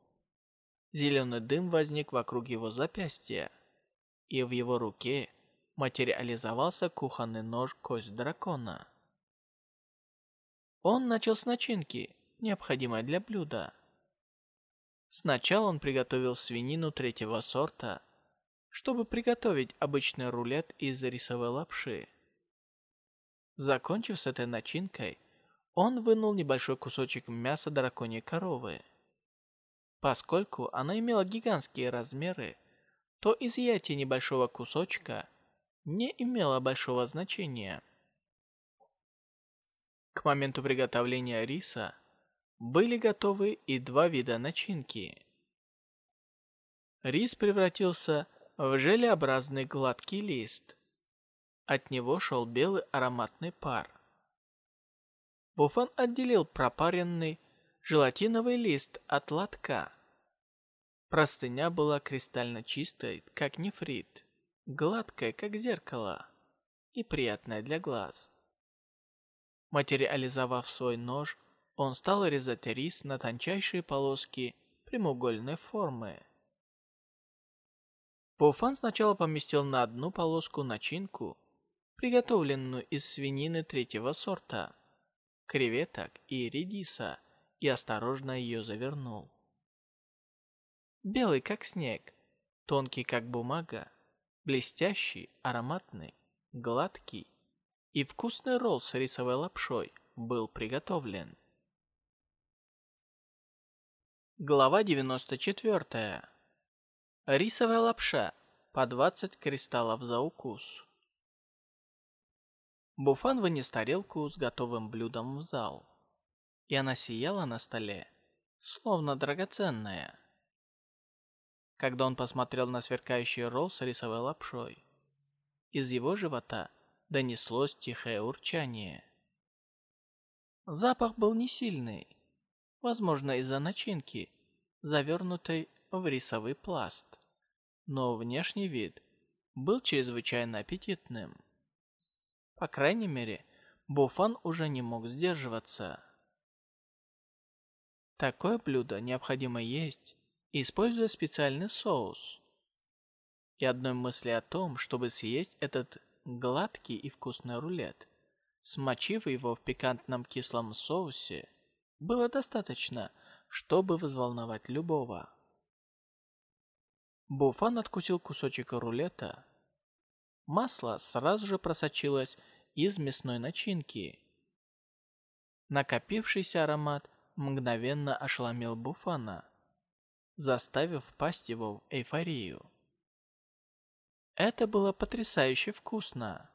Зеленый дым возник вокруг его запястья, и в его руке материализовался кухонный нож кость дракона. Он начал с начинки, необходимой для блюда. Сначала он приготовил свинину третьего сорта, чтобы приготовить обычный рулет из рисовой лапши. Закончив с этой начинкой, он вынул небольшой кусочек мяса драконьей коровы. Поскольку она имела гигантские размеры, то изъятие небольшого кусочка не имело большого значения. К моменту приготовления риса были готовы и два вида начинки. Рис превратился в желеобразный гладкий лист – от него шел белый ароматный пар. Буфан отделил пропаренный желатиновый лист от лотка. Простыня была кристально чистой, как нефрит, гладкой, как зеркало, и приятная для глаз. Материализовав свой нож, он стал резать рис на тончайшие полоски прямоугольной формы. Буфан сначала поместил на одну полоску начинку, приготовленную из свинины третьего сорта, креветок и редиса, и осторожно ее завернул. Белый, как снег, тонкий, как бумага, блестящий, ароматный, гладкий и вкусный ролл с рисовой лапшой был приготовлен. Глава 94. Рисовая лапша. По 20 кристаллов за укус. Буфан вынес тарелку с готовым блюдом в зал. И она сияла на столе, словно драгоценная. Когда он посмотрел на сверкающий ролл с рисовой лапшой, из его живота донеслось тихое урчание. Запах был не сильный, возможно, из-за начинки, завернутой в рисовый пласт. Но внешний вид был чрезвычайно аппетитным. По крайней мере, Буфан уже не мог сдерживаться. Такое блюдо необходимо есть, используя специальный соус. И одной мысли о том, чтобы съесть этот гладкий и вкусный рулет, смочив его в пикантном кислом соусе, было достаточно, чтобы взволновать любого. Буфан откусил кусочек рулета. Масло сразу же просочилось из мясной начинки. Накопившийся аромат мгновенно ошеломил Буфана, заставив впасть его в эйфорию. Это было потрясающе вкусно.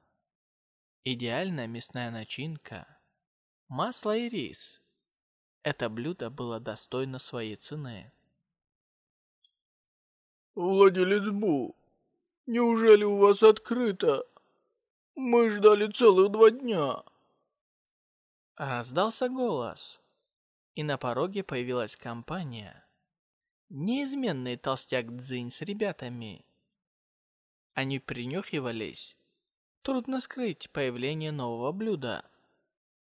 Идеальная мясная начинка, масло и рис. Это блюдо было достойно своей цены. «Владелец Бу, неужели у вас открыто? Мы ждали целых два дня». Раздался голос, и на пороге появилась компания. Неизменный толстяк Цзинь с ребятами. Они принюхивались. Трудно скрыть появление нового блюда.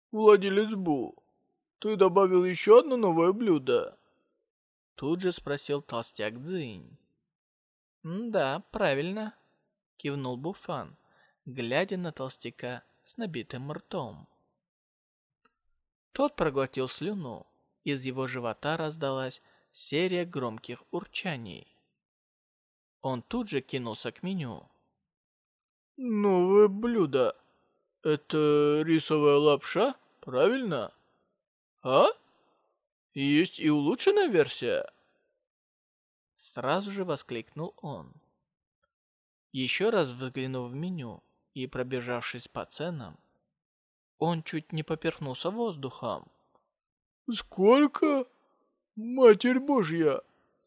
«Владелец Бу, ты добавил еще одно новое блюдо?» Тут же спросил толстяк Цзинь. «Да, правильно», — кивнул Буфан, глядя на толстяка с набитым ртом. Тот проглотил слюну. Из его живота раздалась серия громких урчаний. Он тут же кинулся к меню. «Новое блюдо. Это рисовая лапша, правильно? А? Есть и улучшенная версия?» Сразу же воскликнул он. Еще раз взглянув в меню и пробежавшись по ценам, он чуть не поперхнулся воздухом. «Сколько? Матерь Божья!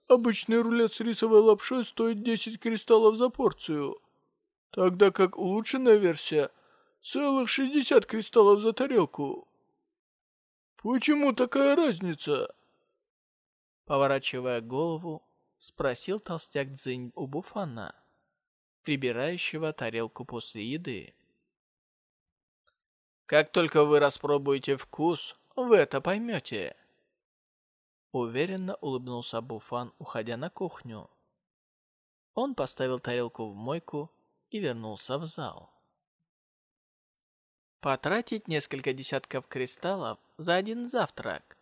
Обычный рулет с рисовой лапшой стоит 10 кристаллов за порцию, тогда как улучшенная версия целых 60 кристаллов за тарелку. Почему такая разница?» Поворачивая голову, Спросил толстяк Цзинь у Буфана, прибирающего тарелку после еды. «Как только вы распробуете вкус, вы это поймете». Уверенно улыбнулся Буфан, уходя на кухню. Он поставил тарелку в мойку и вернулся в зал. Потратить несколько десятков кристаллов за один завтрак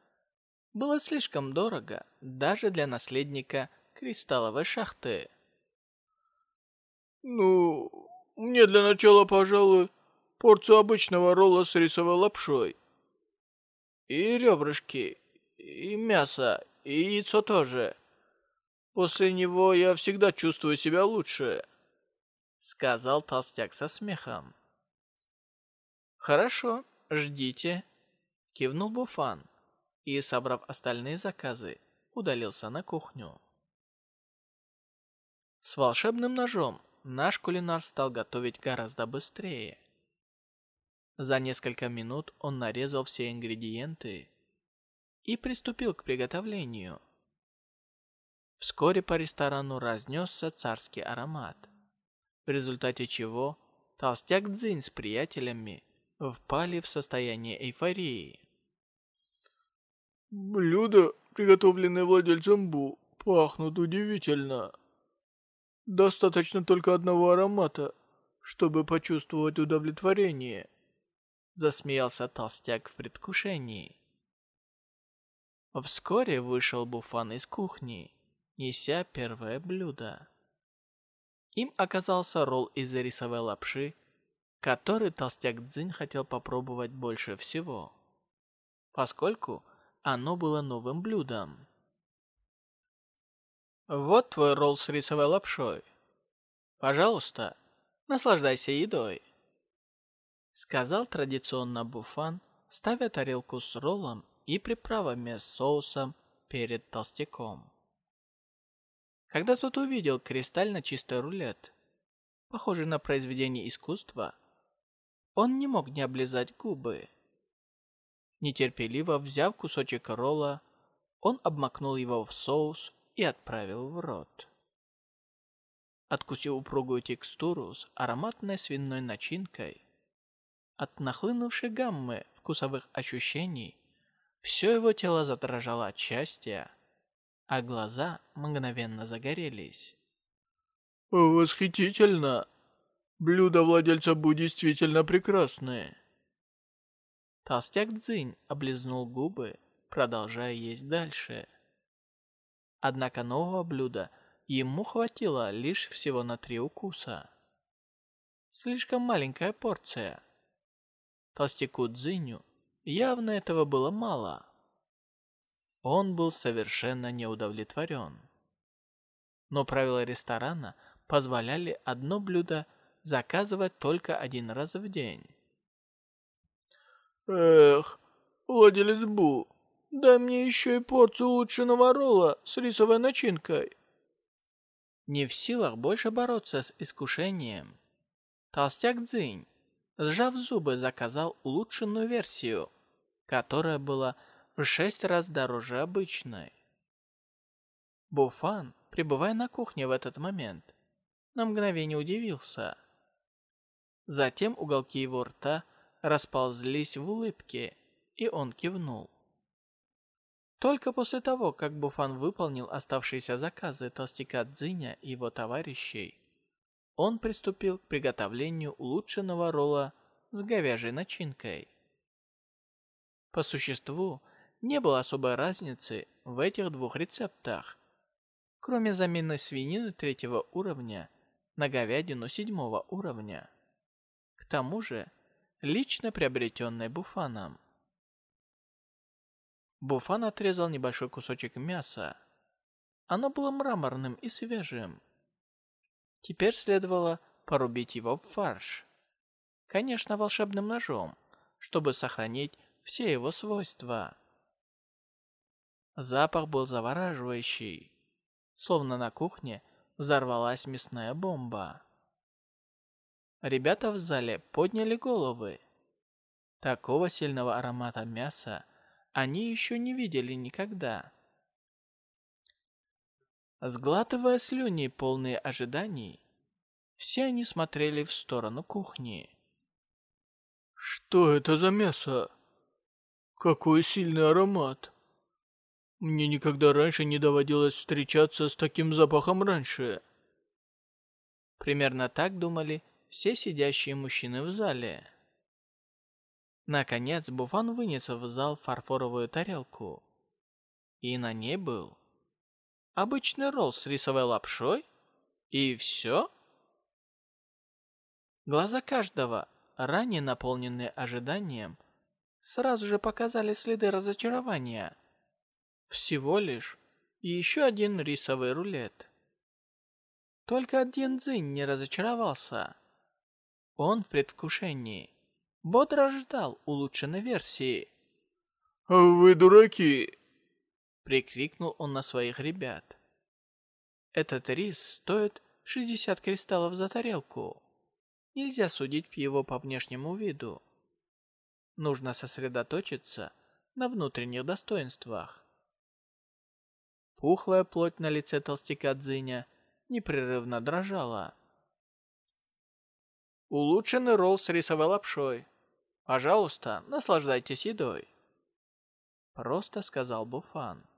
было слишком дорого даже для наследника кристалловой шахты. Ну, мне для начала, пожалуй, порцию обычного ролла с рисовой лапшой. И ребрышки, и мясо, и яйцо тоже. После него я всегда чувствую себя лучше. Сказал толстяк со смехом. Хорошо, ждите. Кивнул Буфан и, собрав остальные заказы, удалился на кухню. С волшебным ножом наш кулинар стал готовить гораздо быстрее. За несколько минут он нарезал все ингредиенты и приступил к приготовлению. Вскоре по ресторану разнесся царский аромат, в результате чего толстяк Цзинь с приятелями впали в состояние эйфории. «Блюда, приготовленные владельцем Бу, пахнут удивительно», Достаточно только одного аромата, чтобы почувствовать удовлетворение. Засмеялся толстяк в предвкушении. Вскоре вышел Буфан из кухни, неся первое блюдо. Им оказался ролл из рисовой лапши, который толстяк Цзинь хотел попробовать больше всего, поскольку оно было новым блюдом. Вот твой ролл с рисовой лапшой. Пожалуйста, наслаждайся едой. Сказал традиционно Буфан, ставя тарелку с роллом и приправами с соусом перед толстяком. Когда тот увидел кристально чистый рулет, похожий на произведение искусства, он не мог не облизать губы. Нетерпеливо взяв кусочек ролла, он обмакнул его в соус и отправил в рот. Откусив упругую текстуру с ароматной свиной начинкой, от нахлынувшей гаммы вкусовых ощущений, все его тело задрожало от счастья, а глаза мгновенно загорелись. «Восхитительно! Блюдо владельца Бу действительно прекрасное!» Толстяк Цзинь облизнул губы, продолжая есть дальше. Однако нового блюда ему хватило лишь всего на три укуса. Слишком маленькая порция. Толстяку Цзиню явно этого было мало. Он был совершенно неудовлетворен. Но правила ресторана позволяли одно блюдо заказывать только один раз в день. Эх, владелец Бу, дай мне еще и порцию улучшенного ролла с рисовой начинкой. Не в силах больше бороться с искушением, толстяк Цзинь, сжав зубы, заказал улучшенную версию, которая была в шесть раз дороже обычной. Буфан, пребывая на кухне в этот момент, на мгновение удивился. Затем уголки его рта расползлись в улыбке, и он кивнул. Только после того, как Буфан выполнил оставшиеся заказы толстяка Цзиня и его товарищей, он приступил к приготовлению улучшенного ролла с говяжьей начинкой. По существу, не было особой разницы в этих двух рецептах, кроме замены свинины третьего уровня на говядину седьмого уровня. Тому же, лично приобретенной Буфаном. Буфан отрезал небольшой кусочек мяса. Оно было мраморным и свежим. Теперь следовало порубить его в фарш. Конечно, волшебным ножом, чтобы сохранить все его свойства. Запах был завораживающий, словно на кухне взорвалась мясная бомба. Ребята в зале подняли головы. Такого сильного аромата мяса они еще не видели никогда. Сглатывая слюни, полные ожиданий, все они смотрели в сторону кухни. «Что это за мясо? Какой сильный аромат! Мне никогда раньше не доводилось встречаться с таким запахом раньше!» Примерно так думали все сидящие мужчины в зале. Наконец, Буфан вынес в зал фарфоровую тарелку. И на ней был обычный ролл с рисовой лапшой. И все? Глаза каждого, ранее наполненные ожиданием, сразу же показали следы разочарования. Всего лишь еще один рисовый рулет. Только один Цзинь не разочаровался. Он в предвкушении. Бодро ждал улучшенной версии. «Вы дураки!» Прикрикнул он на своих ребят. Этот рис стоит 60 кристаллов за тарелку. Нельзя судить его по внешнему виду. Нужно сосредоточиться на внутренних достоинствах. Пухлая плоть на лице толстяка Дзиня непрерывно дрожала. Улучшенный ролл с рисовой лапшой. Пожалуйста, наслаждайтесь едой. Просто сказал Буфан.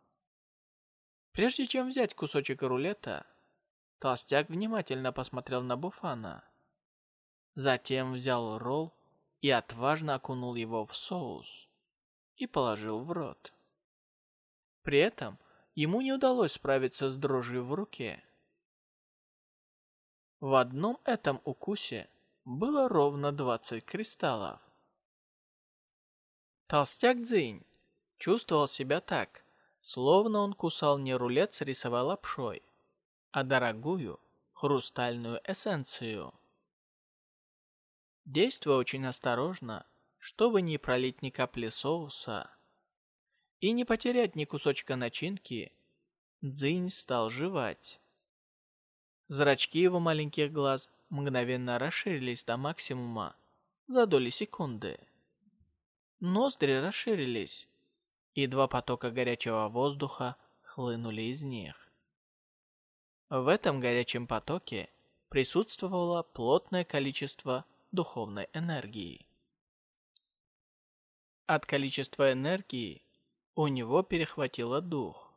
Прежде чем взять кусочек рулета, толстяк внимательно посмотрел на Буфана. Затем взял ролл и отважно окунул его в соус и положил в рот. При этом ему не удалось справиться с дрожью в руке. В одном этом укусе было ровно 20 кристаллов. Толстяк Цзинь чувствовал себя так, словно он кусал не рулет с рисовой лапшой, а дорогую хрустальную эссенцию. Действуя очень осторожно, чтобы не пролить ни капли соуса и не потерять ни кусочка начинки, Цзинь стал жевать. Зрачки его маленьких глаз мгновенно расширились до максимума за доли секунды. Ноздри расширились, и два потока горячего воздуха хлынули из них. В этом горячем потоке присутствовало плотное количество духовной энергии. От количества энергии у него перехватило дух.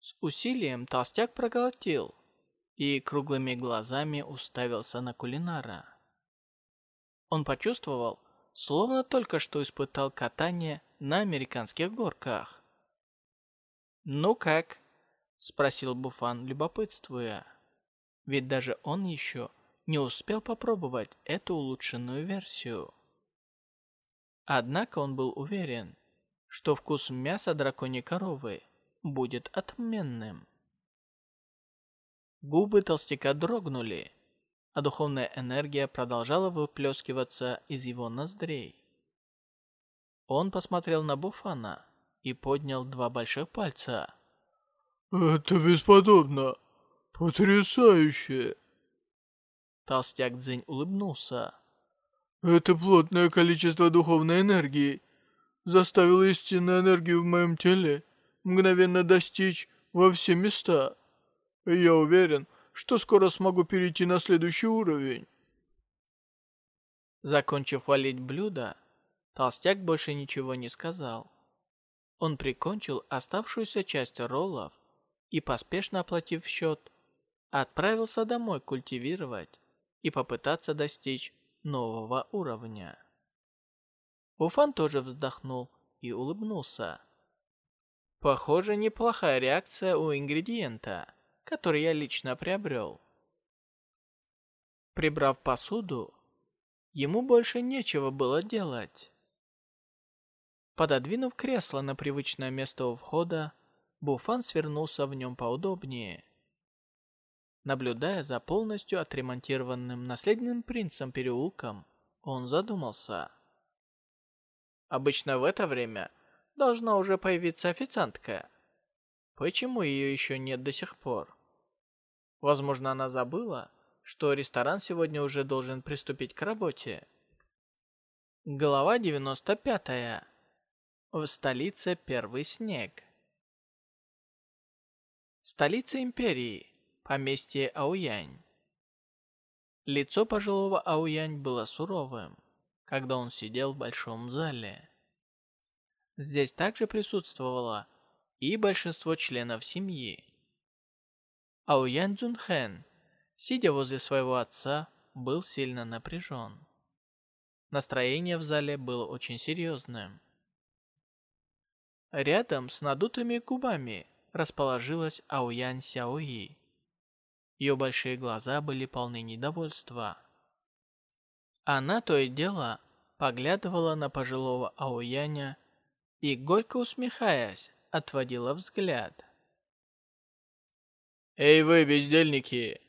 С усилием толстяк проглотил и круглыми глазами уставился на кулинара. Он почувствовал, словно только что испытал катание на американских горках. «Ну как?» — спросил Буфан, любопытствуя. Ведь даже он еще не успел попробовать эту улучшенную версию. Однако он был уверен, что вкус мяса драконьей коровы будет отменным. Губы толстяка дрогнули, а духовная энергия продолжала выплескиваться из его ноздрей. Он посмотрел на Буфана и поднял два больших пальца. «Это бесподобно! Потрясающе!» Толстяк Цзинь улыбнулся. «Это плотное количество духовной энергии заставило истинную энергию в моем теле мгновенно достичь во все места. Я уверен, что скоро смогу перейти на следующий уровень». Закончив валить блюдо, толстяк больше ничего не сказал. Он прикончил оставшуюся часть роллов и, поспешно оплатив счет, отправился домой культивировать и попытаться достичь нового уровня. Уфан тоже вздохнул и улыбнулся. Похоже, неплохая реакция у ингредиента, который я лично приобрел. Прибрав посуду, ему больше нечего было делать. Пододвинув кресло на привычное место у входа, Буфан свернулся в нем поудобнее. Наблюдая за полностью отремонтированным наследным принцем переулком, он задумался. Обычно в это время должна уже появиться официантка. Почему ее еще нет до сих пор? Возможно, она забыла, что ресторан сегодня уже должен приступить к работе. Глава 95. В столице первый снег. Столица империи. Поместье Ауянь. Лицо пожилого Ауянь было суровым, когда он сидел в большом зале. Здесь также присутствовало и большинство членов семьи. Ауянь Цзунхэн, сидя возле своего отца, был сильно напряжен. Настроение в зале было очень серьезным. Рядом с надутыми губами расположилась Ауян Сяои. Ее большие глаза были полны недовольства. Она то и дело поглядывала на пожилого Ауяня и, горько усмехаясь, отводила взгляд. «Эй вы, бездельники!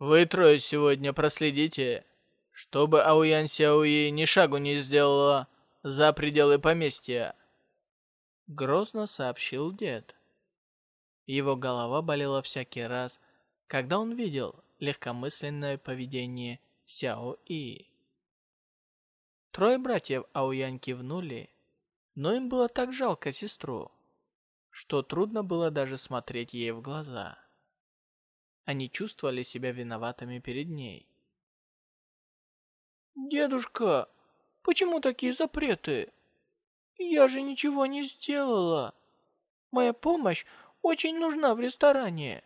Вы трое сегодня проследите, чтобы Ауян Сяои ни шагу не сделала за пределы поместья!» Грозно сообщил дед. Его голова болела всякий раз, когда он видел легкомысленное поведение Сяо И. Трое братьев Ауянь кивнули, но им было так жалко сестру, что трудно было даже смотреть ей в глаза. Они чувствовали себя виноватыми перед ней. «Дедушка, почему такие запреты?» Я же ничего не сделала. Моя помощь очень нужна в ресторане.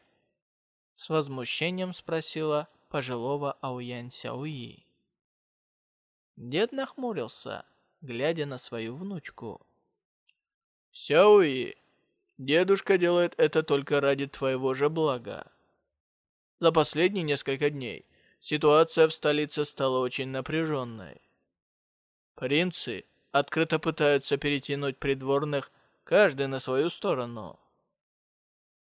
С возмущением спросила пожилого Ауян Сяои. Дед нахмурился, глядя на свою внучку. «Сяои, дедушка делает это только ради твоего же блага. За последние несколько дней ситуация в столице стала очень напряженной. Принцы открыто пытаются перетянуть придворных, каждый на свою сторону.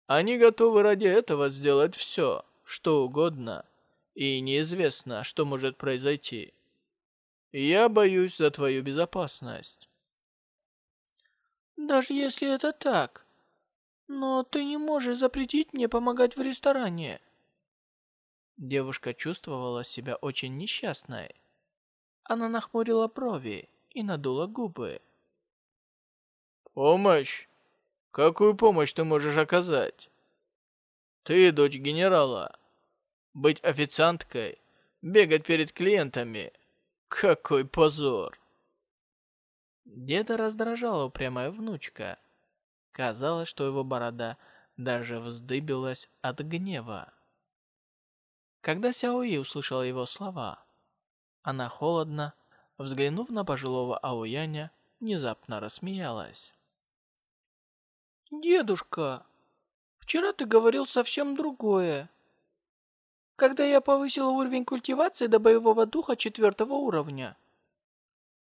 Они готовы ради этого сделать все, что угодно, и неизвестно, что может произойти. Я боюсь за твою безопасность. Даже если это так, но ты не можешь запретить мне помогать в ресторане. Девушка чувствовала себя очень несчастной. Она нахмурила брови и надула губы. «Помощь? Какую помощь ты можешь оказать? Ты дочь генерала. Быть официанткой, бегать перед клиентами. Какой позор!» Деда раздражала упрямая внучка. Казалось, что его борода даже вздыбилась от гнева. Когда Сяои услышала его слова, она холодно, взглянув на пожилого Аояня, внезапно рассмеялась. «Дедушка, вчера ты говорил совсем другое. Когда я повысила уровень культивации до боевого духа четвертого уровня,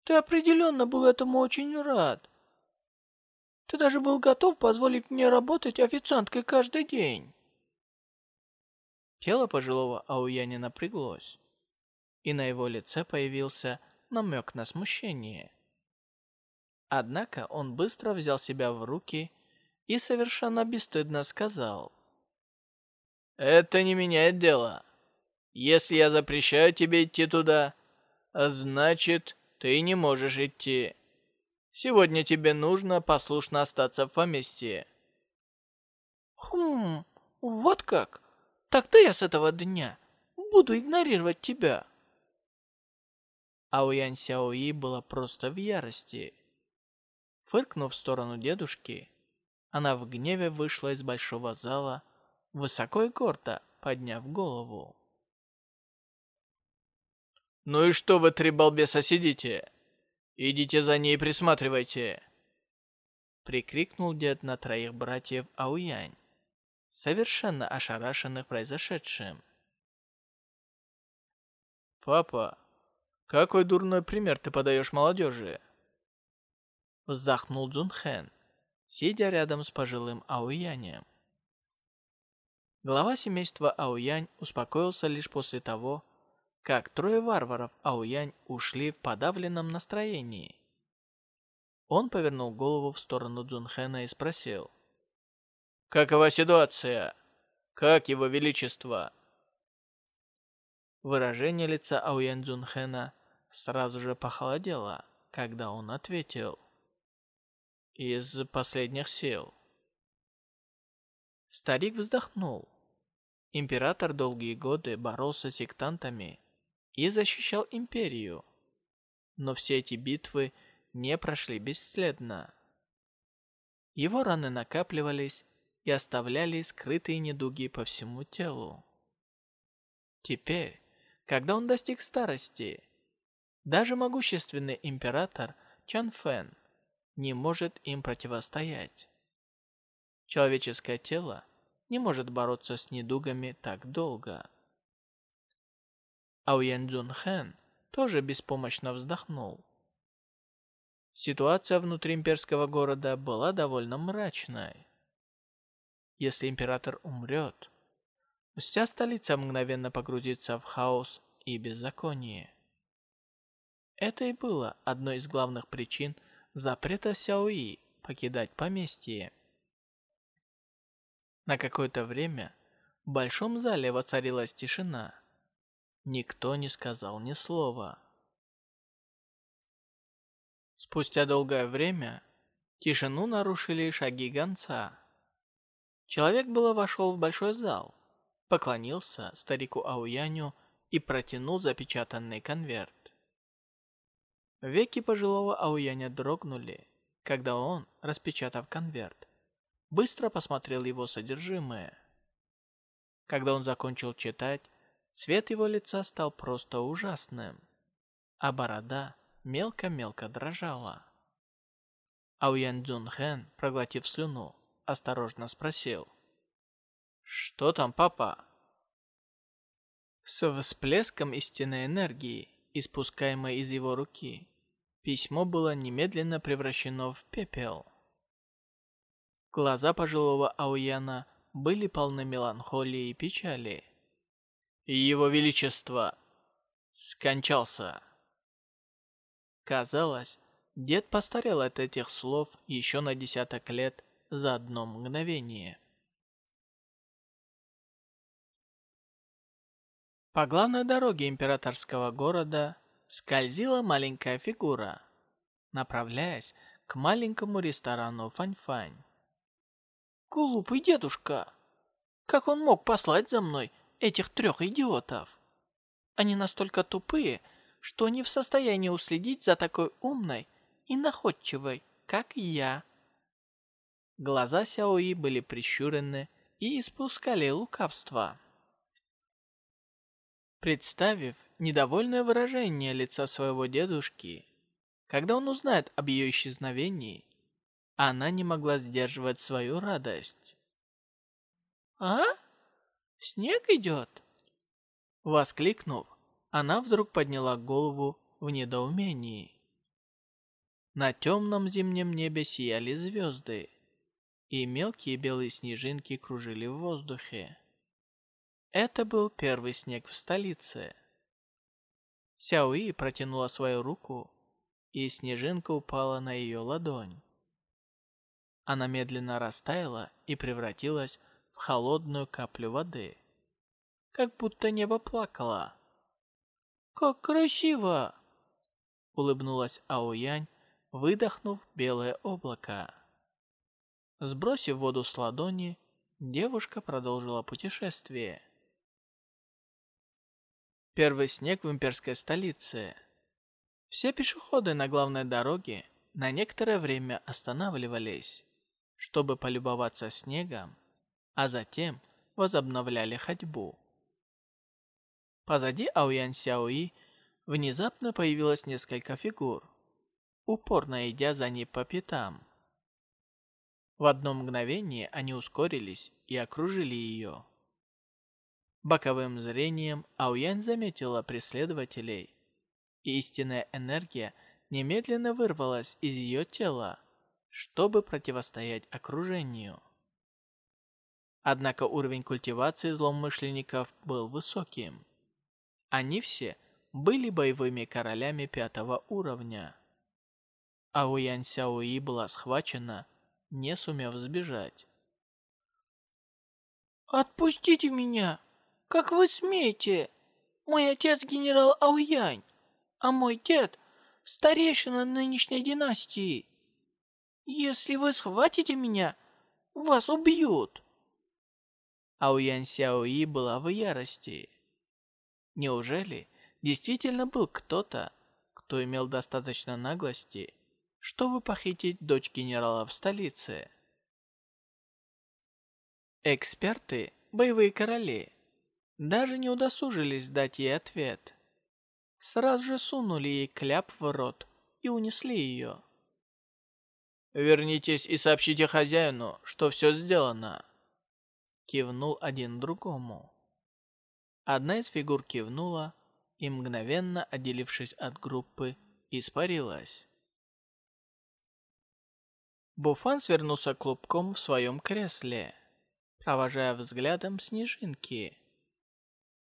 ты определенно был этому очень рад. Ты даже был готов позволить мне работать официанткой каждый день». Тело пожилого Ауяни напряглось, и на его лице появился намек на смущение. Однако он быстро взял себя в руки и совершенно бесстыдно сказал. «Это не меняет дело. Если я запрещаю тебе идти туда, значит, ты не можешь идти. Сегодня тебе нужно послушно остаться в поместье». «Хм, вот как? Тогда я с этого дня буду игнорировать тебя». Аоянь Сяои была просто в ярости. Фыркнув в сторону дедушки, она в гневе вышла из большого зала, высоко и гордо подняв голову. «Ну и что вы, три балбеса, сидите? Идите за ней присматривайте!» Прикрикнул дед на троих братьев Ауянь, совершенно ошарашенных произошедшим. «Папа, какой дурной пример ты подаешь молодежи?» Вздохнул Цзунхэн, сидя рядом с пожилым Ауянем. Глава семейства Ауянь успокоился лишь после того, как трое варваров Ауянь ушли в подавленном настроении. Он повернул голову в сторону Цзунхэна и спросил. «Какова ситуация? Как его величество?» Выражение лица Ауянь Цзунхэна сразу же похолодело, когда он ответил из последних сил. Старик вздохнул. Император долгие годы боролся с сектантами и защищал империю. Но все эти битвы не прошли бесследно. Его раны накапливались и оставляли скрытые недуги по всему телу. Теперь, когда он достиг старости, даже могущественный император Чан Фэн не может им противостоять. Человеческое тело не может бороться с недугами так долго. Ауян Цзун Хэн тоже беспомощно вздохнул. Ситуация внутри имперского города была довольно мрачной. Если император умрет, вся столица мгновенно погрузится в хаос и беззаконие. Это и было одной из главных причин запрета Сяои покидать поместье. На какое-то время в большом зале воцарилась тишина. Никто не сказал ни слова. Спустя долгое время тишину нарушили шаги гонца. Человек было вошел в большой зал, поклонился старику Ауяню и протянул запечатанный конверт. Веки пожилого Ауяня дрогнули, когда он, распечатав конверт, быстро посмотрел его содержимое. Когда он закончил читать, цвет его лица стал просто ужасным, а борода мелко-мелко дрожала. Ауян Цзунхэн, проглотив слюну, осторожно спросил. «Что там, папа?» С всплеском истинной энергии, испускаемой из его руки, Письмо было немедленно превращено в пепел. Глаза пожилого Ауяна были полны меланхолии и печали. Его Величество скончался. Казалось, дед постарел от этих слов еще на десяток лет за одно мгновение. По главной дороге императорского города скользила маленькая фигура, направляясь к маленькому ресторану Фань-Фань. «Глупый дедушка! Как он мог послать за мной этих трех идиотов? Они настолько тупые, что не в состоянии уследить за такой умной и находчивой, как я». Глаза Сяои были прищурены и испускали лукавство. Представив недовольное выражение лица своего дедушки, когда он узнает об ее исчезновении, она не могла сдерживать свою радость. «А? Снег идет?» Воскликнув, она вдруг подняла голову в недоумении. На темном зимнем небе сияли звезды, и мелкие белые снежинки кружили в воздухе. Это был первый снег в столице. Сяои протянула свою руку и снежинка упала на ее ладонь. Она медленно растаяла и превратилась в холодную каплю воды, как будто небо плакало. «Как красиво!» — улыбнулась Аоянь, выдохнув белое облако. Сбросив воду с ладони, девушка продолжила путешествие. Первый снег в имперской столице — все пешеходы на главной дороге на некоторое время останавливались, чтобы полюбоваться снегом, а затем возобновляли ходьбу. Позади Ауян Сяои внезапно появилось несколько фигур, упорно идя за ней по пятам. В одно мгновение они ускорились и окружили ее. Боковым зрением Ауян заметила преследователей истинная энергия немедленно вырвалась из ее тела, чтобы противостоять окружению. Однако уровень культивации злоумышленников был высоким. Они все были боевыми королями пятого уровня. А Уян Сяои была схвачена, не сумев сбежать. «Отпустите меня! Как вы смеете? Мой отец генерал Ауянь а мой дед — старейшина нынешней династии. Если вы схватите меня, вас убьют!» Ауян Сяои была в ярости. Неужели действительно был кто-то, кто имел достаточно наглости, чтобы похитить дочь генерала в столице? Эксперты, боевые короли, даже не удосужились дать ей ответ сразу же сунули ей кляп в рот и унесли ее. «Вернитесь и сообщите хозяину, что все сделано!» Кивнул один другому. Одна из фигур кивнула и, мгновенно отделившись от группы, испарилась. Буфан свернулся клубком в своем кресле, провожая взглядом снежинки.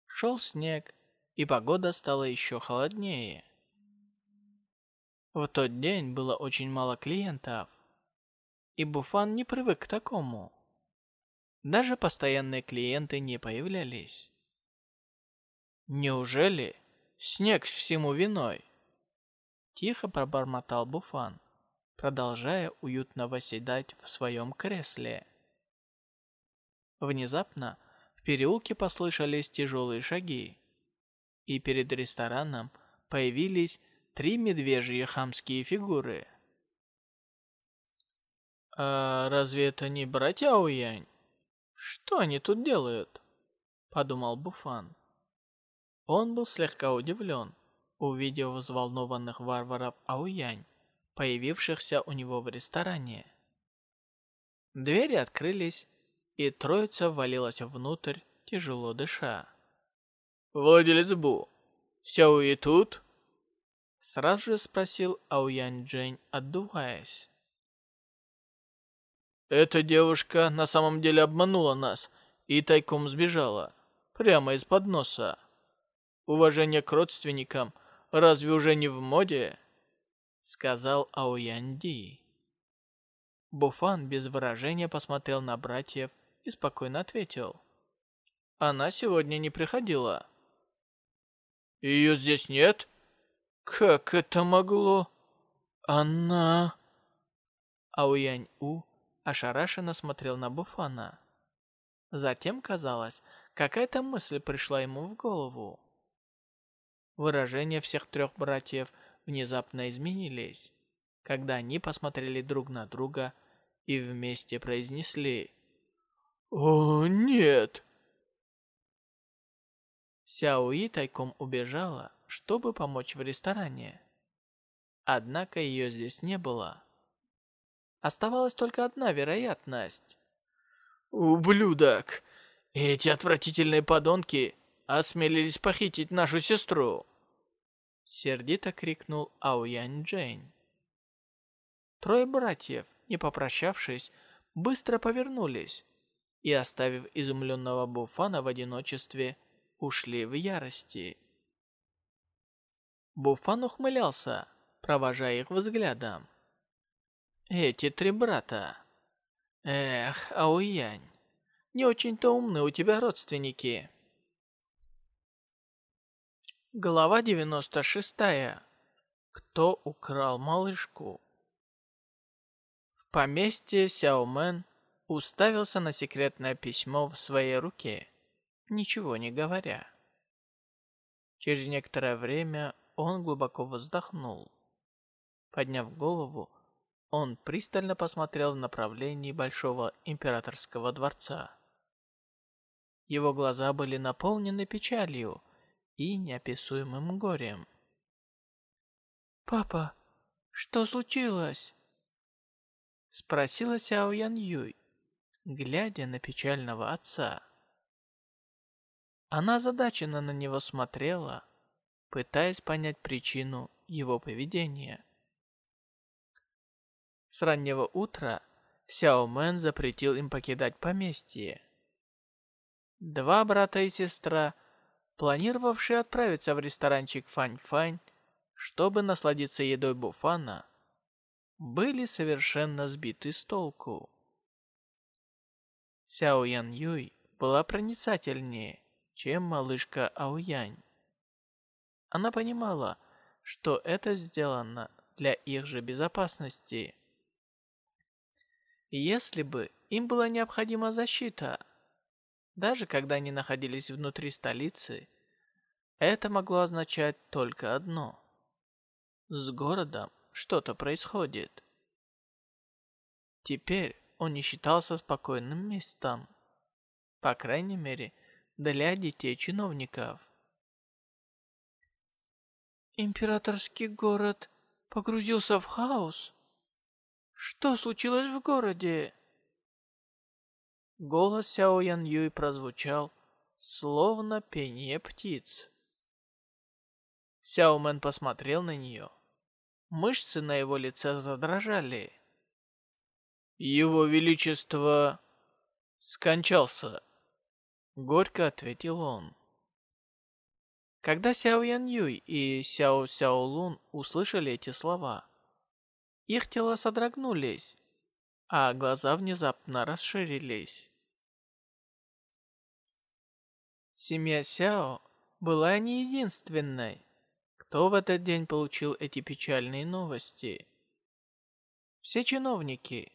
Шел снег, и погода стала еще холоднее. В тот день было очень мало клиентов, и Буфан не привык к такому. Даже постоянные клиенты не появлялись. «Неужели снег всему виной?» Тихо пробормотал Буфан, продолжая уютно восседать в своем кресле. Внезапно в переулке послышались тяжелые шаги и перед рестораном появились три медвежьи хамские фигуры. «А разве это не братья Ауянь? Что они тут делают?» — подумал Буфан. Он был слегка удивлен, увидев взволнованных варваров Ауянь, появившихся у него в ресторане. Двери открылись, и троица ввалилась внутрь, тяжело дыша. «Владелец Бу, Сяои тут?» Сразу же спросил Ауянь Джень, отдуваясь. Эта девушка на самом деле обманула нас и тайком сбежала, прямо из-под носа. Уважение к родственникам разве уже не в моде?» Сказал Аоянди. Буфан без выражения посмотрел на братьев и спокойно ответил. «Она сегодня не приходила». «Ее здесь нет? Как это могло? Она...» Ауянь-У ошарашенно смотрел на Буфана. Затем, казалось, какая-то мысль пришла ему в голову. Выражения всех трех братьев внезапно изменились, когда они посмотрели друг на друга и вместе произнесли «О, нет!» Сяои тайком убежала, чтобы помочь в ресторане. Однако ее здесь не было. Оставалась только одна вероятность. «Ублюдок! Эти отвратительные подонки осмелились похитить нашу сестру!» Сердито крикнул Ауянь Джейн. Трое братьев, не попрощавшись, быстро повернулись и, оставив изумленного Буфана в одиночестве, ушли в ярости. Буфан ухмылялся, провожая их взглядом. «Эти три брата. Эх, Ауянь, не очень-то умны у тебя родственники». Глава 96. Кто украл малышку? В поместье Сяомен уставился на секретное письмо в своей руке, ничего не говоря. Через некоторое время он глубоко вздохнул. Подняв голову, он пристально посмотрел в направлении Большого Императорского дворца. Его глаза были наполнены печалью, и неописуемым горем. «Папа, что случилось?» Спросила Сяо Ян Юй, глядя на печального отца. Она задаченно на него смотрела, пытаясь понять причину его поведения. С раннего утра Сяо Мэн запретил им покидать поместье. Два брата и сестра – планировавшие отправиться в ресторанчик Фань-Фань, чтобы насладиться едой Буфана, были совершенно сбиты с толку. Сяо Ян Юй была проницательнее, чем малышка Аоянь. Она понимала, что это сделано для их же безопасности. Если бы им была необходима защита, даже когда они находились внутри столицы, это могло означать только одно. С городом что-то происходит. Теперь он не считался спокойным местом. По крайней мере, для детей чиновников. Императорский город погрузился в хаос. Что случилось в городе? Голос Сяо Ян Юй прозвучал, словно пение птиц. Сяо Мэн посмотрел на нее. Мышцы на его лице задрожали. «Его Величество скончался», — горько ответил он. Когда Сяо Ян Юй и Сяо Сяо Лун услышали эти слова, их тела содрогнулись, а глаза внезапно расширились. Семья Сяо была не единственной, кто в этот день получил эти печальные новости. Все чиновники,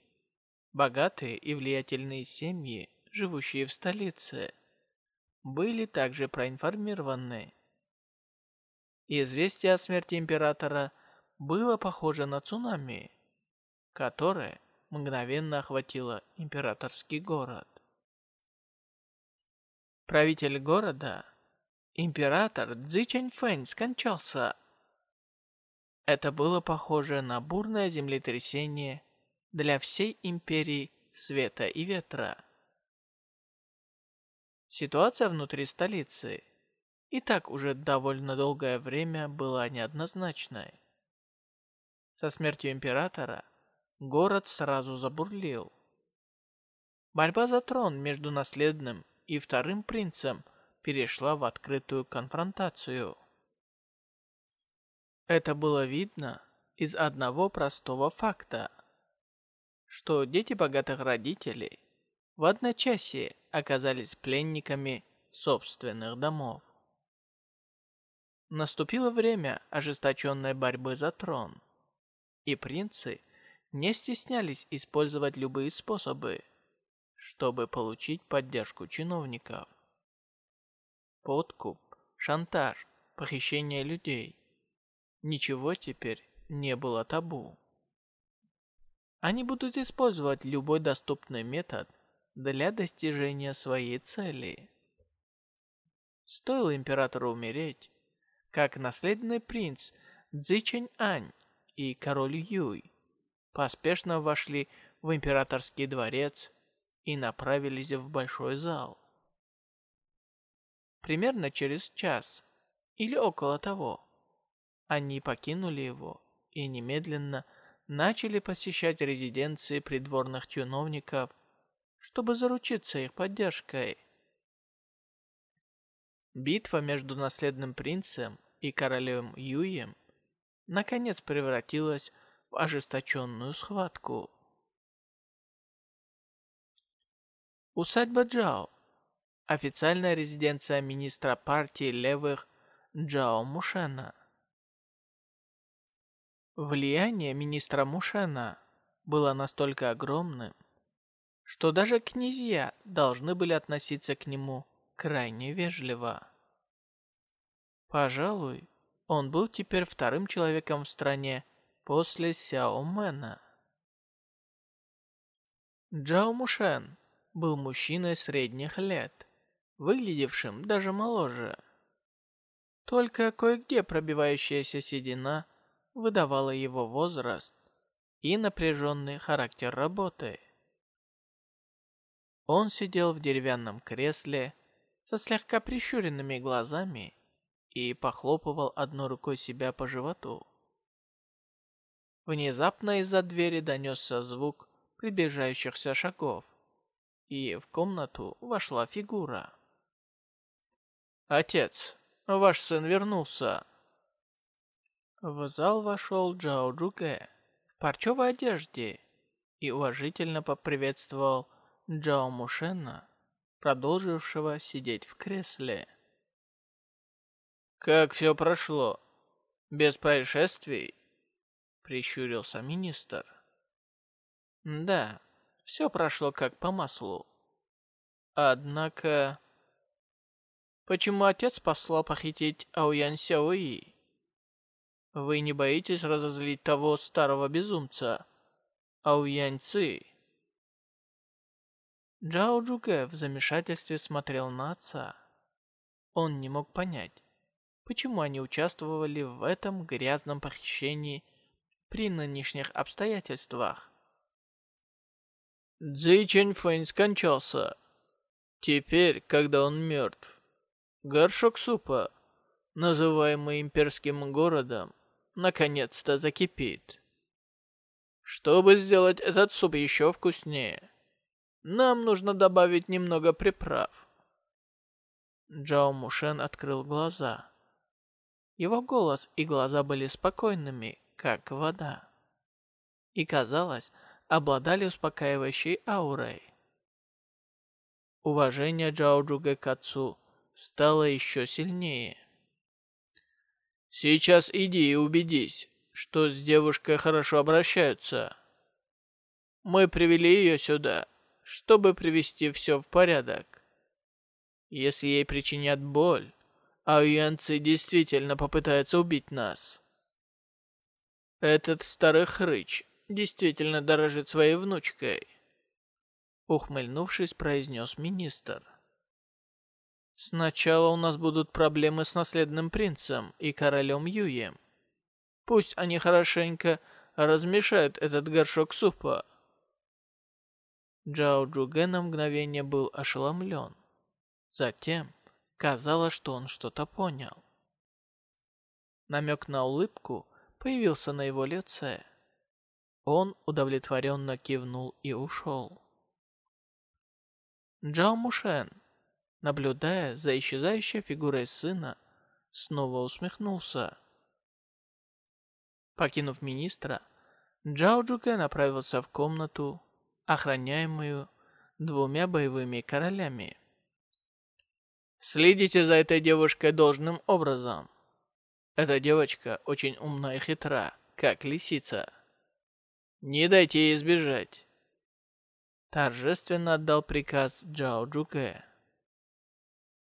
богатые и влиятельные семьи, живущие в столице, были также проинформированы. Известие о смерти императора было похоже на цунами, которое мгновенно охватило императорский город. Правитель города, император Цзи Чаньфэнь скончался. Это было похоже на бурное землетрясение для всей империи света и ветра. Ситуация внутри столицы и так уже довольно долгое время была неоднозначной. Со смертью императора город сразу забурлил. Борьба за трон между наследным и вторым принцем перешла в открытую конфронтацию. Это было видно из одного простого факта, что дети богатых родителей в одночасье оказались пленниками собственных домов. Наступило время ожесточенной борьбы за трон, и принцы не стеснялись использовать любые способы, чтобы получить поддержку чиновников. Подкуп, шантаж, похищение людей. Ничего теперь не было табу. Они будут использовать любой доступный метод для достижения своей цели. Стоило императору умереть, как наследный принц Цзичень-Ань и король Юй поспешно вошли в императорский дворец и направились в большой зал. Примерно через час или около того они покинули его и немедленно начали посещать резиденции придворных чиновников, чтобы заручиться их поддержкой. Битва между наследным принцем и королем Юем наконец превратилась в ожесточенную схватку. Усадьба Джао. Официальная резиденция министра партии левых Джао Мушена. Влияние министра Мушена было настолько огромным, что даже князья должны были относиться к нему крайне вежливо. Пожалуй, он был теперь вторым человеком в стране после Сяо Мэна. Джао Мушен был мужчиной средних лет, выглядевшим даже моложе. Только кое-где пробивающаяся седина выдавала его возраст и напряженный характер работы. Он сидел в деревянном кресле со слегка прищуренными глазами и похлопывал одной рукой себя по животу. Внезапно из-за двери донесся звук приближающихся шагов, и в комнату вошла фигура. «Отец, ваш сын вернулся!» В зал вошел Джао Джуге в парчевой одежде и уважительно поприветствовал Джао Мушена, продолжившего сидеть в кресле. «Как все прошло? Без происшествий?» Прищурился министр. «Да, все прошло как по маслу. Однако...» «Почему отец послал похитить Ауян Сяои? Вы не боитесь разозлить того старого безумца, Ауянь Ци?» Джао Джуге в замешательстве смотрел на отца. Он не мог понять, почему они участвовали в этом грязном похищении при нынешних обстоятельствах. Цзи Чэньфэнь скончался. Теперь, когда он мертв, горшок супа, называемый имперским городом, наконец-то закипит. Чтобы сделать этот суп еще вкуснее, нам нужно добавить немного приправ. Джао Мушен открыл глаза. Его голос и глаза были спокойными, как вода. И, казалось, обладали успокаивающей аурой. Уважение Джао к отцу стало еще сильнее. «Сейчас иди и убедись, что с девушкой хорошо обращаются. Мы привели ее сюда, чтобы привести все в порядок. Если ей причинят боль, а Юанцы действительно попытается убить нас. Этот старый хрыч действительно дорожит своей внучкой. Ухмыльнувшись, произнес министр. Сначала у нас будут проблемы с наследным принцем и королем Юем. Пусть они хорошенько размешают этот горшок супа. Джао Джуге на мгновение был ошеломлен. Затем Казалось, что он что-то понял. Намек на улыбку появился на его лице. Он удовлетворенно кивнул и ушел. Джао Мушен, наблюдая за исчезающей фигурой сына, снова усмехнулся. Покинув министра, Джао Джуке направился в комнату, охраняемую двумя боевыми королями. Следите за этой девушкой должным образом. Эта девочка очень умна и хитра, как лисица. Не дайте ей сбежать. Торжественно отдал приказ Джао Джуке.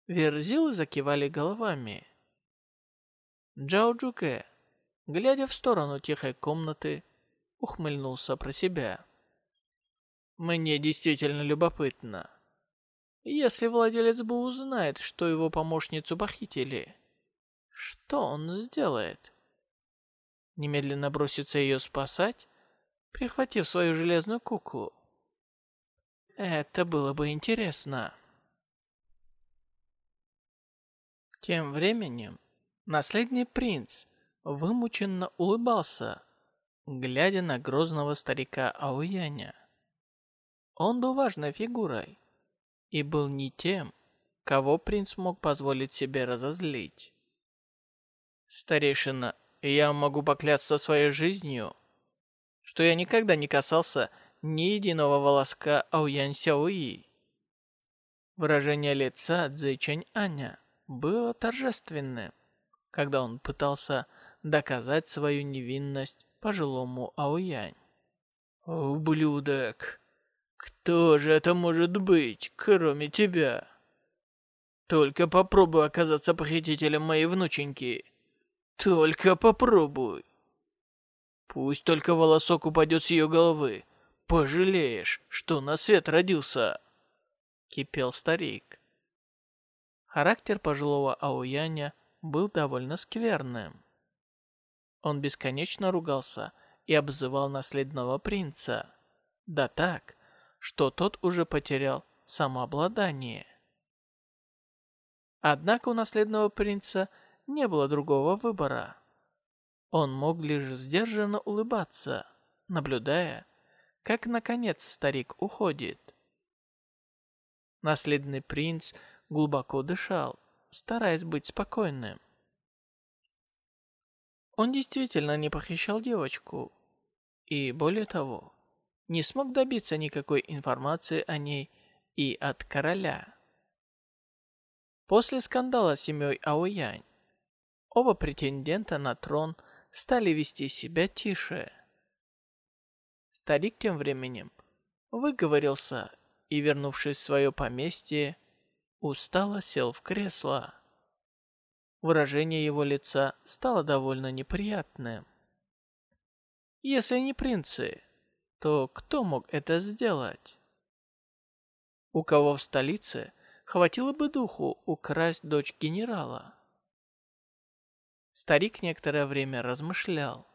Верзилы закивали головами. Джао Джуке, глядя в сторону тихой комнаты, ухмыльнулся про себя. Мне действительно любопытно. Если владелец Бу узнает, что его помощницу похитили, что он сделает? Немедленно бросится ее спасать, прихватив свою железную куклу? Это было бы интересно. Тем временем наследный принц вымученно улыбался, глядя на грозного старика Ауяня. Он был важной фигурой, и был не тем, кого принц мог позволить себе разозлить. «Старейшина, я могу поклясться своей жизнью, что я никогда не касался ни единого волоска Ауян Сяои». Выражение лица Цзэйчань Аня было торжественным, когда он пытался доказать свою невинность пожилому Ауянь. «Ублюдок!» Кто же это может быть, кроме тебя? Только попробуй оказаться похитителем моей внученьки. Только попробуй. Пусть только волосок упадет с ее головы. Пожалеешь, что на свет родился. Кипел старик. Характер пожилого Ауяня был довольно скверным. Он бесконечно ругался и обзывал наследного принца. Да так, что тот уже потерял самообладание. Однако у наследного принца не было другого выбора. Он мог лишь сдержанно улыбаться, наблюдая, как, наконец, старик уходит. Наследный принц глубоко дышал, стараясь быть спокойным. Он действительно не похищал девочку. И более того, не смог добиться никакой информации о ней и от короля. После скандала с семьей Аоянь, оба претендента на трон стали вести себя тише. Старик тем временем выговорился и, вернувшись в свое поместье, устало сел в кресло. Выражение его лица стало довольно неприятным. Если не принцы, то кто мог это сделать? У кого в столице хватило бы духу украсть дочь генерала? Старик некоторое время размышлял.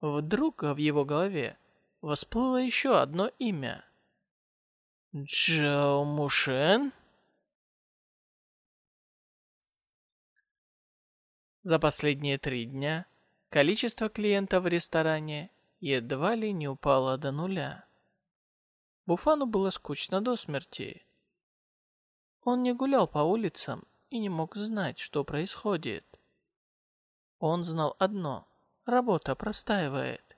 Вдруг в его голове всплыло еще одно имя. Джао Мушен? За последние три дня количество клиентов в ресторане едва ли не упала до нуля. Буфану было скучно до смерти. Он не гулял по улицам и не мог знать, что происходит. Он знал одно – работа простаивает.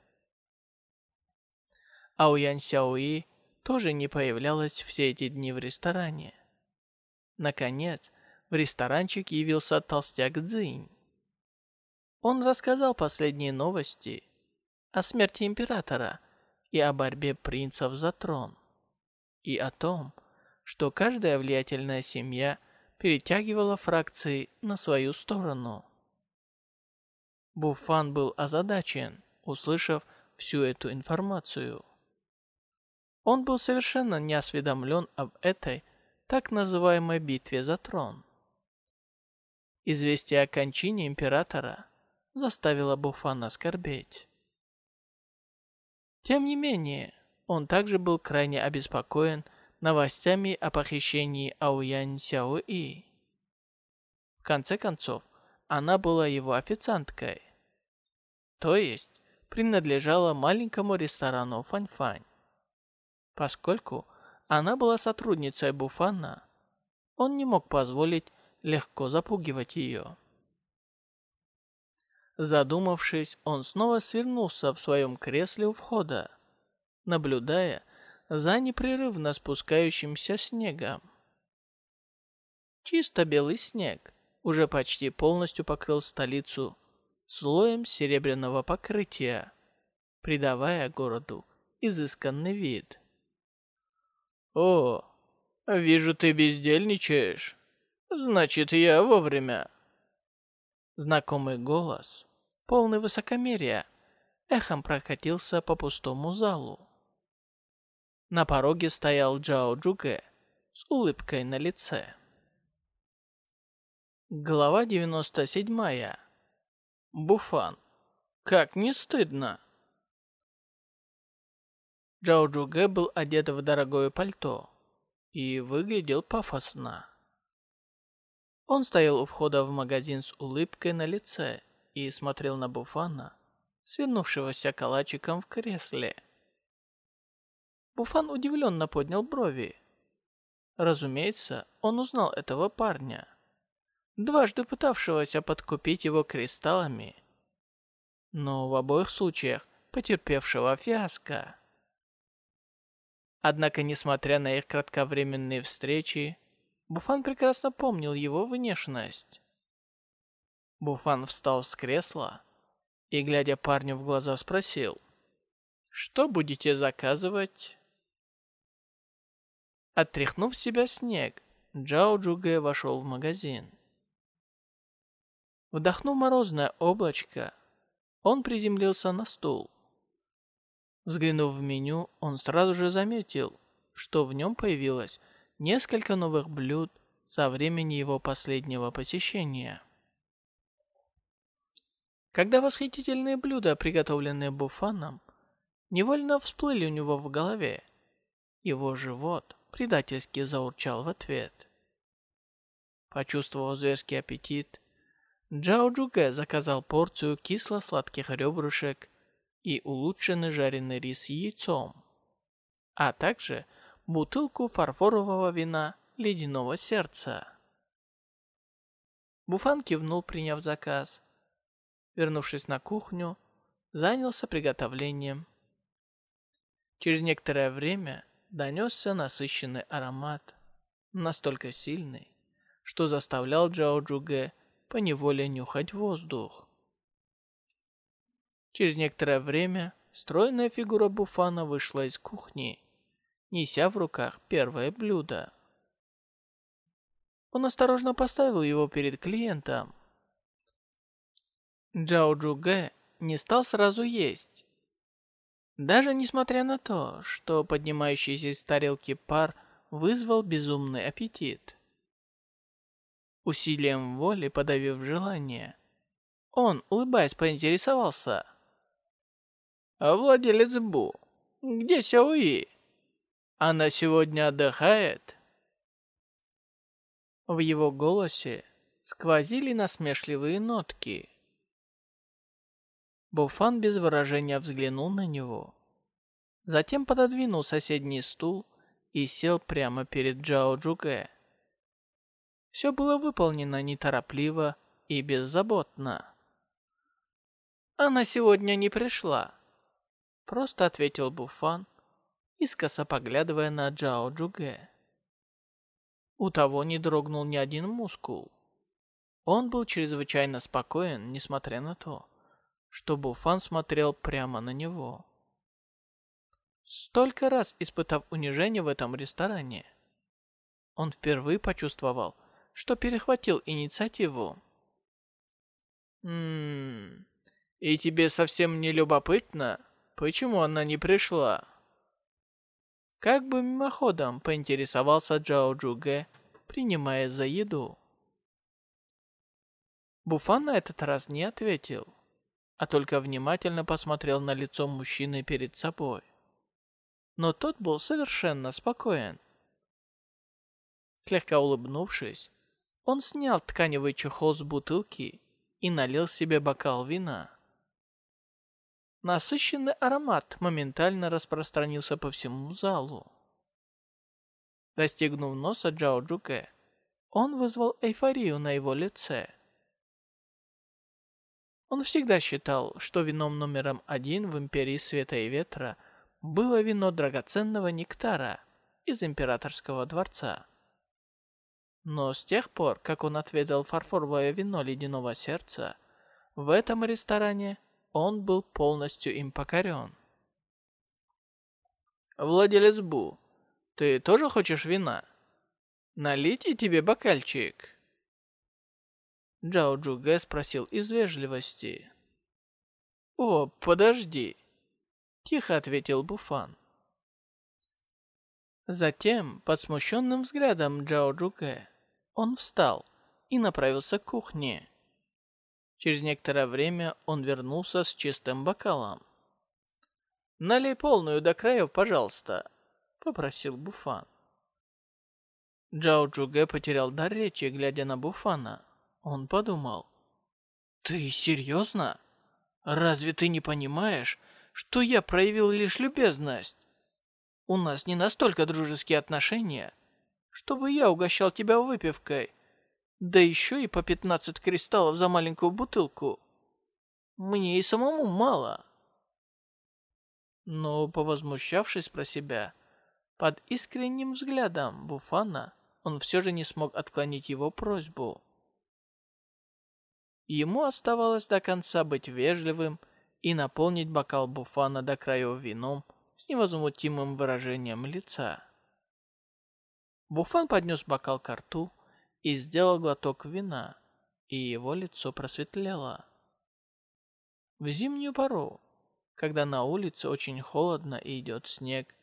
А у Ян Сяои тоже не появлялась все эти дни в ресторане. Наконец, в ресторанчик явился толстяк Цзинь. Он рассказал последние новости о смерти императора и о борьбе принцев за трон, и о том, что каждая влиятельная семья перетягивала фракции на свою сторону. Буфан был озадачен, услышав всю эту информацию. Он был совершенно не осведомлен об этой так называемой битве за трон. Известие о кончине императора заставило Буфана скорбеть. Тем не менее, он также был крайне обеспокоен новостями о похищении Ауянь Сяои. В конце концов, она была его официанткой. То есть, принадлежала маленькому ресторану Фань-Фань. Поскольку она была сотрудницей Буфана, он не мог позволить легко запугивать ее. Задумавшись, он снова свернулся в своем кресле у входа, наблюдая за непрерывно спускающимся снегом. Чисто белый снег уже почти полностью покрыл столицу слоем серебряного покрытия, придавая городу изысканный вид. «О, вижу, ты бездельничаешь. Значит, я вовремя». Знакомый голос, полный высокомерия, эхом прокатился по пустому залу. На пороге стоял Джао Джуге с улыбкой на лице. Глава 97. Буфан. Как не стыдно. Джао Джуге был одет в дорогое пальто и выглядел пафосно. Он стоял у входа в магазин с улыбкой на лице и смотрел на Буфана, свернувшегося калачиком в кресле. Буфан удивленно поднял брови. Разумеется, он узнал этого парня, дважды пытавшегося подкупить его кристаллами, но в обоих случаях потерпевшего фиаско. Однако, несмотря на их кратковременные встречи, Буфан прекрасно помнил его внешность. Буфан встал с кресла и, глядя парню в глаза, спросил, «Что будете заказывать?» Оттряхнув себя снег, Джао Джуге вошел в магазин. Вдохнув морозное облачко, он приземлился на стул. Взглянув в меню, он сразу же заметил, что в нем появилось несколько новых блюд со времени его последнего посещения. Когда восхитительные блюда, приготовленные Буфаном, невольно всплыли у него в голове, его живот предательски заурчал в ответ. Почувствовав зверский аппетит, Джао Джуге заказал порцию кисло-сладких ребрышек и улучшенный жареный рис с яйцом, а также бутылку фарфорового вина ледяного сердца. Буфан кивнул, приняв заказ. Вернувшись на кухню, занялся приготовлением. Через некоторое время донесся насыщенный аромат, настолько сильный, что заставлял Джао Джуге поневоле нюхать воздух. Через некоторое время стройная фигура Буфана вышла из кухни, неся в руках первое блюдо. Он осторожно поставил его перед клиентом. Джао Джуге не стал сразу есть, даже несмотря на то, что поднимающийся из тарелки пар вызвал безумный аппетит. Усилием воли подавив желание, он, улыбаясь, поинтересовался. «А владелец Бу, где Сяои? Она сегодня отдыхает?» В его голосе сквозили насмешливые нотки. Буфан без выражения взглянул на него. Затем пододвинул соседний стул и сел прямо перед Джао Джуге. Все было выполнено неторопливо и беззаботно. «Она сегодня не пришла», — просто ответил Буфан, искоса поглядывая на Джао Джуге. У того не дрогнул ни один мускул. Он был чрезвычайно спокоен, несмотря на то, что Буфан смотрел прямо на него. Столько раз испытав унижение в этом ресторане, он впервые почувствовал, что перехватил инициативу. «Ммм, и тебе совсем не любопытно, почему она не пришла?» Как бы мимоходом поинтересовался Джао Джуге, принимая за еду. Буфан на этот раз не ответил а только внимательно посмотрел на лицо мужчины перед собой. Но тот был совершенно спокоен. Слегка улыбнувшись, он снял тканевый чехол с бутылки и налил себе бокал вина. Насыщенный аромат моментально распространился по всему залу. Достигнув носа Джао Джуке, он вызвал эйфорию на его лице. Он всегда считал, что вином номером один в Империи Света и Ветра было вино драгоценного нектара из Императорского дворца. Но с тех пор, как он отведал фарфоровое вино ледяного сердца, в этом ресторане он был полностью им покорен. «Владелец Бу, ты тоже хочешь вина? Налить и тебе бокальчик?» Джао Джуге спросил из вежливости. «О, подожди!» Тихо ответил Буфан. Затем, под смущенным взглядом Джао Джуге, он встал и направился к кухне. Через некоторое время он вернулся с чистым бокалом. «Налей полную до краев, пожалуйста», — попросил Буфан. Джао Джуге потерял дар речи, глядя на Буфана. Он подумал. «Ты серьезно? Разве ты не понимаешь, что я проявил лишь любезность? У нас не настолько дружеские отношения, чтобы я угощал тебя выпивкой, да еще и по 15 кристаллов за маленькую бутылку. Мне и самому мало». Но, повозмущавшись про себя, под искренним взглядом Буфана, он все же не смог отклонить его просьбу. Ему оставалось до конца быть вежливым и наполнить бокал Буфана до краев вином с невозмутимым выражением лица. Буфан поднес бокал к рту и сделал глоток вина, и его лицо просветлело. В зимнюю пору, когда на улице очень холодно и идет снег,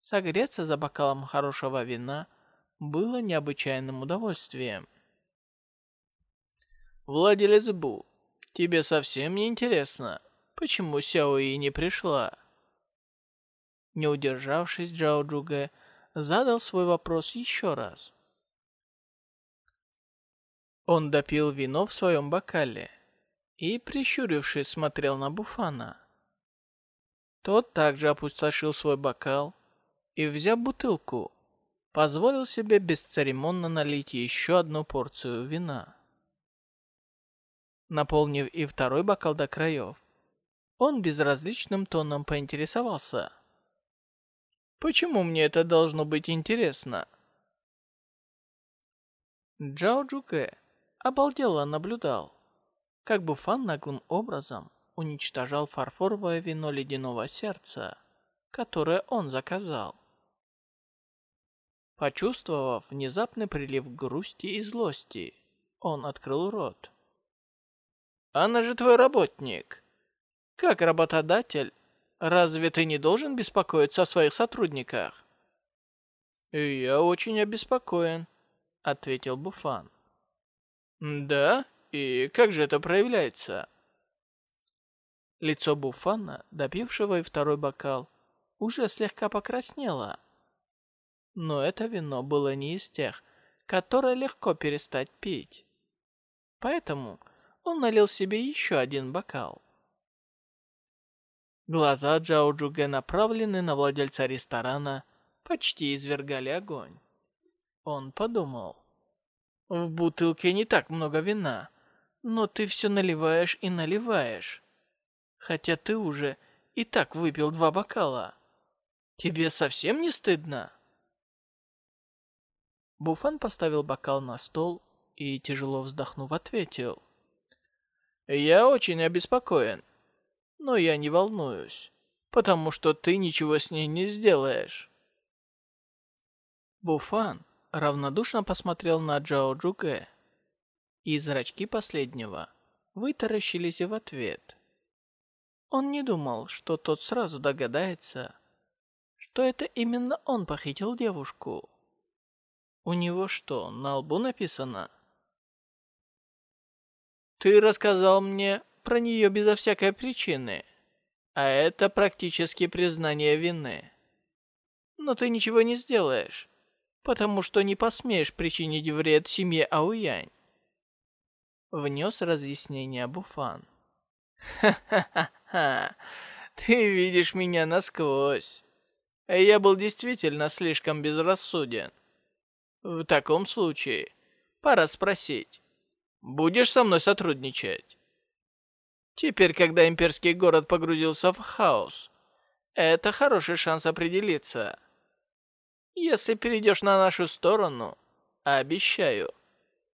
согреться за бокалом хорошего вина было необычайным удовольствием – «Владелец Бу, тебе совсем не интересно, почему Сяои не пришла?» Не удержавшись, Джао Джуге задал свой вопрос еще раз. Он допил вино в своем бокале и, прищурившись, смотрел на Буфана. Тот также опустошил свой бокал и, взяв бутылку, позволил себе бесцеремонно налить еще одну порцию вина наполнив и второй бокал до краев. Он безразличным тоном поинтересовался. «Почему мне это должно быть интересно?» Джао Джуке обалдело наблюдал, как бы Фан наглым образом уничтожал фарфоровое вино ледяного сердца, которое он заказал. Почувствовав внезапный прилив грусти и злости, он открыл рот. Она же твой работник. Как работодатель, разве ты не должен беспокоиться о своих сотрудниках? Я очень обеспокоен, ответил Буфан. Да? И как же это проявляется? Лицо Буфана, допившего и второй бокал, уже слегка покраснело. Но это вино было не из тех, которое легко перестать пить. Поэтому он налил себе еще один бокал. Глаза Джао Джуге, направленные на владельца ресторана, почти извергали огонь. Он подумал. «В бутылке не так много вина, но ты все наливаешь и наливаешь. Хотя ты уже и так выпил два бокала. Тебе совсем не стыдно?» Буфан поставил бокал на стол и, тяжело вздохнув, ответил. Я очень обеспокоен. Но я не волнуюсь, потому что ты ничего с ней не сделаешь. Буфан равнодушно посмотрел на Джао Джуге, и зрачки последнего вытаращились в ответ. Он не думал, что тот сразу догадается, что это именно он похитил девушку. У него что, на лбу написано ты рассказал мне про нее безо всякой причины, а это практически признание вины. Но ты ничего не сделаешь, потому что не посмеешь причинить вред семье Ауянь. Внес разъяснение Буфан. Ха-ха-ха, ты видишь меня насквозь. Я был действительно слишком безрассуден, В таком случае, пора спросить, будешь со мной сотрудничать? Теперь, когда имперский город погрузился в хаос, это хороший шанс определиться. Если перейдешь на нашу сторону, обещаю,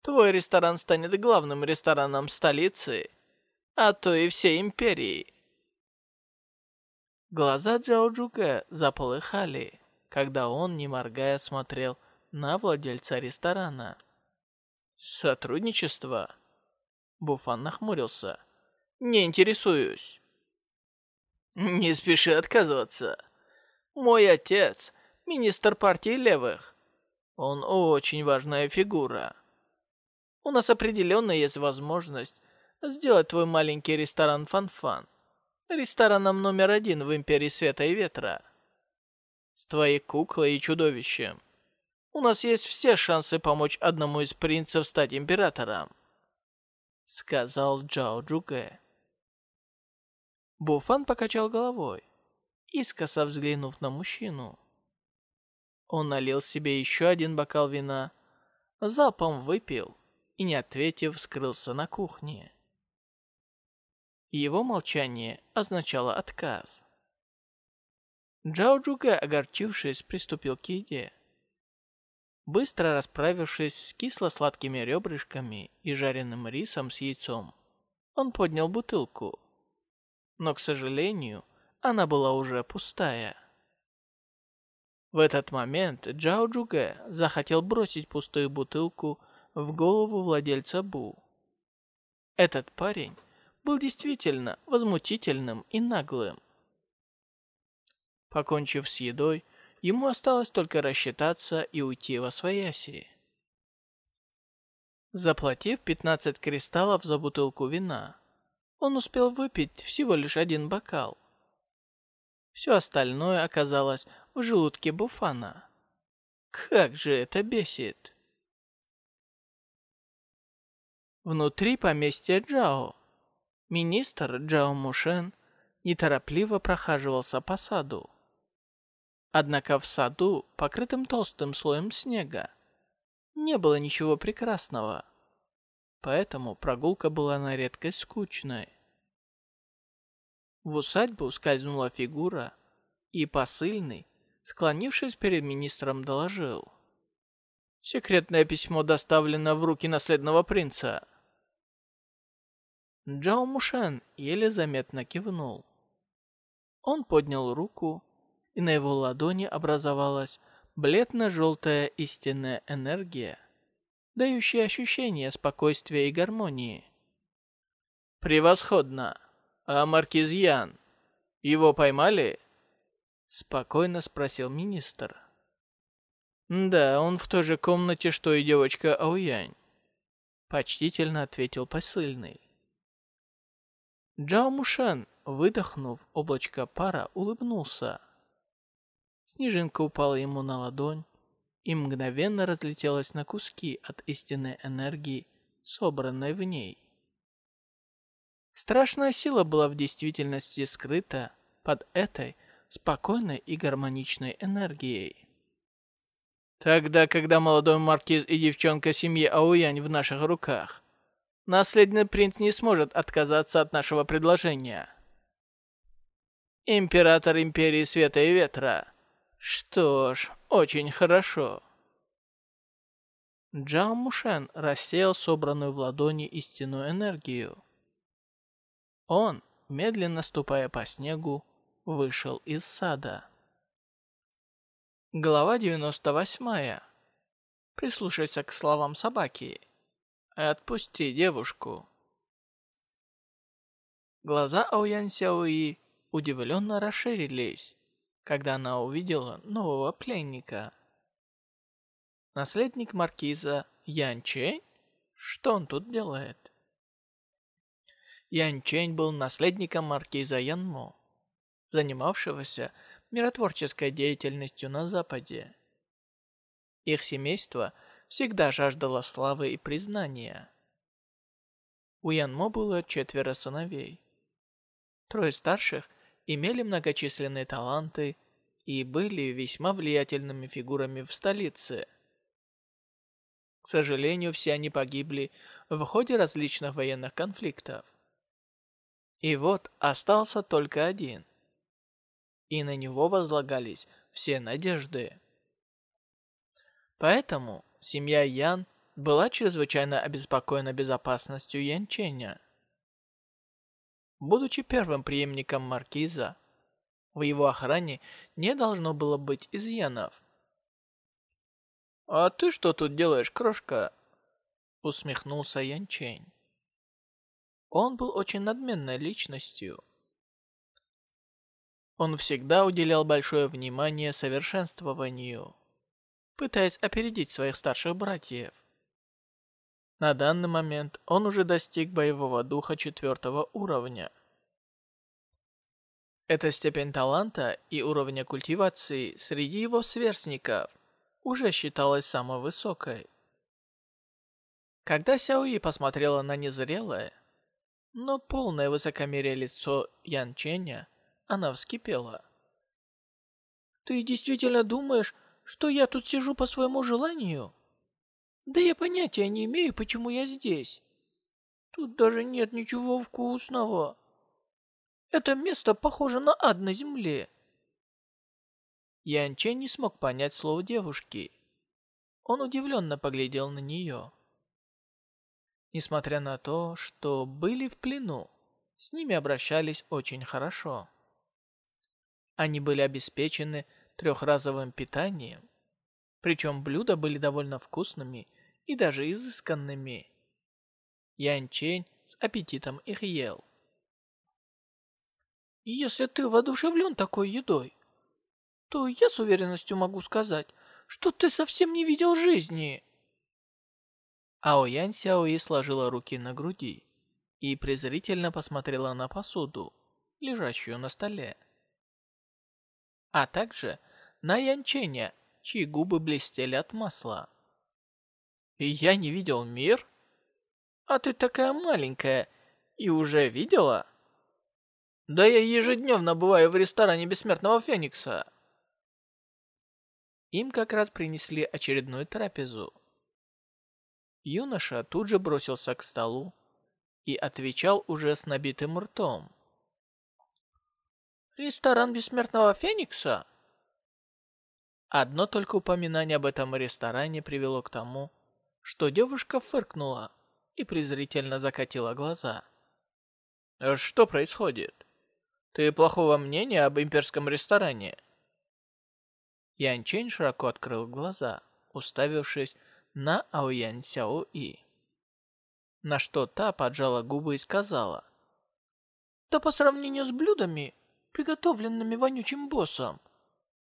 твой ресторан станет главным рестораном столицы, а то и всей империи. Глаза Джао Джуге заполыхали, когда он, не моргая, смотрел на владельца ресторана. «Сотрудничество?» Буфан нахмурился. «Не интересуюсь». «Не спеши отказываться. Мой отец — министр партии левых. Он очень важная фигура. У нас определенно есть возможность сделать твой маленький ресторан Фан-Фан рестораном номер один в Империи Света и Ветра. С твоей куклой и чудовищем у нас есть все шансы помочь одному из принцев стать императором», — сказал Джао Джуге. Буфан покачал головой, искоса взглянув на мужчину. Он налил себе еще один бокал вина, залпом выпил и, не ответив, скрылся на кухне. Его молчание означало отказ. Джао Джуге, огорчившись, приступил к еде. Быстро расправившись с кисло-сладкими ребрышками и жареным рисом с яйцом, он поднял бутылку. Но, к сожалению, она была уже пустая. В этот момент Джао Джуге захотел бросить пустую бутылку в голову владельца Бу. Этот парень был действительно возмутительным и наглым. Покончив с едой, Ему осталось только рассчитаться и уйти во свояси. Заплатив 15 кристаллов за бутылку вина, он успел выпить всего лишь один бокал. Все остальное оказалось в желудке Буфана. Как же это бесит! Внутри поместья Джао министр Джао Мушен неторопливо прохаживался по саду. Однако в саду, покрытым толстым слоем снега, не было ничего прекрасного. Поэтому прогулка была на редкость скучной. В усадьбу скользнула фигура, и посыльный, склонившись перед министром, доложил. «Секретное письмо доставлено в руки наследного принца». Джао Мушен еле заметно кивнул. Он поднял руку и на его ладони образовалась бледно-желтая истинная энергия, дающая ощущение спокойствия и гармонии. «Превосходно! А маркиз Ян? Его поймали?» Спокойно спросил министр. «Да, он в той же комнате, что и девочка Ауянь», почтительно ответил посыльный. Джао Мушан, выдохнув облачко пара, улыбнулся. Снежинка упала ему на ладонь и мгновенно разлетелась на куски от истинной энергии, собранной в ней. Страшная сила была в действительности скрыта под этой спокойной и гармоничной энергией. Тогда, когда молодой маркиз и девчонка семьи Ауянь в наших руках, наследный принц не сможет отказаться от нашего предложения. Император Империи Света и Ветра что ж, очень хорошо. Джао Мушен рассеял собранную в ладони истинную энергию. Он, медленно ступая по снегу, вышел из сада. Глава 98. Прислушайся к словам собаки. Отпусти девушку. Глаза Аоян Сяои удивленно расширились когда она увидела нового пленника. Наследник маркиза Ян Чэнь? Что он тут делает? Ян Чэнь был наследником маркиза Янмо, занимавшегося миротворческой деятельностью на Западе. Их семейство всегда жаждало славы и признания. У Янмо было четверо сыновей. Трое старших – имели многочисленные таланты и были весьма влиятельными фигурами в столице. К сожалению, все они погибли в ходе различных военных конфликтов. И вот остался только один. И на него возлагались все надежды. Поэтому семья Ян была чрезвычайно обеспокоена безопасностью Янченя. Будучи первым преемником маркиза, в его охране не должно было быть изъянов. «А ты что тут делаешь, крошка?» Усмехнулся Янчень. Он был очень надменной личностью. Он всегда уделял большое внимание совершенствованию, пытаясь опередить своих старших братьев. На данный момент он уже достиг боевого духа четвертого уровня. Эта степень таланта и уровня культивации среди его сверстников уже считалась самой высокой. Когда Сяои посмотрела на незрелое, но полное высокомерие лицо Ян Ченя, она вскипела. «Ты действительно думаешь, что я тут сижу по своему желанию?» Да я понятия не имею, почему я здесь. Тут даже нет ничего вкусного. Это место похоже на ад на земле. Ян Чен не смог понять слов девушки. Он удивленно поглядел на нее. Несмотря на то, что были в плену, с ними обращались очень хорошо. Они были обеспечены трехразовым питанием, причем блюда были довольно вкусными и даже изысканными. Ян Чень с аппетитом их ел. «Если ты воодушевлен такой едой, то я с уверенностью могу сказать, что ты совсем не видел жизни». Ао Ян Сяои сложила руки на груди и презрительно посмотрела на посуду, лежащую на столе. А также на Ян Ченя, чьи губы блестели от масла. «И я не видел мир? А ты такая маленькая и уже видела?» «Да я ежедневно бываю в ресторане Бессмертного Феникса». Им как раз принесли очередную трапезу. Юноша тут же бросился к столу и отвечал уже с набитым ртом. «Ресторан Бессмертного Феникса?» Одно только упоминание об этом ресторане привело к тому, что девушка фыркнула и презрительно закатила глаза. «Э, «Что происходит? Ты плохого мнения об имперском ресторане?» Ян Чэнь широко открыл глаза, уставившись на Аоян Сяо И. На что та поджала губы и сказала. «Да по сравнению с блюдами, приготовленными вонючим боссом,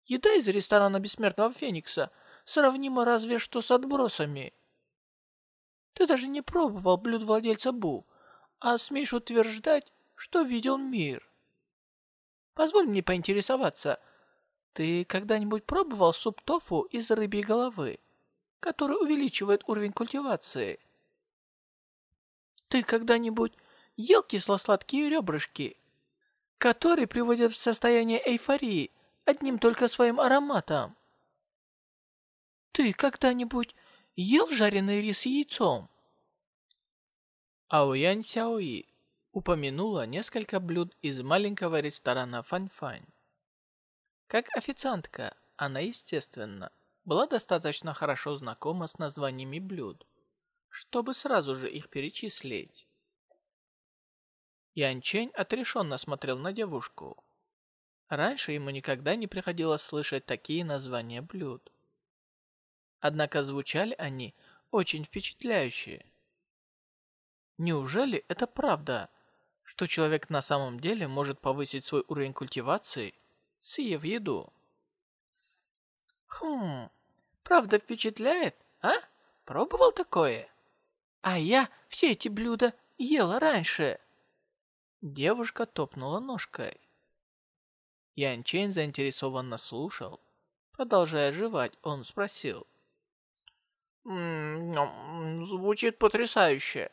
Еда из ресторана Бессмертного Феникса сравнима разве что с отбросами. Ты даже не пробовал блюд владельца Бу, а смеешь утверждать, что видел мир. Позволь мне поинтересоваться, ты когда-нибудь пробовал суп тофу из рыбьей головы, который увеличивает уровень культивации? Ты когда-нибудь ел кисло-сладкие ребрышки, которые приводят в состояние эйфории одним только своим ароматом. Ты когда-нибудь ел жареный рис с яйцом? Аоянь Сяои упомянула несколько блюд из маленького ресторана Фань-Фань. Как официантка, она, естественно, была достаточно хорошо знакома с названиями блюд, чтобы сразу же их перечислить. Ян Чень отрешенно смотрел на девушку. Раньше ему никогда не приходилось слышать такие названия блюд. Однако звучали они очень впечатляющие. Неужели это правда, что человек на самом деле может повысить свой уровень культивации, съев еду? Хм, правда впечатляет, а? Пробовал такое? А я все эти блюда ела раньше. Девушка топнула ножкой. Ян Чэнь заинтересованно слушал. Продолжая жевать, он спросил. «М звучит потрясающе.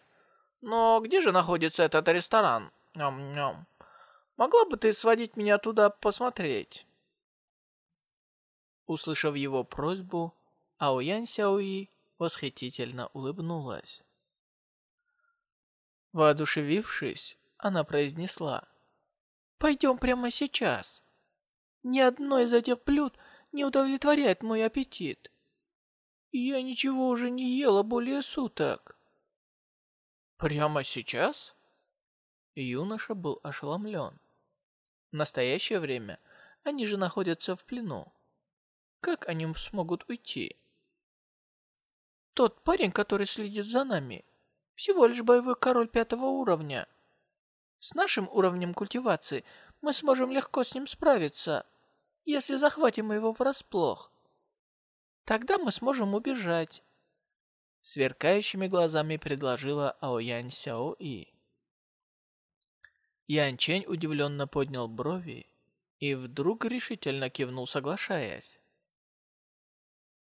Но где же находится этот ресторан? Ням-ням. Могла бы ты сводить меня туда посмотреть?» Услышав его просьбу, Ао Ян Сяои восхитительно улыбнулась. Воодушевившись, она произнесла. «Пойдем прямо сейчас. Ни одно из этих блюд не удовлетворяет мой аппетит. Я ничего уже не ела более суток». «Прямо сейчас?» Юноша был ошеломлен. В настоящее время они же находятся в плену. Как они смогут уйти? Тот парень, который следит за нами, всего лишь боевой король пятого уровня. С нашим уровнем культивации мы сможем легко с ним справиться, если захватим его врасплох. Тогда мы сможем убежать. Сверкающими глазами предложила Аоянь Сяо И. Ян Чень удивленно поднял брови и вдруг решительно кивнул, соглашаясь.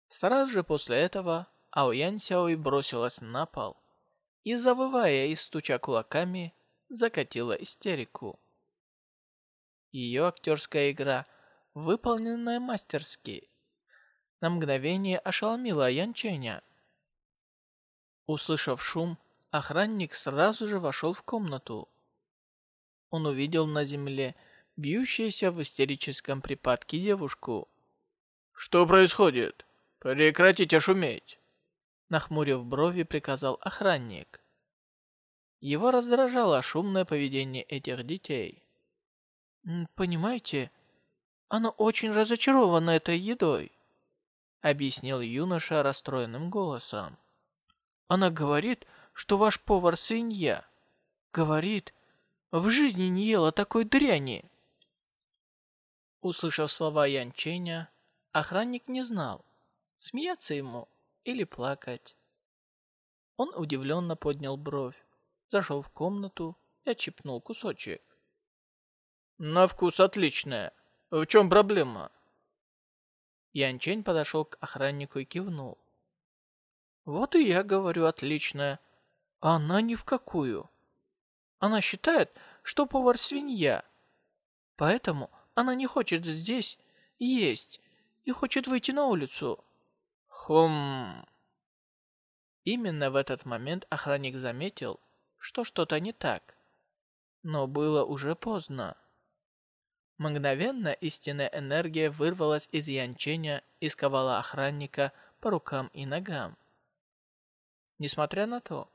Сразу же после этого Аоян Сяои бросилась на пол и, завывая и стуча кулаками, закатила истерику. Ее актерская игра, выполненная мастерски, на мгновение ошеломила Янченя. Услышав шум, охранник сразу же вошел в комнату. Он увидел на земле бьющуюся в истерическом припадке девушку. «Что происходит? Прекратите шуметь!» Нахмурив брови, приказал охранник. Его раздражало шумное поведение этих детей. «Понимаете, она очень разочарована этой едой», объяснил юноша расстроенным голосом. «Она говорит, что ваш повар свинья. Говорит, в жизни не ела такой дряни». Услышав слова Янченя, охранник не знал, смеяться ему или плакать. Он удивленно поднял бровь, зашел в комнату и отщипнул кусочек. «На вкус отличная. В чем проблема?» Янчень подошел к охраннику и кивнул. «Вот и я говорю отличная. А она ни в какую. Она считает, что повар свинья. Поэтому она не хочет здесь есть и хочет выйти на улицу. Хм. Именно в этот момент охранник заметил, что что-то не так. Но было уже поздно. Мгновенно истинная энергия вырвалась из Янченя и сковала охранника по рукам и ногам. Несмотря на то,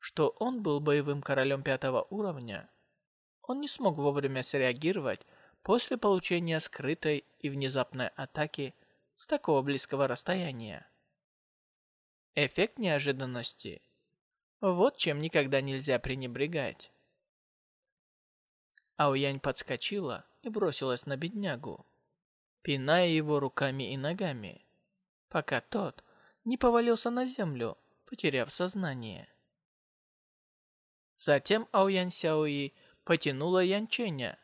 что он был боевым королем пятого уровня, он не смог вовремя среагировать после получения скрытой и внезапной атаки с такого близкого расстояния. Эффект неожиданности. Вот чем никогда нельзя пренебрегать. Аоянь подскочила и бросилась на беднягу, пиная его руками и ногами, пока тот не повалился на землю, потеряв сознание. Затем Аоянь Сяои потянула Янченя,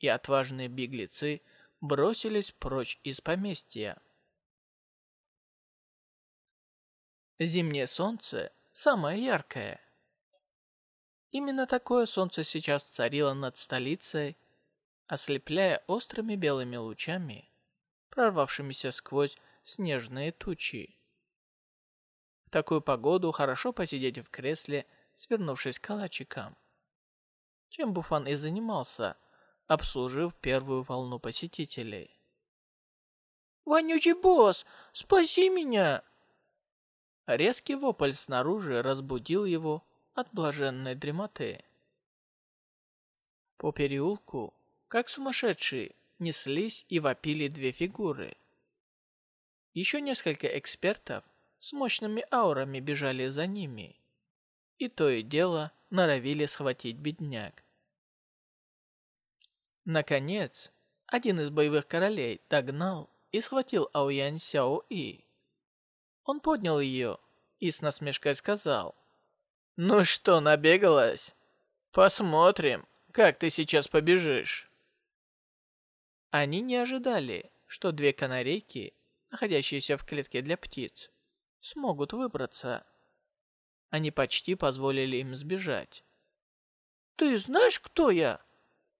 и отважные беглецы бросились прочь из поместья. Зимнее солнце самое яркое. Именно такое солнце сейчас царило над столицей, ослепляя острыми белыми лучами, прорвавшимися сквозь снежные тучи. В такую погоду хорошо посидеть в кресле, свернувшись калачиком. Чем Буфан и занимался, обслужив первую волну посетителей. «Вонючий босс, спаси меня!» Резкий вопль снаружи разбудил его от блаженной дремоты. По переулку, как сумасшедшие, неслись и вопили две фигуры. Еще несколько экспертов с мощными аурами бежали за ними. И то и дело норовили схватить бедняк. Наконец, один из боевых королей догнал и схватил Аоянь Сяо И. Он поднял ее и с насмешкой сказал. «Ну что, набегалась? Посмотрим, как ты сейчас побежишь». Они не ожидали, что две канарейки, находящиеся в клетке для птиц, смогут выбраться. Они почти позволили им сбежать. «Ты знаешь, кто я?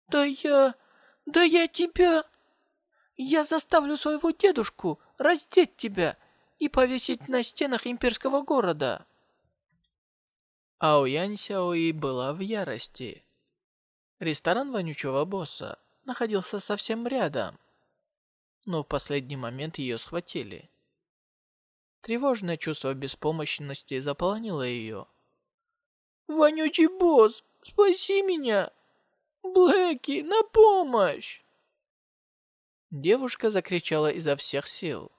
Да я... да я тебя...» Я заставлю своего дедушку раздеть тебя и повесить на стенах имперского города. Ао Янь Сяои была в ярости. Ресторан вонючего босса находился совсем рядом, но в последний момент ее схватили. Тревожное чувство беспомощности заполонило ее. «Вонючий босс, спаси меня! Блэки, на помощь!» Девушка закричала изо всех сил,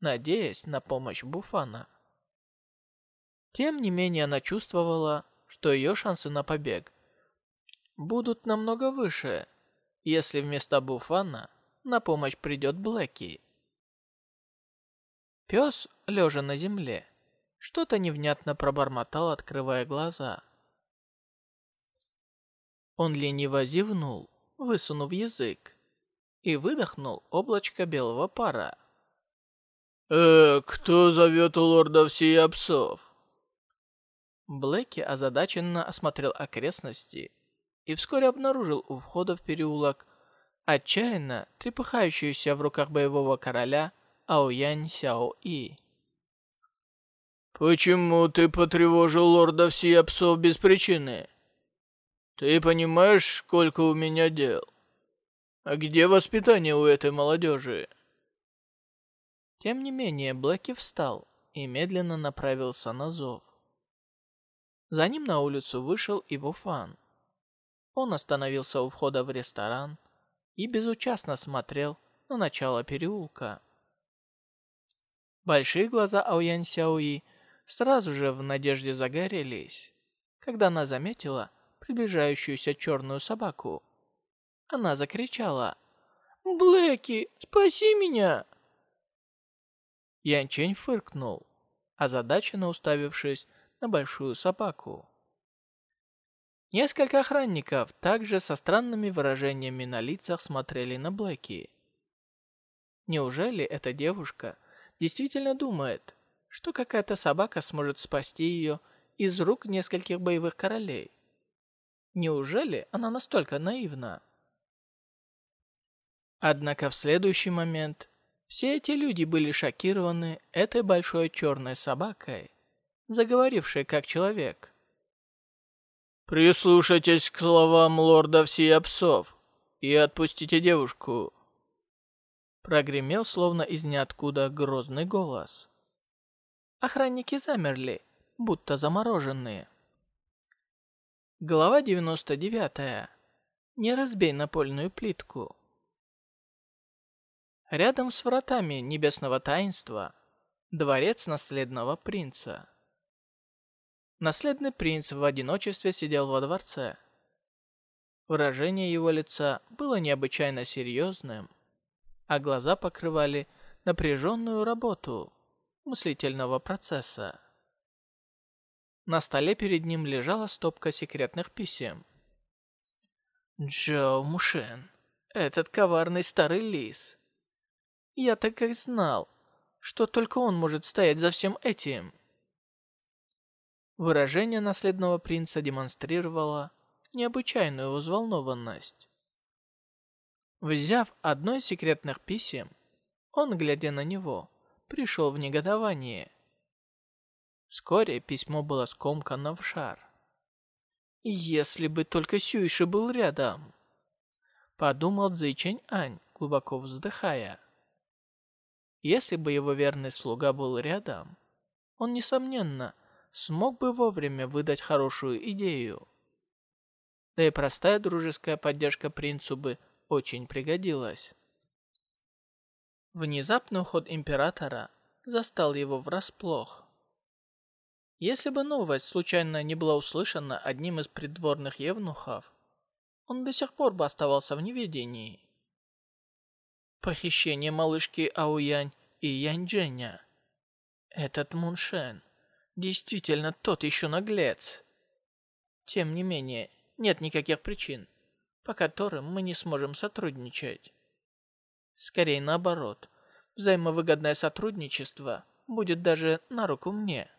надеясь на помощь Буфана. Тем не менее, она чувствовала, что ее шансы на побег будут намного выше, если вместо Буфана на помощь придет Блэки. Пес, лежа на земле, что-то невнятно пробормотал, открывая глаза. Он лениво зевнул, высунув язык, и выдохнул облачко белого пара. «Э, кто зовет у лордов сия псов?» Блэки озадаченно осмотрел окрестности и вскоре обнаружил у входа в переулок отчаянно трепыхающуюся в руках боевого короля Аоянь Сяо И. «Почему ты потревожил лорда сия псов без причины? Ты понимаешь, сколько у меня дел? А где воспитание у этой молодежи?» Тем не менее, Блэки встал и медленно направился на зов. За ним на улицу вышел и Буфан. Он остановился у входа в ресторан и безучастно смотрел на начало переулка. Большие глаза Аоян Сяои сразу же в надежде загорелись, когда она заметила приближающуюся черную собаку. Она закричала «Блэки, спаси меня!» Янчень фыркнул, озадаченно уставившись на большую собаку. Несколько охранников также со странными выражениями на лицах смотрели на Блэки. Неужели эта девушка действительно думает, что какая-то собака сможет спасти ее из рук нескольких боевых королей? Неужели она настолько наивна? Однако в следующий момент все эти люди были шокированы этой большой черной собакой, заговорившей как человек. «Прислушайтесь к словам лорда всея псов и отпустите девушку!» Прогремел словно из ниоткуда грозный голос. Охранники замерли, будто замороженные. Глава 99. Не разбей напольную плитку. Рядом с вратами небесного таинства дворец наследного принца. Наследный принц в одиночестве сидел во дворце. Выражение его лица было необычайно серьезным, а глаза покрывали напряженную работу мыслительного процесса. На столе перед ним лежала стопка секретных писем. Джоу Мушен, этот коварный старый лис, я так и знал, что только он может стоять за всем этим. Выражение наследного принца демонстрировало необычайную взволнованность. Взяв одно из секретных писем, он, глядя на него, пришел в негодование. Вскоре письмо было скомкано в шар. «Если бы только Сюйши был рядом!» Подумал Цзэйчэнь Ань, глубоко вздыхая. Если бы его верный слуга был рядом, он, несомненно, смог бы вовремя выдать хорошую идею. Да и простая дружеская поддержка принцу бы очень пригодилась. Внезапный уход императора застал его врасплох. Если бы новость случайно не была услышана одним из придворных евнухов, он до сих пор бы оставался в неведении. Похищение малышки Ауянь и Янь Дженя. Этот Муншен действительно тот еще наглец. Тем не менее, нет никаких причин, по которым мы не сможем сотрудничать. Скорее наоборот, взаимовыгодное сотрудничество будет даже на руку мне.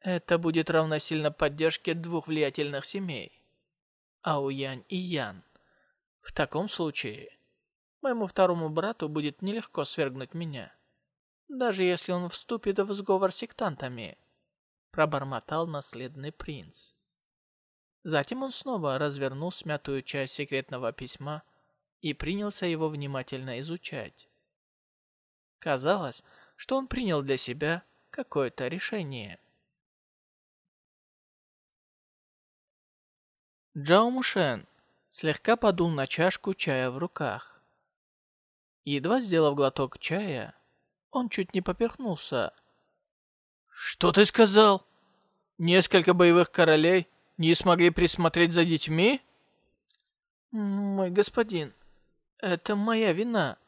Это будет равносильно поддержке двух влиятельных семей. Ауянь и Ян. В таком случае Моему второму брату будет нелегко свергнуть меня. Даже если он вступит в сговор с сектантами, пробормотал наследный принц. Затем он снова развернул смятую часть секретного письма и принялся его внимательно изучать. Казалось, что он принял для себя какое-то решение. Джао Мушен слегка подул на чашку чая в руках. Едва сделав глоток чая, он чуть не поперхнулся. «Что ты сказал? Несколько боевых королей не смогли присмотреть за детьми?» «Мой господин, это моя вина.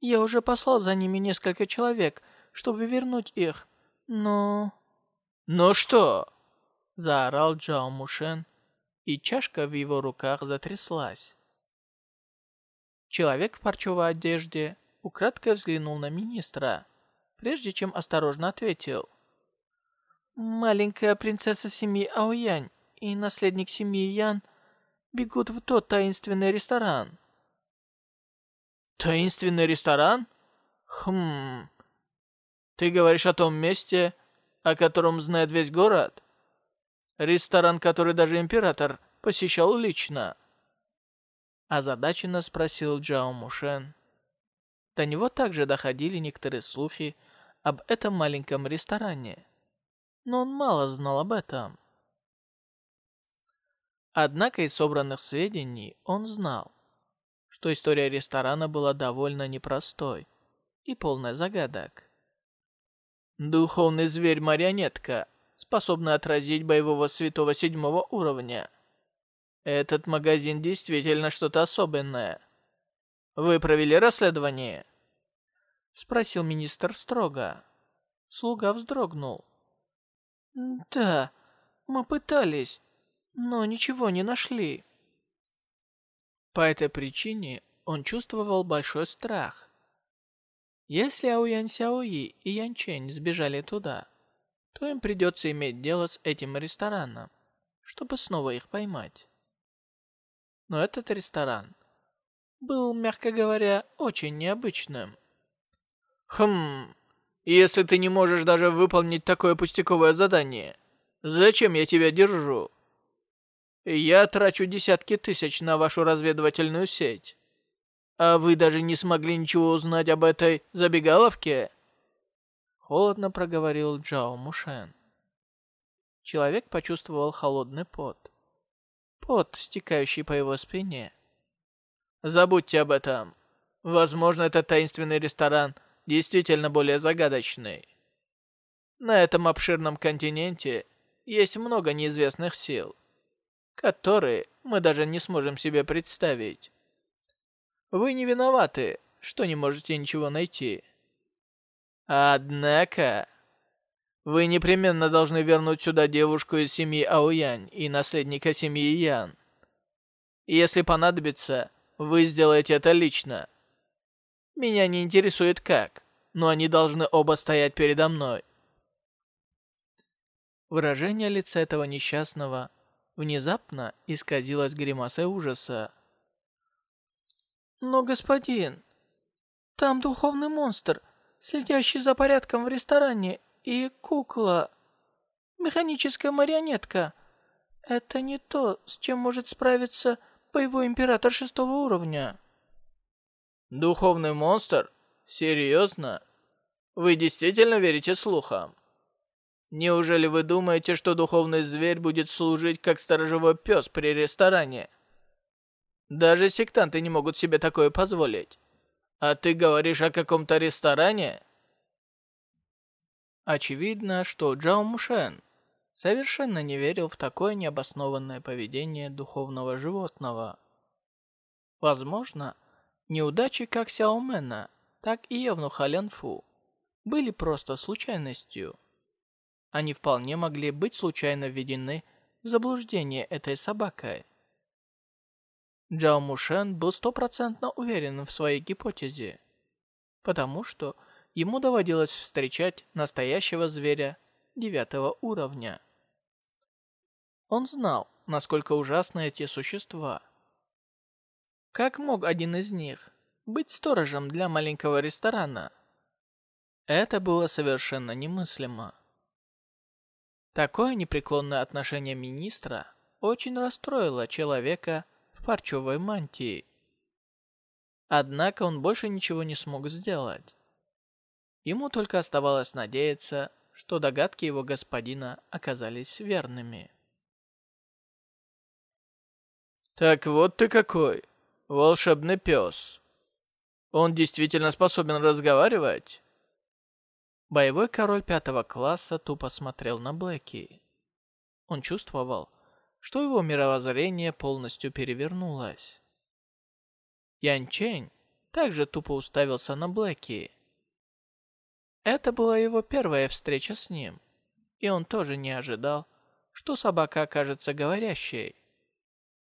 Я уже послал за ними несколько человек, чтобы вернуть их, но...» «Ну что?» — заорал Джао Мушен, и чашка в его руках затряслась. Человек в парчевой одежде украдкой взглянул на министра, прежде чем осторожно ответил. «Маленькая принцесса семьи Аоянь и наследник семьи Ян бегут в тот таинственный ресторан». «Таинственный ресторан? Хм... Ты говоришь о том месте, о котором знает весь город? Ресторан, который даже император посещал лично?» Озадаченно спросил Джао Мушен. До него также доходили некоторые слухи об этом маленьком ресторане, но он мало знал об этом. Однако из собранных сведений он знал, что история ресторана была довольно непростой и полной загадок. Духовный зверь-марионетка, способный отразить боевого святого седьмого уровня. Этот магазин действительно что-то особенное. Вы провели расследование? Спросил министр строго. Слуга вздрогнул. Да, мы пытались, но ничего не нашли. По этой причине он чувствовал большой страх. Если Ауян Сяои и Ян Чэнь сбежали туда, то им придется иметь дело с этим рестораном, чтобы снова их поймать. Но этот ресторан был, мягко говоря, очень необычным. Хм, если ты не можешь даже выполнить такое пустяковое задание, зачем я тебя держу? Я трачу десятки тысяч на вашу разведывательную сеть. А вы даже не смогли ничего узнать об этой забегаловке? Холодно проговорил Джао Мушен. Человек почувствовал холодный пот. Пот, стекающий по его спине. Забудьте об этом. Возможно, этот таинственный ресторан действительно более загадочный. На этом обширном континенте есть много неизвестных сил которые мы даже не сможем себе представить. Вы не виноваты, что не можете ничего найти. Однако, вы непременно должны вернуть сюда девушку из семьи Аоянь и наследника семьи Ян. Если понадобится, вы сделаете это лично. Меня не интересует как, но они должны оба стоять передо мной. Выражение лица этого несчастного внезапно исказилась гримасой ужаса. «Но, господин, там духовный монстр, следящий за порядком в ресторане, и кукла, механическая марионетка. Это не то, с чем может справиться боевой император шестого уровня». «Духовный монстр? Серьезно? Вы действительно верите слухам?» Неужели вы думаете, что духовный зверь будет служить как сторожевой пес при ресторане? Даже сектанты не могут себе такое позволить. А ты говоришь о каком-то ресторане? Очевидно, что Джао Мушен совершенно не верил в такое необоснованное поведение духовного животного. Возможно, неудачи как Сяомена, так и Евнуха Лянфу были просто случайностью они вполне могли быть случайно введены в заблуждение этой собакой. Джао Мушен был стопроцентно уверен в своей гипотезе, потому что ему доводилось встречать настоящего зверя девятого уровня. Он знал, насколько ужасны эти существа. Как мог один из них быть сторожем для маленького ресторана? Это было совершенно немыслимо. Такое непреклонное отношение министра очень расстроило человека в парчевой мантии. Однако он больше ничего не смог сделать. Ему только оставалось надеяться, что догадки его господина оказались верными. «Так вот ты какой, волшебный пес. Он действительно способен разговаривать?» Боевой король пятого класса тупо смотрел на Блэки. Он чувствовал, что его мировоззрение полностью перевернулось. Ян Чэнь также тупо уставился на Блэки. Это была его первая встреча с ним, и он тоже не ожидал, что собака окажется говорящей.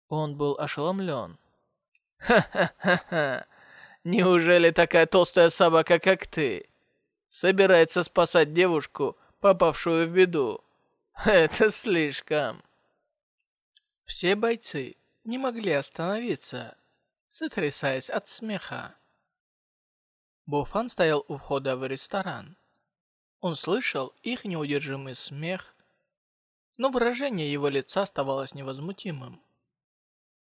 Он был ошеломлен. «Ха-ха-ха-ха! Неужели такая толстая собака, как ты, собирается спасать девушку, попавшую в беду. Это слишком. Все бойцы не могли остановиться, сотрясаясь от смеха. Буфан стоял у входа в ресторан. Он слышал их неудержимый смех, но выражение его лица оставалось невозмутимым.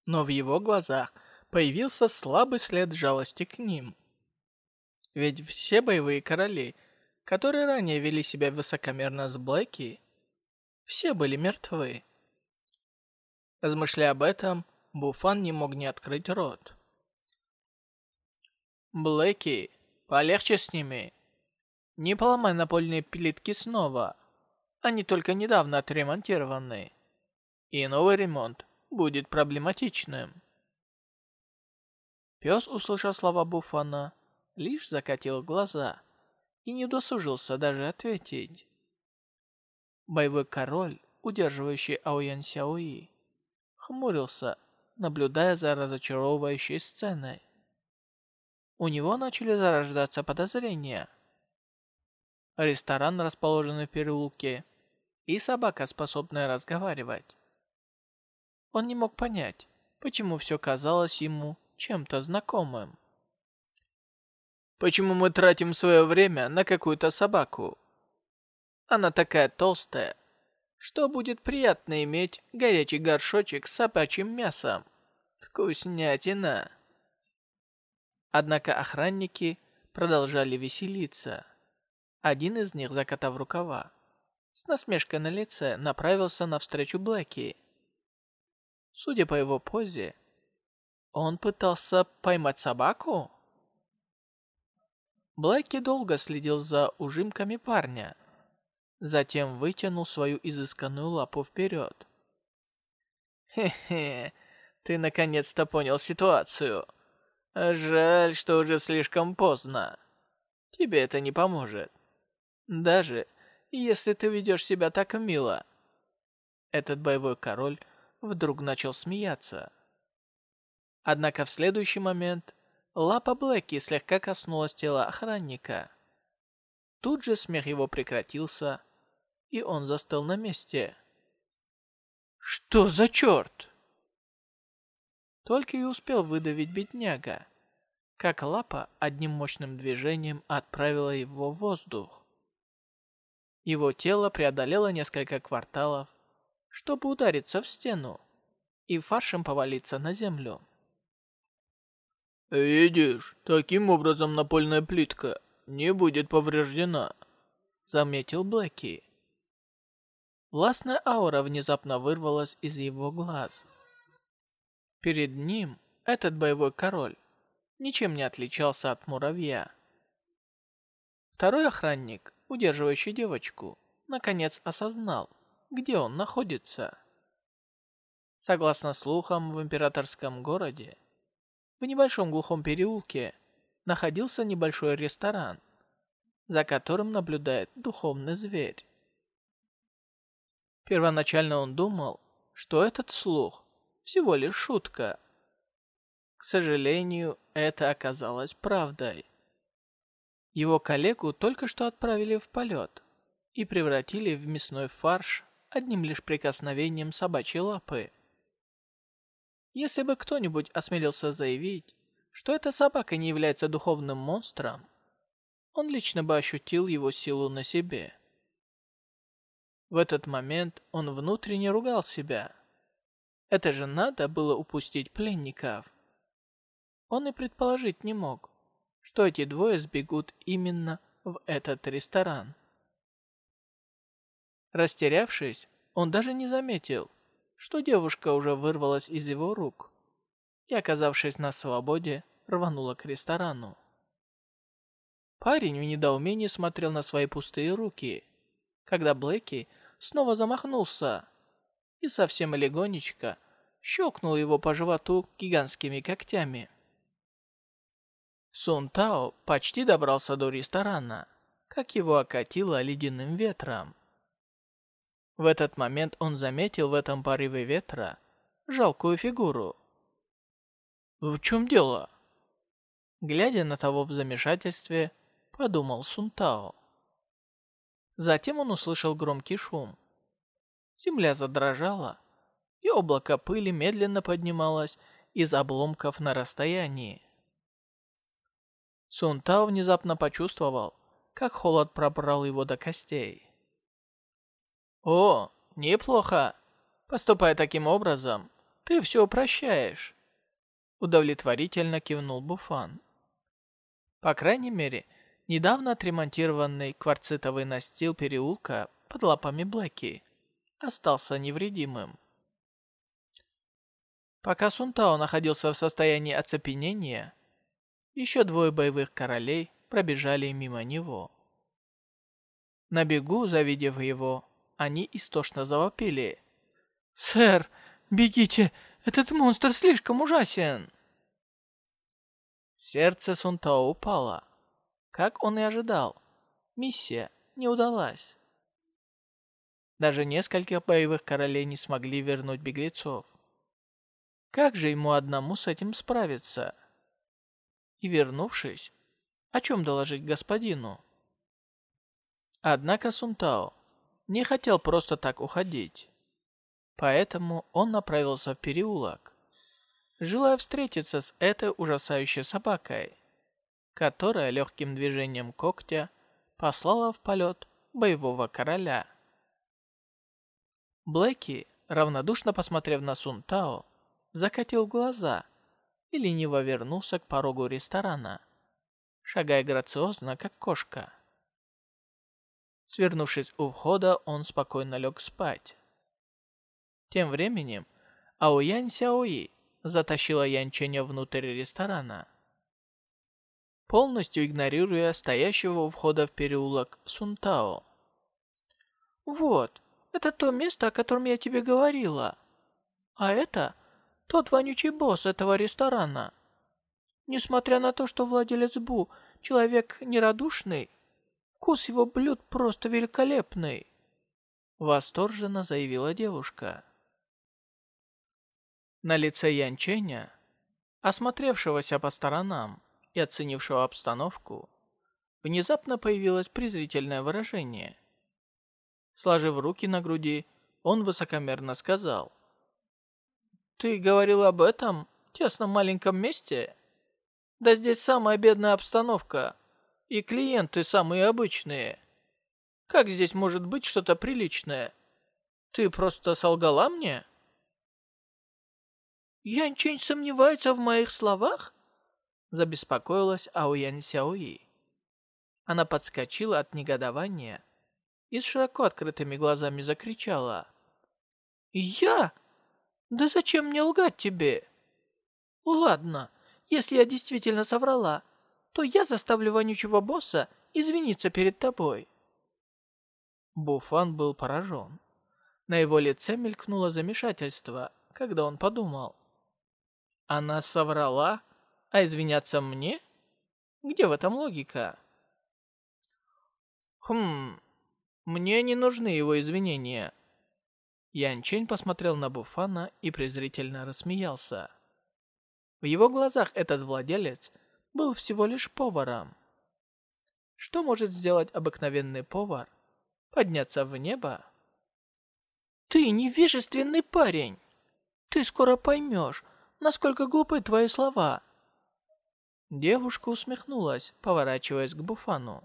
Но в его глазах появился слабый след жалости к ним. Ведь все боевые короли, которые ранее вели себя высокомерно с Блэки, все были мертвы. Размышляя об этом, Буфан не мог не открыть рот. «Блэки, полегче с ними. Не поломай напольные плитки снова. Они только недавно отремонтированы. И новый ремонт будет проблематичным». Пес, услышал слова Буфана, лишь закатил глаза и не досужился даже ответить. Боевой король, удерживающий Аоян Сяои, хмурился, наблюдая за разочаровывающей сценой. У него начали зарождаться подозрения. Ресторан, расположенный в переулке, и собака, способная разговаривать. Он не мог понять, почему все казалось ему чем-то знакомым. Почему мы тратим свое время на какую-то собаку? Она такая толстая, что будет приятно иметь горячий горшочек с собачьим мясом. Вкуснятина. Однако охранники продолжали веселиться. Один из них, закатав рукава, с насмешкой на лице направился навстречу Блэки. Судя по его позе, он пытался поймать собаку? Блэки долго следил за ужимками парня. Затем вытянул свою изысканную лапу вперед. «Хе-хе, ты наконец-то понял ситуацию. Жаль, что уже слишком поздно. Тебе это не поможет. Даже если ты ведешь себя так мило». Этот боевой король вдруг начал смеяться. Однако в следующий момент Лапа Блэки слегка коснулась тела охранника. Тут же смех его прекратился, и он застыл на месте. «Что за черт?» Только и успел выдавить бедняга, как лапа одним мощным движением отправила его в воздух. Его тело преодолело несколько кварталов, чтобы удариться в стену и фаршем повалиться на землю. «Видишь, таким образом напольная плитка не будет повреждена», — заметил Блэки. Властная аура внезапно вырвалась из его глаз. Перед ним этот боевой король ничем не отличался от муравья. Второй охранник, удерживающий девочку, наконец осознал, где он находится. Согласно слухам, в императорском городе в небольшом глухом переулке находился небольшой ресторан, за которым наблюдает духовный зверь. Первоначально он думал, что этот слух всего лишь шутка. К сожалению, это оказалось правдой. Его коллегу только что отправили в полет и превратили в мясной фарш одним лишь прикосновением собачьей лапы. Если бы кто-нибудь осмелился заявить, что эта собака не является духовным монстром, он лично бы ощутил его силу на себе. В этот момент он внутренне ругал себя. Это же надо было упустить пленников. Он и предположить не мог, что эти двое сбегут именно в этот ресторан. Растерявшись, он даже не заметил, что девушка уже вырвалась из его рук и, оказавшись на свободе, рванула к ресторану. Парень в недоумении смотрел на свои пустые руки, когда Блэки снова замахнулся и совсем легонечко щелкнул его по животу гигантскими когтями. Сун Тао почти добрался до ресторана, как его окатило ледяным ветром. В этот момент он заметил в этом порыве ветра жалкую фигуру. «В чем дело?» Глядя на того в замешательстве, подумал Сунтао. Затем он услышал громкий шум. Земля задрожала, и облако пыли медленно поднималось из обломков на расстоянии. Сунтао внезапно почувствовал, как холод пробрал его до костей. «О, неплохо. Поступая таким образом, ты все прощаешь». Удовлетворительно кивнул Буфан. По крайней мере, недавно отремонтированный кварцитовый настил переулка под лапами Блэки остался невредимым. Пока Сунтао находился в состоянии оцепенения, еще двое боевых королей пробежали мимо него. На бегу, завидев его, они истошно завопили. «Сэр, бегите! Этот монстр слишком ужасен!» Сердце Сунтао упало. Как он и ожидал, миссия не удалась. Даже несколько боевых королей не смогли вернуть беглецов. Как же ему одному с этим справиться? и, вернувшись, о чем доложить господину. Однако Сунтао не хотел просто так уходить, поэтому он направился в переулок, желая встретиться с этой ужасающей собакой, которая легким движением когтя послала в полет боевого короля. Блэки, равнодушно посмотрев на Сунтао, закатил глаза – и лениво вернулся к порогу ресторана, шагая грациозно, как кошка. Свернувшись у входа, он спокойно лег спать. Тем временем Аоянь Сяои затащила Янченя внутрь ресторана. Полностью игнорируя стоящего у входа в переулок Сунтао. «Вот, это то место, о котором я тебе говорила. А это тот вонючий босс этого ресторана. Несмотря на то, что владелец Бу — человек нерадушный, вкус его блюд просто великолепный. Восторженно заявила девушка. На лице Янченя, осмотревшегося по сторонам и оценившего обстановку, внезапно появилось презрительное выражение. Сложив руки на груди, он высокомерно сказал — ты говорил об этом тесном маленьком месте? Да здесь самая бедная обстановка, и клиенты самые обычные. Как здесь может быть что-то приличное? Ты просто солгала мне? Янчень сомневается в моих словах? Забеспокоилась Аоянь Сяои. Она подскочила от негодования и с широко открытыми глазами закричала. «Я? Да зачем мне лгать тебе? Ладно, если я действительно соврала, то я заставлю вонючего босса извиниться перед тобой. Буфан был поражен. На его лице мелькнуло замешательство, когда он подумал. Она соврала, а извиняться мне? Где в этом логика? Хм, мне не нужны его извинения. Ян Чень посмотрел на Буфана и презрительно рассмеялся. В его глазах этот владелец был всего лишь поваром. Что может сделать обыкновенный повар? Подняться в небо? «Ты невежественный парень! Ты скоро поймешь, насколько глупы твои слова!» Девушка усмехнулась, поворачиваясь к Буфану.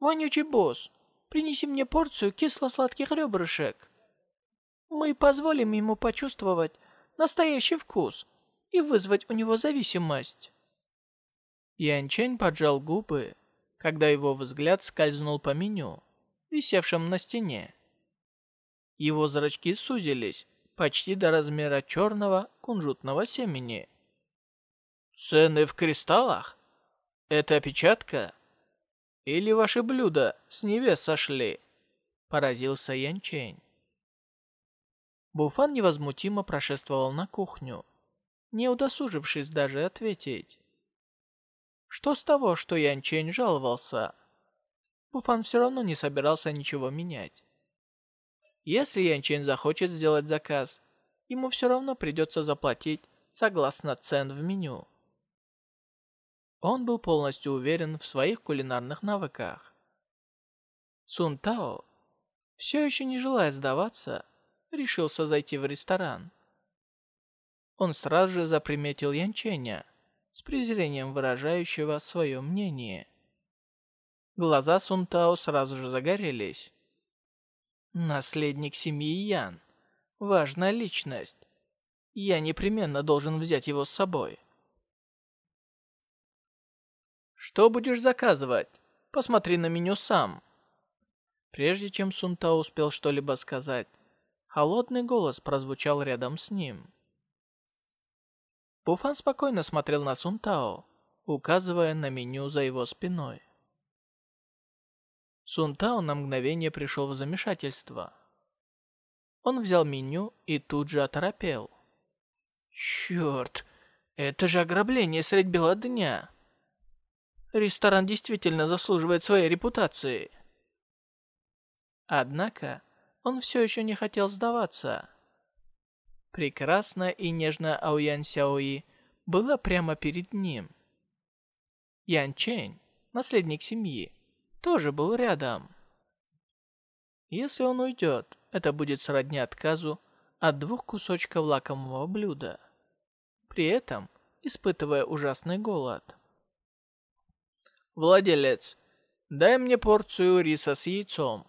«Вонючий босс, принеси мне порцию кисло-сладких ребрышек. Мы позволим ему почувствовать настоящий вкус и вызвать у него зависимость». Янчень поджал губы, когда его взгляд скользнул по меню, висевшем на стене. Его зрачки сузились почти до размера черного кунжутного семени. «Цены в кристаллах? Это опечатка? Или ваши блюда с небес сошли?» Поразился Янчень. Буфан невозмутимо прошествовал на кухню, не удосужившись даже ответить. Что с того, что Ян Чень жаловался? Буфан все равно не собирался ничего менять. Если Ян Чень захочет сделать заказ, ему все равно придется заплатить согласно цен в меню. Он был полностью уверен в своих кулинарных навыках. Сун Тао, все еще не желая сдаваться, решился зайти в ресторан. Он сразу же заприметил Янченя, с презрением выражающего свое мнение. Глаза Сунтао сразу же загорелись. Наследник семьи Ян. Важная личность. Я непременно должен взять его с собой. Что будешь заказывать? Посмотри на меню сам. Прежде чем Сунтао успел что-либо сказать, холодный голос прозвучал рядом с ним. Буфан спокойно смотрел на Сунтао, указывая на меню за его спиной. Сунтао на мгновение пришел в замешательство. Он взял меню и тут же оторопел. «Черт, это же ограбление средь бела дня!» Ресторан действительно заслуживает своей репутации. Однако, он все еще не хотел сдаваться. Прекрасная и нежная Аоян Сяои была прямо перед ним. Ян Чэнь, наследник семьи, тоже был рядом. Если он уйдет, это будет сродни отказу от двух кусочков лакомого блюда, при этом испытывая ужасный голод. «Владелец, дай мне порцию риса с яйцом».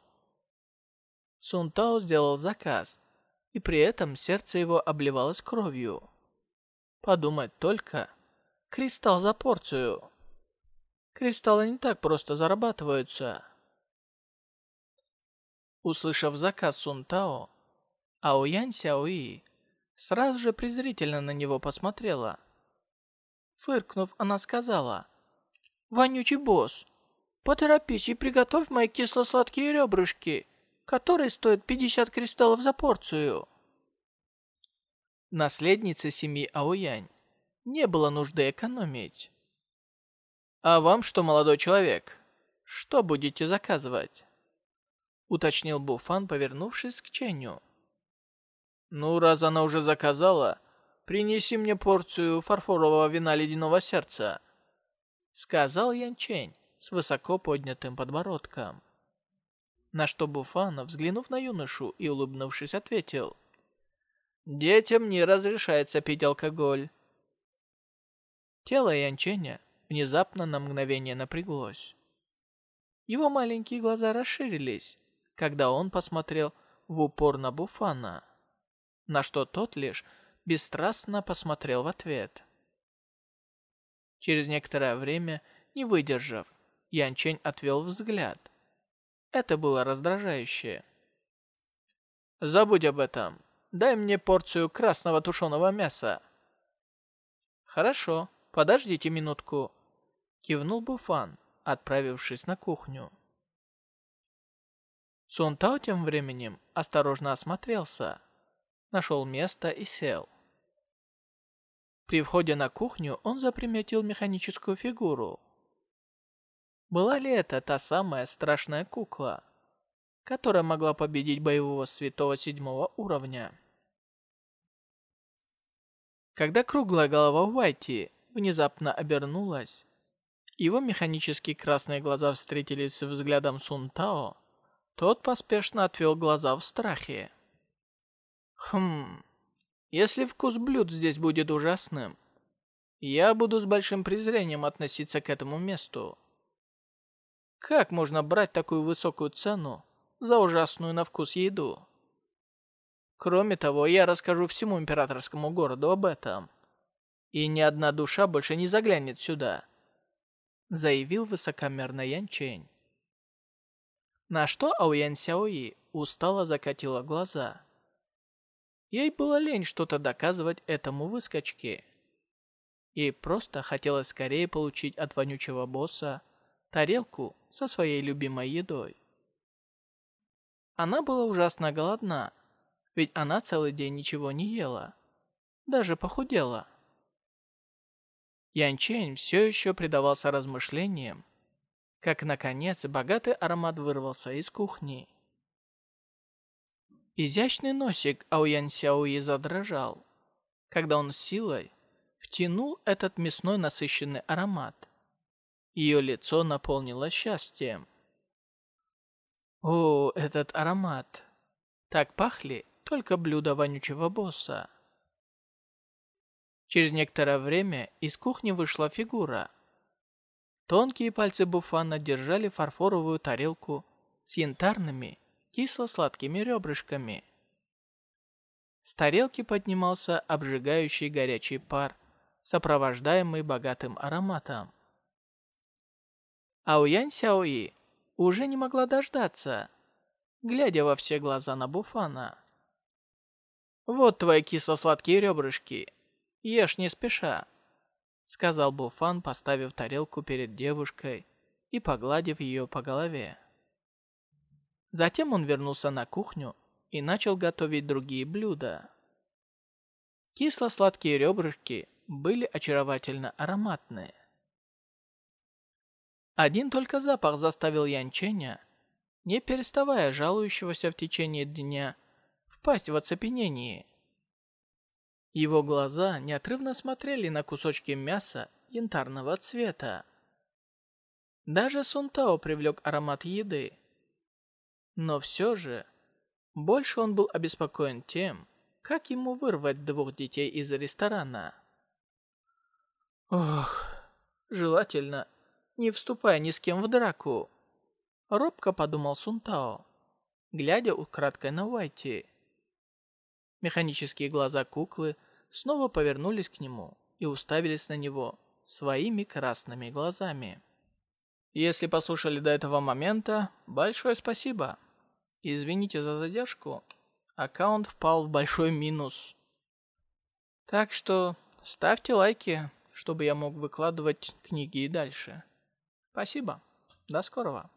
Сун Тао сделал заказ, и при этом сердце его обливалось кровью. Подумать только. Кристалл за порцию. Кристаллы не так просто зарабатываются. Услышав заказ Сун Тао, Аоянь Сяои сразу же презрительно на него посмотрела. Фыркнув, она сказала, «Вонючий босс, поторопись и приготовь мои кисло-сладкие ребрышки который стоит 50 кристаллов за порцию. Наследнице семьи Аоянь не было нужды экономить. «А вам что, молодой человек? Что будете заказывать?» Уточнил Буфан, повернувшись к Ченю. «Ну, раз она уже заказала, принеси мне порцию фарфорового вина ледяного сердца», сказал Ян Чень с высоко поднятым подбородком. На что Буфан, взглянув на юношу и улыбнувшись, ответил. «Детям не разрешается пить алкоголь». Тело Янченя внезапно на мгновение напряглось. Его маленькие глаза расширились, когда он посмотрел в упор на Буфана, на что тот лишь бесстрастно посмотрел в ответ. Через некоторое время, не выдержав, Янчень отвел взгляд это было раздражающе. «Забудь об этом. Дай мне порцию красного тушеного мяса». «Хорошо, подождите минутку», — кивнул Буфан, отправившись на кухню. Сун Тао тем временем осторожно осмотрелся, нашел место и сел. При входе на кухню он заприметил механическую фигуру, была ли это та самая страшная кукла, которая могла победить боевого святого седьмого уровня? Когда круглая голова Уайти внезапно обернулась, его механические красные глаза встретились с взглядом Сун Тао, тот поспешно отвел глаза в страхе. Хм, если вкус блюд здесь будет ужасным, я буду с большим презрением относиться к этому месту. Как можно брать такую высокую цену за ужасную на вкус еду? Кроме того, я расскажу всему императорскому городу об этом. И ни одна душа больше не заглянет сюда, заявил высокомерно Ян Чэнь. На что Ауян Сяои устало закатила глаза. Ей было лень что-то доказывать этому выскочке. Ей просто хотелось скорее получить от вонючего босса тарелку со своей любимой едой. Она была ужасно голодна, ведь она целый день ничего не ела. Даже похудела. Ян Чэнь все еще предавался размышлениям, как, наконец, богатый аромат вырвался из кухни. Изящный носик Ауян Сяои задрожал, когда он силой втянул этот мясной насыщенный аромат. Ее лицо наполнилось счастьем. О, этот аромат! Так пахли только блюда вонючего босса. Через некоторое время из кухни вышла фигура. Тонкие пальцы Буфана держали фарфоровую тарелку с янтарными, кисло-сладкими ребрышками. С тарелки поднимался обжигающий горячий пар, сопровождаемый богатым ароматом. А Уянь Сяои уже не могла дождаться, глядя во все глаза на Буфана. «Вот твои кисло-сладкие ребрышки. Ешь не спеша», — сказал Буфан, поставив тарелку перед девушкой и погладив ее по голове. Затем он вернулся на кухню и начал готовить другие блюда. Кисло-сладкие ребрышки были очаровательно ароматные. Один только запах заставил Янченя, не переставая жалующегося в течение дня, впасть в оцепенение. Его глаза неотрывно смотрели на кусочки мяса янтарного цвета. Даже Сунтао привлек аромат еды. Но все же, больше он был обеспокоен тем, как ему вырвать двух детей из ресторана. Ох, желательно не вступая ни с кем в драку. Робко подумал Сунтао, глядя украдкой на Уайти. Механические глаза куклы снова повернулись к нему и уставились на него своими красными глазами. Если послушали до этого момента, большое спасибо. Извините за задержку, аккаунт впал в большой минус. Так что ставьте лайки, чтобы я мог выкладывать книги и дальше. Спасибо. До скорого.